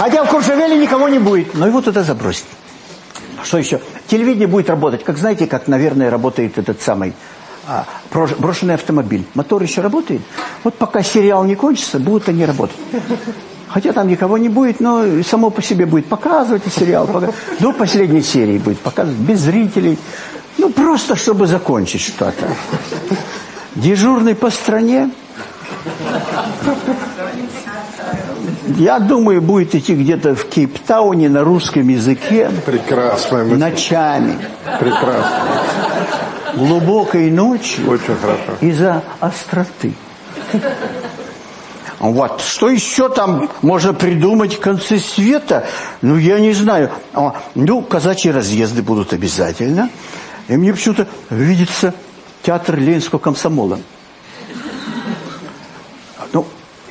Хотя в Куршавеле никого не будет, но его туда забросят. Что еще? Телевидение будет работать, как знаете, как, наверное, работает этот самый а, брошенный автомобиль. Мотор еще работает. Вот пока сериал не кончится, будут они работать. Хотя там никого не будет, но само по себе будет показывать сериал. До последней серии будет показывать, без зрителей. Ну, просто чтобы закончить что-то. Дежурный по стране я думаю, будет идти где-то в Кейптауне на русском языке. Прекрасно. Ночами. Прекрасно. Глубокой ночью. Очень хорошо. Из-за остроты. Вот. Что еще там можно придумать в конце света? Ну, я не знаю. А, ну, казачьи разъезды будут обязательно. И мне почему-то видится театр Ленинского комсомола.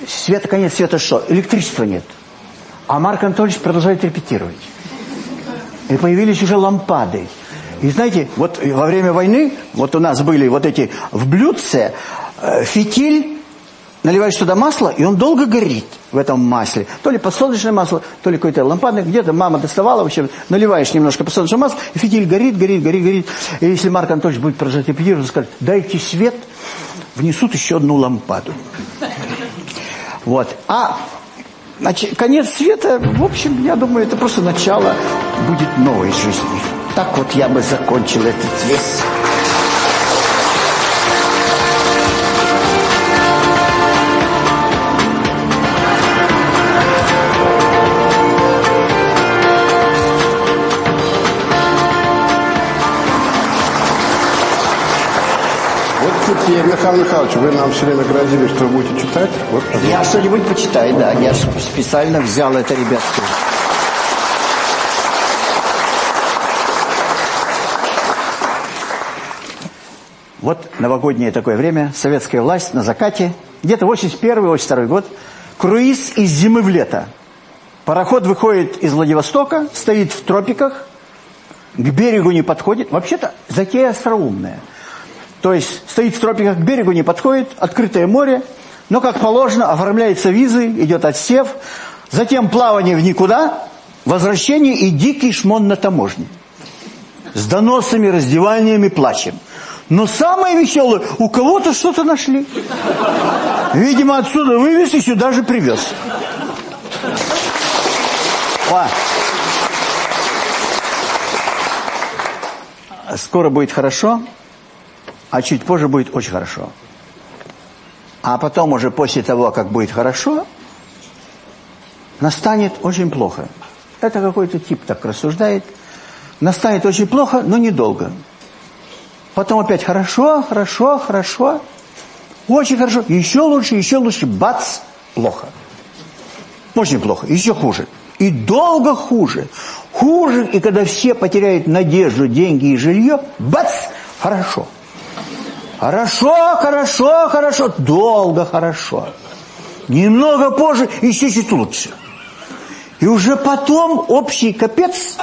Света, конец света что? Электричества нет. А Марк Анатольевич продолжает репетировать. И появились уже лампады. И знаете, вот во время войны, вот у нас были вот эти в блюдце, э, фитиль, наливаешь туда масло, и он долго горит в этом масле. То ли подсолнечное масло, то ли какое-то лампадное. Где-то мама доставала, в общем, наливаешь немножко подсолнечное масло, и фитиль горит, горит, горит, горит. И если Марк Анатольевич будет продолжать репетировать, он скажет, дайте свет, внесут еще одну лампаду. Вот. А значит, конец света, в общем, я думаю, это просто начало будет новой жизни. Так вот я бы закончил этот весь... теперь, Михаил Михайлович, вы нам все время грозили, что вы будете читать. Вот, я что-нибудь почитаю, да. Я специально взял это, ребятки. Вот новогоднее такое время, советская власть на закате, где-то 81-82 год, круиз из зимы в лето. Пароход выходит из Владивостока, стоит в тропиках, к берегу не подходит. Вообще-то затея остроумная. То есть стоит в тропиках, к берегу не подходит, открытое море, но, как положено, оформляется визы, идет отсев, затем плавание в никуда, возвращение и дикий шмон на таможне. С доносами, раздеваниями, плачем. Но самое веселое, у кого-то что-то нашли. Видимо, отсюда вывез и сюда же привез. О. Скоро будет хорошо а чуть позже будет очень хорошо. А потом уже после того, как будет хорошо, настанет очень плохо. Это какой-то тип так рассуждает. Настанет очень плохо, но недолго. Потом опять хорошо, хорошо, хорошо. Очень хорошо. Еще лучше, еще лучше. Бац, плохо. Очень плохо. Еще хуже. И долго хуже. Хуже, и когда все потеряют надежду, деньги и жилье, бац, хорошо. Хорошо, хорошо, хорошо, долго хорошо. Немного позже еще чуть лучше. И уже потом общий капец.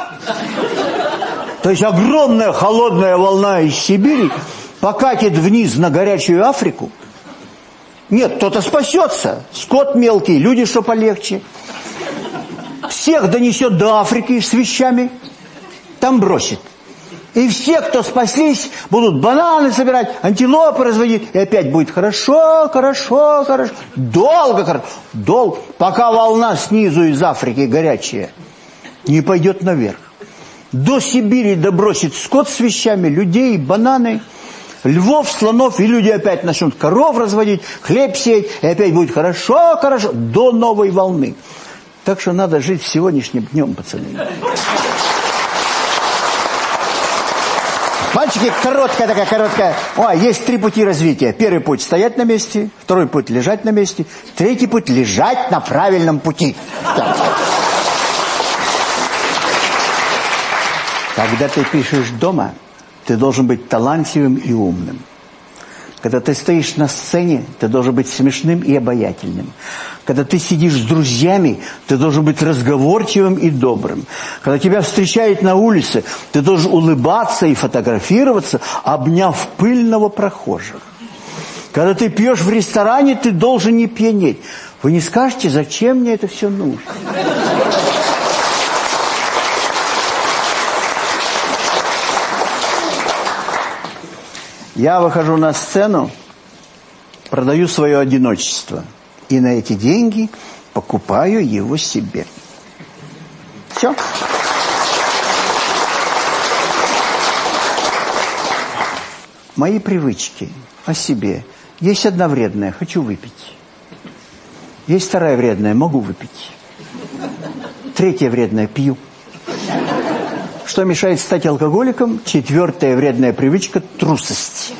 То есть огромная холодная волна из Сибири покатит вниз на горячую Африку. Нет, кто-то спасется. Скот мелкий, люди что полегче. Всех донесет до Африки с вещами, там бросит. И все, кто спаслись, будут бананы собирать, антилопы разводить. И опять будет хорошо, хорошо, хорошо. Долго, хорошо. Долго. Пока волна снизу из Африки горячая не пойдет наверх. До Сибири добросит скот с вещами, людей, бананы, львов, слонов. И люди опять начнут коров разводить, хлеб сеять. И опять будет хорошо, хорошо. До новой волны. Так что надо жить сегодняшним днем, пацаны. Мальчики, короткая такая, короткая. О, есть три пути развития. Первый путь – стоять на месте. Второй путь – лежать на месте. Третий путь – лежать на правильном пути. Когда ты пишешь дома, ты должен быть талантливым и умным. Когда ты стоишь на сцене, ты должен быть смешным и обаятельным. Когда ты сидишь с друзьями, ты должен быть разговорчивым и добрым. Когда тебя встречают на улице, ты должен улыбаться и фотографироваться, обняв пыльного прохожих. Когда ты пьешь в ресторане, ты должен не пьянеть. Вы не скажете, зачем мне это все нужно? Я выхожу на сцену, продаю свое одиночество. И на эти деньги покупаю его себе. Все. Мои привычки о себе. Есть одна вредная, хочу выпить. Есть вторая вредная, могу выпить. Третья вредная, пью. Что мешает стать алкоголиком? Четвертая вредная привычка – трусость.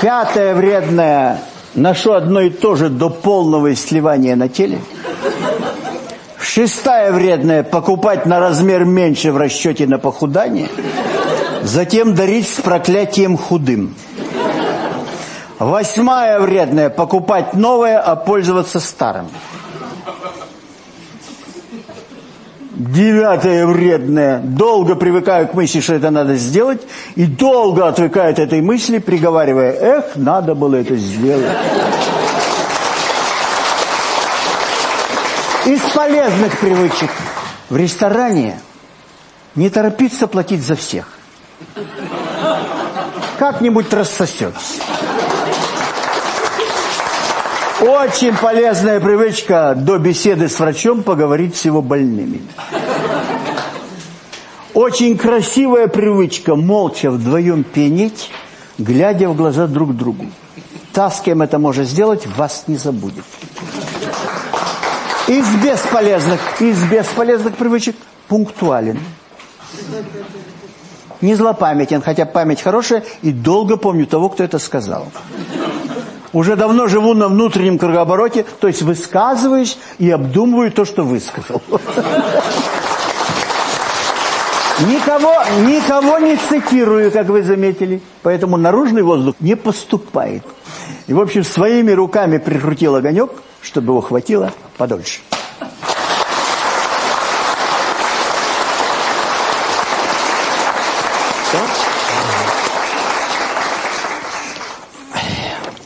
Пятая вредная – ношу одно и то же до полного сливания на теле. Шестая вредная – покупать на размер меньше в расчете на похудание. Затем дарить с проклятием худым. Восьмая вредная – покупать новое, а пользоваться старым. Девятая вредная. Долго привыкаю к мысли, что это надо сделать, и долго отвыкаю от этой мысли, приговаривая, эх, надо было это сделать. Из полезных привычек. В ресторане не торопиться платить за всех. Как-нибудь рассосется. Очень полезная привычка до беседы с врачом поговорить с его больными. Очень красивая привычка молча вдвоем пенить, глядя в глаза друг другу. Та, с кем это может сделать, вас не забудет. Из бесполезных, из бесполезных привычек пунктуален. Не злопамятен, хотя память хорошая, и долго помню того, кто это сказал. Уже давно живу на внутреннем кругообороте, то есть высказываюсь и обдумываю то, что высказал. Никого, никого не цитирую, как вы заметили. Поэтому наружный воздух не поступает. И, в общем, своими руками прикрутил огонек, чтобы его хватило подольше.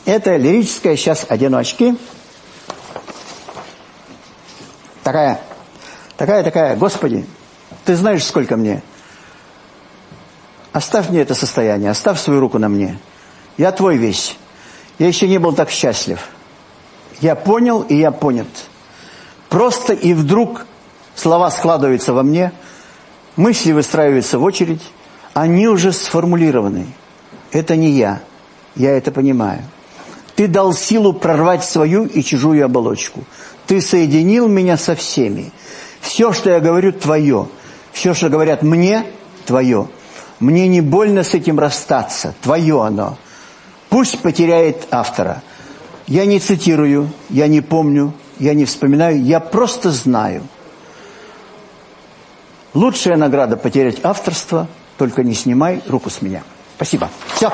Это лирическая сейчас одиночки. Такая, такая, такая, Господи, ты знаешь, сколько мне? Оставь мне это состояние, оставь свою руку на мне. Я твой весь. Я еще не был так счастлив. Я понял, и я понят. Просто и вдруг слова складываются во мне, мысли выстраиваются в очередь, они уже сформулированы. Это не я, я это понимаю. Ты дал силу прорвать свою и чужую оболочку. Ты соединил меня со всеми. Все, что я говорю, твое. Все, что говорят мне, твое. Мне не больно с этим расстаться. Твое оно. Пусть потеряет автора. Я не цитирую, я не помню, я не вспоминаю, я просто знаю. Лучшая награда потерять авторство, только не снимай руку с меня. Спасибо. Все.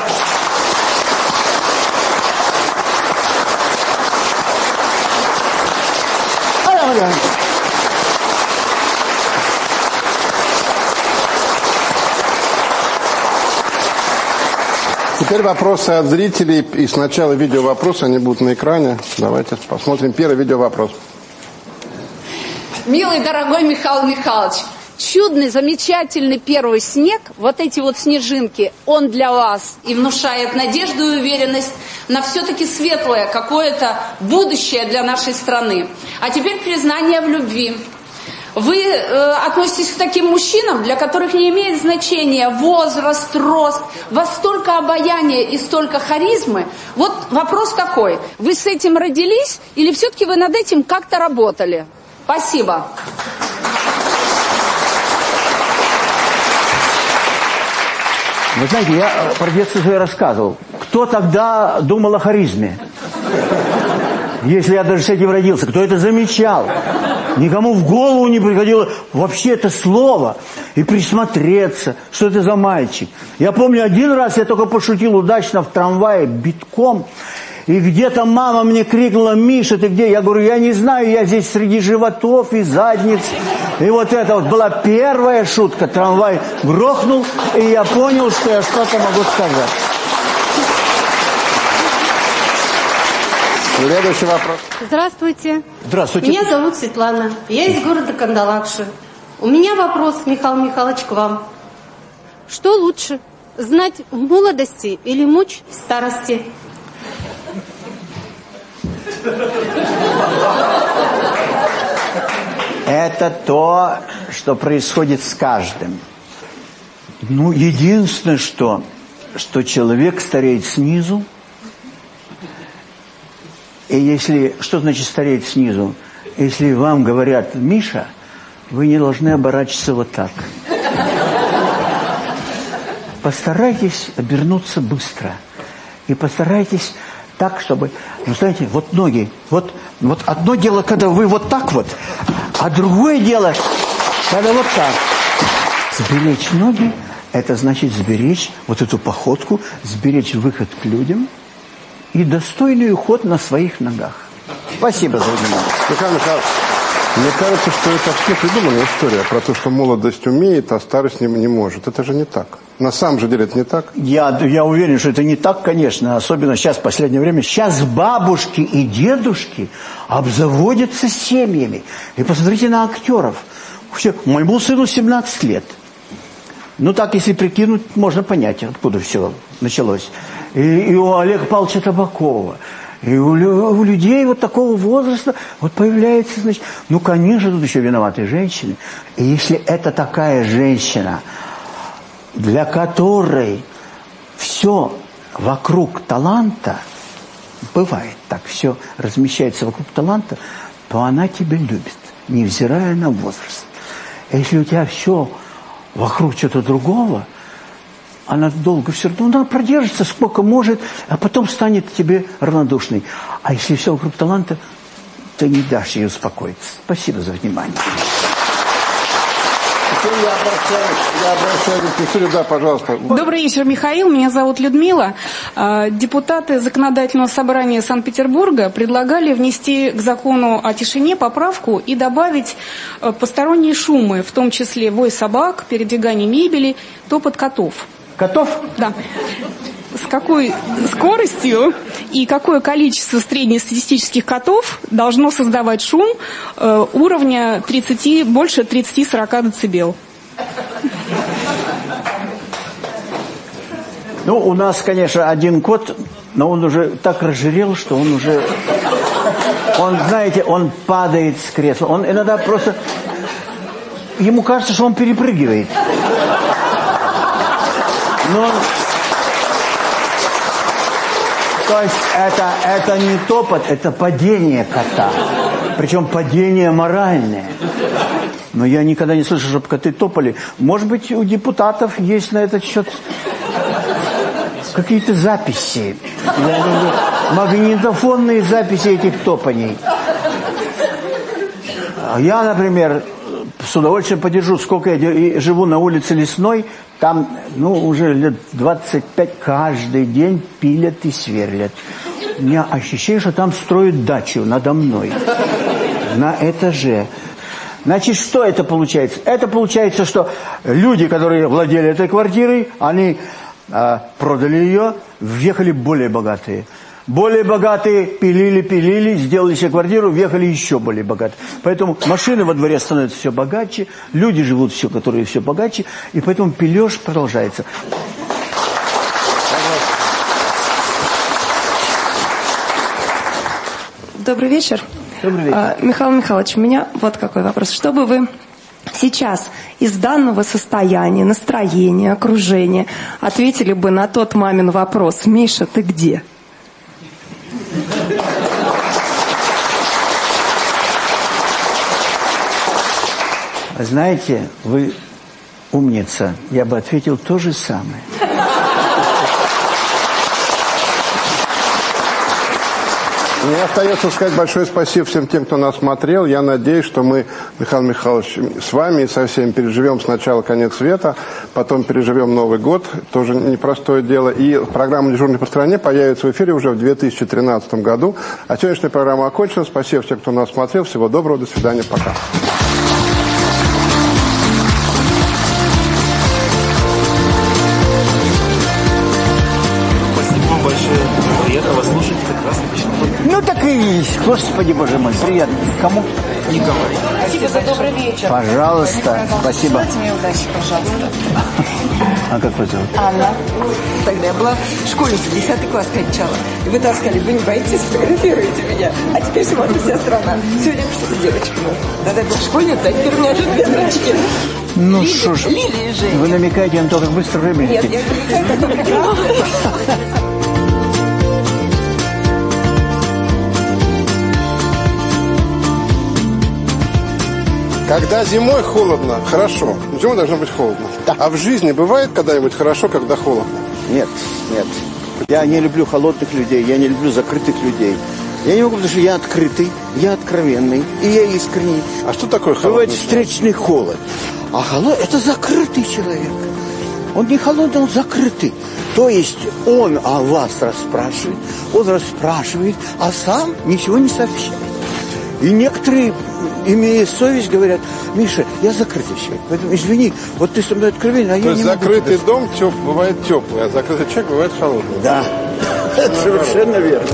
Поздравляем. Теперь вопросы от зрителей. И сначала видео вопросы, они будут на экране. Давайте посмотрим первый видео вопрос. Милый, дорогой Михаил Михайлович, чудный, замечательный первый снег, вот эти вот снежинки, он для вас и внушает надежду и уверенность, на все-таки светлое какое-то будущее для нашей страны. А теперь признание в любви. Вы э, относитесь к таким мужчинам, для которых не имеет значения возраст, рост, во столько обаяния и столько харизмы. Вот вопрос такой, вы с этим родились или все-таки вы над этим как-то работали? Спасибо. Вы знаете, я про детство свое рассказывал. Кто тогда думал о харизме? Если я даже с этим родился, кто это замечал? Никому в голову не приходило вообще это слово и присмотреться, что это за мальчик. Я помню, один раз я только пошутил удачно в трамвае битком, и где-то мама мне крикнула, Миша, ты где? Я говорю, я не знаю, я здесь среди животов и задниц. И вот это вот была первая шутка. Трамвай грохнул, и я понял, что я что-то могу сказать. Следующий вопрос. Здравствуйте. Здравствуйте. Меня зовут Светлана. Я из города Кандалакши. У меня вопрос, Михаил Михайлович, к вам. Что лучше, знать в молодости или мочь в старости? Это то, что происходит с каждым. Ну, единственное, что, что человек стареет снизу, и если, что значит стареть снизу? Если вам говорят, Миша, вы не должны оборачиваться вот так. Постарайтесь обернуться быстро. И постарайтесь так, чтобы, ну знаете, вот ноги, вот, вот одно дело, когда вы вот так вот, а другое дело, когда вот так. Сберечь ноги, это значит сберечь вот эту походку, сберечь выход к людям и достойный уход на своих ногах. Спасибо за внимание. Михаил мне кажется, что это вообще придуманная история про то, что молодость умеет, а старость не, не может. Это же не так. На самом же деле это не так. Я, я уверен, что это не так, конечно, особенно сейчас, в последнее время. Сейчас бабушки и дедушки обзаводятся семьями. И посмотрите на актеров. Все, моему сыну 17 лет. Ну так, если прикинуть, можно понять, откуда все началось. И, и у Олега Павловича Табакова. И у, людей вот такого возраста вот появляется, значит, ну, конечно, тут еще виноваты женщины. И если это такая женщина, для которой все вокруг таланта, бывает так, все размещается вокруг таланта, то она тебя любит, невзирая на возраст. Если у тебя все вокруг чего-то другого, она долго все равно, она продержится сколько может, а потом станет тебе равнодушной. А если все вокруг таланта, ты не дашь ей успокоиться. Спасибо за внимание. Я обращаюсь, я обращаюсь к эфиру. Да, пожалуйста. Добрый вечер, Михаил. Меня зовут Людмила. А, Депутаты Законодательного собрания Санкт-Петербурга предлагали внести к закону о тишине поправку и добавить э, посторонние шумы, в том числе вой собак, передвигание мебели, топот котов. Котов? Да. С какой скоростью и какое количество среднестатистических котов должно создавать шум э, уровня 30, больше 30-40 дБ? Ну, у нас, конечно, один кот, но он уже так разжирел, что он уже... Он, знаете, он падает с кресла. Он иногда просто... Ему кажется, что он перепрыгивает. Но... То есть это, это не топот, это падение кота. Причем падение моральное. Но я никогда не слышал, чтобы коты топали. Может быть, у депутатов есть на этот счет какие-то записи. Думаю, магнитофонные записи этих топаний. Я, например, с удовольствием подержу, сколько я живу на улице Лесной, там, ну, уже лет 25 каждый день пилят и сверлят. У меня ощущение, что там строят дачу надо мной. На этаже. Значит, что это получается? Это получается, что люди, которые владели этой квартирой, они а, продали ее, въехали более богатые. Более богатые пилили, пилили, сделали себе квартиру, въехали еще более богатые. Поэтому машины во дворе становятся все богаче, люди живут все, которые все богаче, и поэтому пилеж продолжается. Добрый вечер. Добрый вечер. А, Михаил Михайлович, у меня вот какой вопрос. Что бы вы сейчас из данного состояния, настроения, окружения ответили бы на тот мамин вопрос «Миша, ты где?» Знаете, вы умница. Я бы ответил то же самое. Мне остается сказать большое спасибо всем тем, кто нас смотрел. Я надеюсь, что мы, Михаил Михайлович, с вами и со всеми переживем сначала конец света, потом переживем Новый год. Тоже непростое дело. И программа «Дежурный по стране» появится в эфире уже в 2013 году. А сегодняшняя программа окончена. Спасибо всем, кто нас смотрел. Всего доброго. До свидания. Пока. Господи боже мой, приятно. Кому? Николай. Спасибо за добрый вечер. Пожалуйста, спасибо. Желайте мне удачи, пожалуйста. А как вас зовут? Анна. Тогда я была школьницей, 10 класс кончала. И вы таскали, вы не боитесь, фотографируете меня. А теперь смотрит вся страна. Сегодня что-то девочка. Тогда я была школьница, а теперь у меня уже две дочки. Ну что ж, вы намекаете на то, как быстро время Нет, я намекаю, как Когда зимой холодно, хорошо. Зимой должно быть холодно. А в жизни бывает когда-нибудь хорошо, когда холодно? Нет, нет. Я не люблю холодных людей, я не люблю закрытых людей. Я не могу, потому что я открытый, я откровенный, и я искренний. А что такое Бывает холодный встречный холод. А холод – это закрытый человек. Он не холодный, он закрытый. То есть он о вас расспрашивает, он расспрашивает, а сам ничего не сообщает. И некоторые, имея совесть, говорят, Миша, я закрытый человек, поэтому извини, вот ты со мной откровенен, а То я есть не могу закрытый тебя дом теп, бывает теплый, а закрытый человек бывает холодный. Да, это совершенно верно.